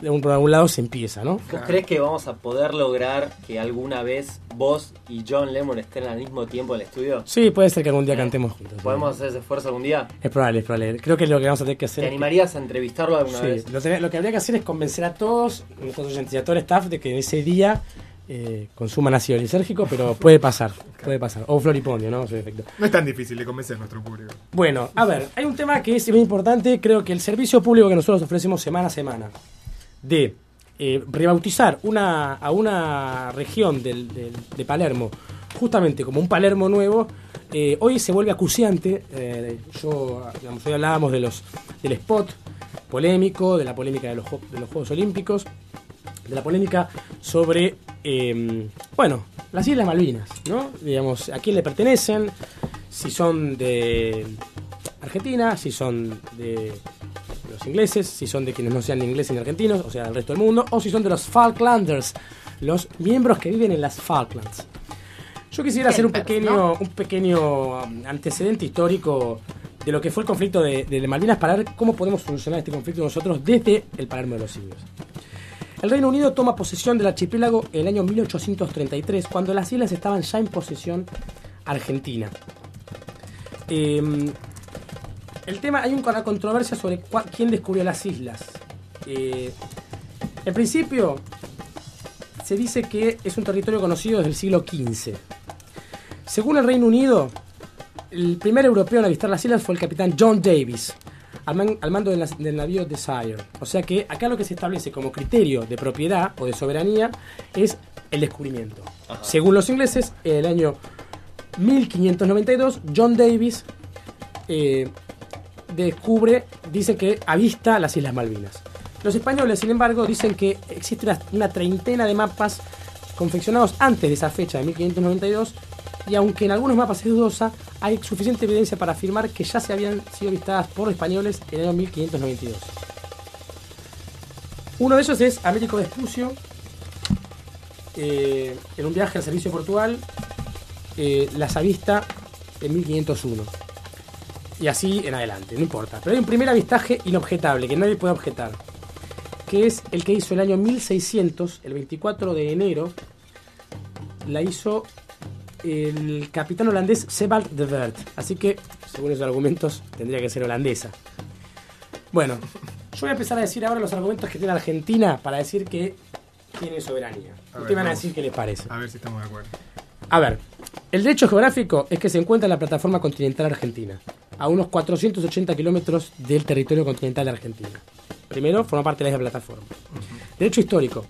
de un, por algún lado se empieza, ¿no? ¿Vos crees que vamos a poder lograr que alguna vez vos y John Lemon estén al mismo tiempo en el estudio? Sí, puede ser que algún día cantemos juntos. ¿Podemos hacer ese esfuerzo algún día? Es probable, es probable. Creo que lo que vamos a tener que hacer ¿Te es que- animarías a entrevistarlo alguna Sí, vez? Lo, lo que habría que hacer es convencer a todos, nuestros oyentes y a todo el staff, de que ese día eh, consuman ácido lisérgico, pero puede pasar, puede pasar. O floripondio, ¿no? No es tan difícil de convencer a nuestro público. Bueno, a ver, hay un tema que es muy importante, creo que el servicio público que nosotros ofrecemos semana a semana, de eh, rebautizar una, a una región del- del- de Palermo, justamente como un Palermo nuevo, eh, hoy se vuelve acuciante. eh, yo, digamos, hoy hablábamos de los, del spot polémico, de la polémica de los, de los Juegos Olímpicos, de la polémica sobre, eh, bueno, las Islas Malvinas, ¿no? Digamos, a quién le pertenecen, si son de Argentina, si son de los ingleses, si son de quienes no sean ni ingleses ni argentinos, o sea, del resto del mundo, o si son de los Falklanders, los miembros que viven en las Falklands. Yo quisiera hacer un pequeño, ¿no? un pequeño um, antecedente histórico de lo que fue el conflicto de, de Malvinas para ver cómo podemos solucionar este conflicto nosotros desde el Palermo de los siglos. El Reino Unido toma posesión del archipiélago en el año 1833, cuando las islas estaban ya en posesión argentina. Eh, el tema, hay una controversia sobre quién descubrió las islas. Eh, en principio, se dice que es un territorio conocido desde el siglo XV. Según el Reino Unido, el primer europeo en avistar las islas fue el capitán John Davis, al, man- al mando del, del navío Desire. O sea que acá lo que se establece como criterio de propiedad o de soberanía es el descubrimiento. Según los ingleses, en el año 1592, John Davis eh, descubre, dice que avista las Islas Malvinas. Los españoles, sin embargo, dicen que existe una, una treintena de mapas confeccionados antes de esa fecha de 1592 y aunque en algunos mapas es dudosa, hay suficiente evidencia para afirmar que ya se habían sido avistadas por españoles en el año 1592. Uno de ellos es Américo Vespucio, eh, en un viaje al servicio de Portugal, eh, las avista en 1501. Y así en adelante, no importa. Pero hay un primer avistaje inobjetable, que nadie puede objetar, que es el que hizo el año 1600, el 24 de enero, la hizo el capitán holandés Sebald de Wert. Así que, según esos argumentos, tendría que ser holandesa. Bueno, yo voy a empezar a decir ahora los argumentos que tiene Argentina para decir que tiene soberanía. Ustedes van a decir qué les parece. A ver si estamos de acuerdo. A ver, el derecho geográfico es que se encuentra en la plataforma continental argentina, a unos 480 kilómetros del territorio continental de Argentina. Primero, forma parte de la plataforma. Derecho histórico.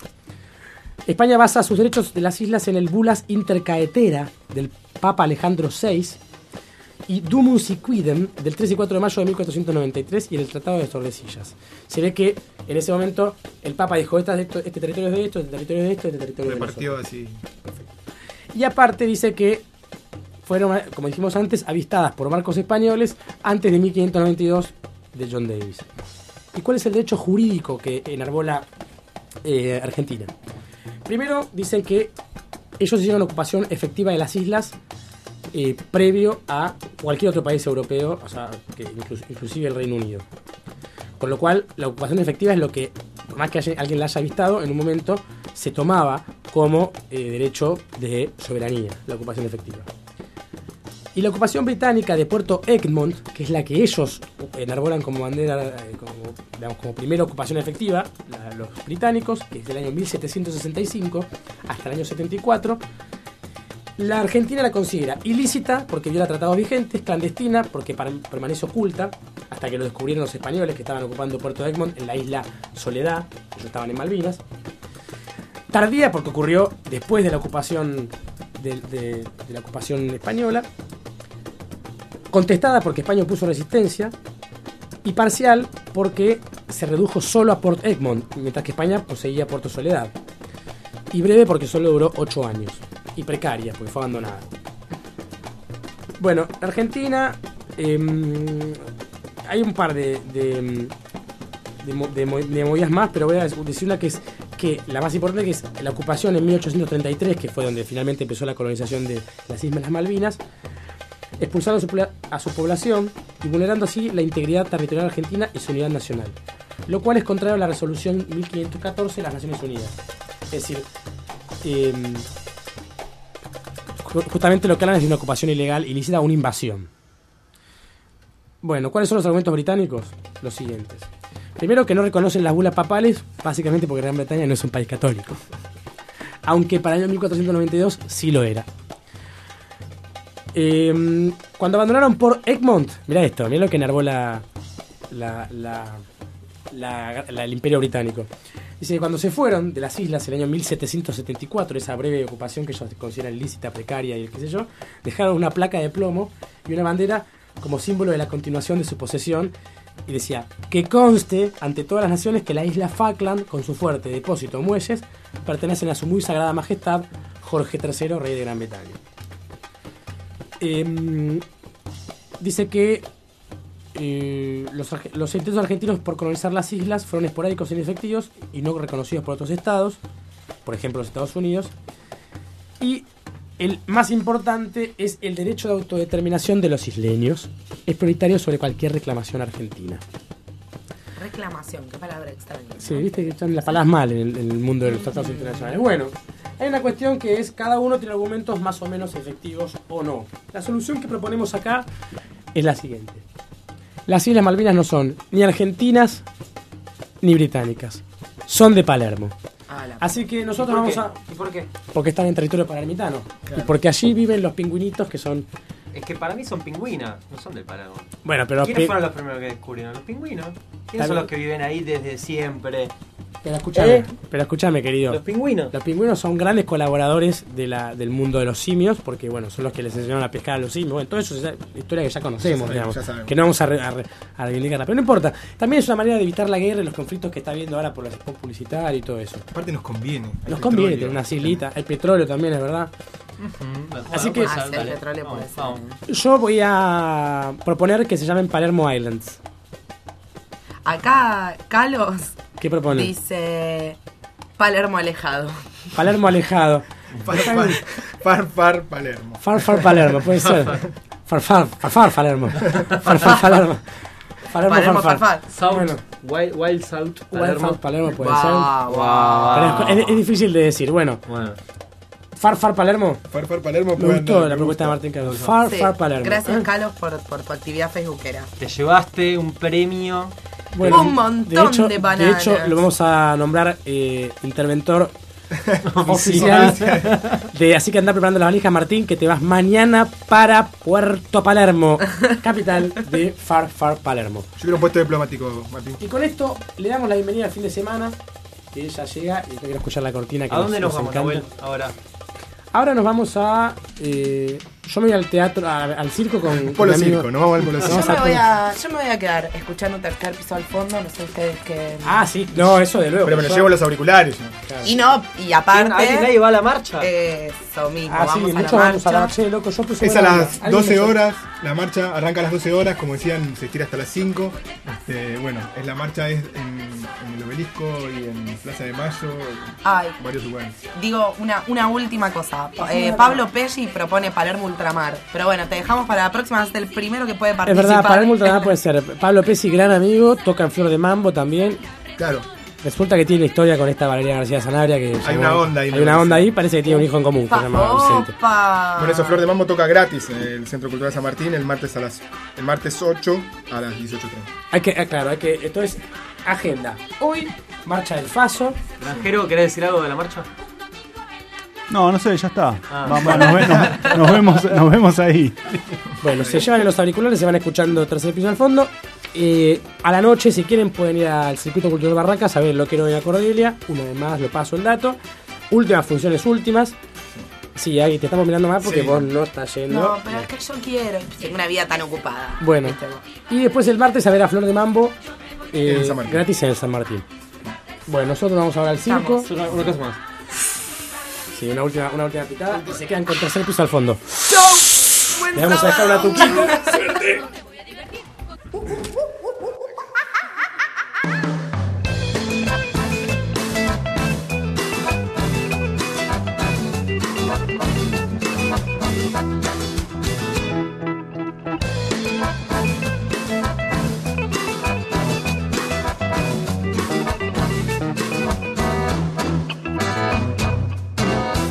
España basa sus derechos de las islas en el Bulas Intercaetera del Papa Alejandro VI y Dumum Siquidem del 3 y 4 de mayo de 1493 y en el Tratado de Tordesillas. Se ve que en ese momento el Papa dijo, "Esta- esto- este territorio es de esto, este territorio es de esto, este territorio es de Repartió nosotros". así. Y aparte dice que fueron, como dijimos antes, avistadas por barcos españoles antes de 1592 de John Davis. ¿Y cuál es el derecho jurídico que enarbola eh, Argentina? Primero dicen que ellos hicieron ocupación efectiva de las islas eh, previo a cualquier otro país europeo, o sea, inclusive el Reino Unido. Con lo cual, la ocupación efectiva es lo que, por más que alguien la haya avistado, en un momento se tomaba como eh, derecho de soberanía, la ocupación efectiva. Y la ocupación británica de Puerto Egmont, que es la que ellos enarbolan como bandera, eh, como, primera ocupación efectiva, la- los británicos, que es del año 1765 hasta el año 74, la Argentina la considera ilícita porque viola tratados vigentes, clandestina porque permanece oculta hasta que lo descubrieron los españoles que estaban ocupando Puerto Egmont en la isla Soledad, ellos estaban en Malvinas. Tardía porque ocurrió después de la ocupación de, la ocupación española. Contestada porque España puso resistencia. Y parcial porque se redujo solo a Port Egmont, mientras que España poseía Puerto Soledad. Y breve porque solo duró 8 años. Y precaria porque fue abandonada. Bueno, Argentina. em, hay un par de, de, de mo- de mo- de movidas más, pero voy a decir que es que la más importante que es la ocupación en 1833, que fue donde finalmente empezó la colonización de las Islas Malvinas, expulsando a su, población y vulnerando así la integridad territorial argentina y su unidad nacional, lo cual es contrario a la resolución 1514 de las Naciones Unidas. Es decir, em, ju- justamente lo que hablan es de una ocupación ilegal, ilícita, una invasión. Bueno, ¿cuáles son los argumentos británicos? Los siguientes. Primero, que no reconocen las bulas papales, básicamente porque Gran Bretaña no es un país católico. Aunque para el año 1492 sí lo era. Eh, cuando abandonaron por Egmont, mira esto, mira lo que enarbola la, la, la- el Imperio Británico. Dice cuando se fueron de las islas el año 1774, esa breve ocupación que ellos consideran ilícita, precaria y qué sé yo, dejaron una placa de plomo y una bandera como símbolo de la continuación de su posesión y decía que conste ante todas las naciones que la isla Falkland, con su fuerte depósito de muelles, pertenecen a su muy sagrada majestad Jorge III, rey de Gran Bretaña. Em, dice que eh, los, los intentos argentinos por colonizar las islas fueron esporádicos e inefectivos y no reconocidos por otros estados, por ejemplo los Estados Unidos. Y el más importante es el derecho de autodeterminación de los isleños. Es prioritario sobre cualquier reclamación argentina. Reclamación, qué palabra extraña. Sí, viste que están las palabras mal en el, en el mundo de los tratados internacionales. Bueno, hay una cuestión que es cada uno tiene argumentos más o menos efectivos o no. La solución que proponemos acá es la siguiente. Las Islas Malvinas no son ni argentinas ni británicas. Son de Palermo. Así que nosotros ¿Y por vamos qué? a... ¿Y por qué? Porque están en territorio palermitano. Claro. Y porque allí viven los pingüinitos que son... Es que para mí son pingüinas, no son del Palermo. Bueno, pero... ¿Quiénes fueron los primeros que descubrieron? Los pingüinos. ¿Quiénes son los que viven ahí desde siempre? Pero escúchame, ¿Eh? pero escúchame, querido. Los pingüinos. Los pingüinos son grandes colaboradores de la, del mundo de los simios, porque bueno, son los que les enseñaron a pescar a los simios. Bueno, todo eso es historia que ya conocemos, Ya sabemos, digamos, ya sabemos. que no vamos a, re- a re- a reivindicarla. Pero no importa. También es una manera de evitar la guerra y los conflictos que está habiendo ahora por los spots publicitarios y todo eso. Aparte nos conviene. Nos conviene tener unas islitas. Hay petróleo también, es verdad. Así que Ah, sí, el petróleo puede ser. yo voy a proponer que se llamen Palermo Islands. Acá, Carlos ¿Qué propone? dice Palermo alejado. Palermo alejado. Far, far, far, far, Palermo. Far Far Palermo, puede ser. Far Far, Far Far Palermo. Far Far Palermo. Palermo, Palermo, Far Far. Far South, Bueno. Wild, Wild South Wild Palermo. Far Palermo puede Guau, ser. guau. Pero es, es- es difícil de decir. Bueno, Bueno. Far Far Palermo. Far, far, Palermo. Me gustó andar, la me propuesta de. Martín Carlos. Far Sí, Far Palermo. Gracias, ¿Eh? Carlos, por, por tu actividad facebookera. Te llevaste un premio. Bueno, Un montón de hecho, de bananas. De hecho, lo vamos a nombrar eh, interventor oficial. de, así que anda preparando la valija, Martín, que te vas mañana para Puerto Palermo, capital de Far Far Palermo. Yo quiero un puesto diplomático, Martín. Y con esto le damos la bienvenida al fin de semana. Que ella llega y quiero escuchar la cortina que ¿A dónde nos, vamos, encanta. Nahuel, ahora? Ahora nos vamos a. eh, yo me voy al teatro, a- al circo con. Polo con mi amigo. circo, nos vamos al polo Nos Yo me, voy a, yo me voy a quedar escuchando tercer piso al fondo, no sé ustedes qué. Ah, sí, no, eso de luego. Pero me lo Yo- llevo los auriculares. ¿no? Y no, y aparte. ¿Alguien nadie va a la marcha? Eso mismo, Ah, sí, vamos a la vamos a la marcha. loco. Yo puse Es a las onda. ¿Alguien 12 me- horas, la marcha arranca a las 12 horas, como decían, se estira hasta las 5. Este, bueno, es la marcha es en, en el obelisco y en Plaza de Mayo, Ay, varios lugares. digo una, una última cosa. Eh, Pablo Pelli propone Palermo Ultramar. Pero bueno, te dejamos para la próxima, es el primero que puede Es participar. verdad, para el Ultramar puede ser. Pablo Pesci, gran amigo, toca en Flor de Mambo también. Claro, Resulta que tiene historia con esta Valeria García Sanabria que Hay una onda ahí, Hay una onda ahí, parece que tiene un hijo en común que se llama Vicente. Opa. Por eso Flor de Mambo toca gratis en el Centro Cultural San Martín el martes a las el martes 8 a las 18.30. Hay que, ah, claro, hay que. Entonces, agenda. Hoy, marcha del Faso. Granjero, ¿querés decir algo de la marcha? No, no sé, ya está. Ah. Vamos, nos, ve- nos- nos vemos, nos vemos ahí. Bueno, se llevan en los auriculares, se van escuchando tercer piso al fondo. Eh, a la noche, si quieren, pueden ir al Circuito Cultural Barracas a ver lo que no a Cordelia. Una vez más, lo paso el dato. Últimas funciones últimas. Sí, ahí te estamos mirando mal porque Sí. vos no estás yendo. No, pero es que yo quiero. Tengo una vida tan ocupada. Bueno, y después el martes a ver a Flor de Mambo eh, En el San Martín. gratis en San Martín. Bueno, nosotros vamos ahora al circo. Una, una cosa más. Sí, una última, una última picada y se quedan con tercer piso al fondo. ¡Chau! Le vamos a dejar una tuquita. Suerte.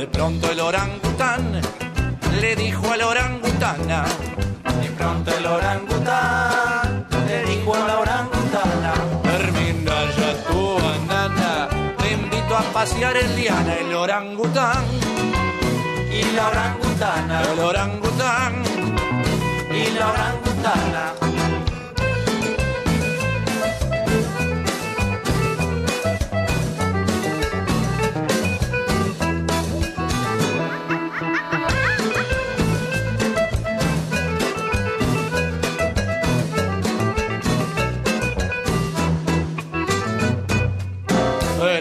De pronto el orangután le dijo a la orangutana. De pronto el orangután le dijo a la orangutana. Termina ya tu banana, te invito a pasear en Diana. El orangután y la orangutana. El orangután y la orangutana.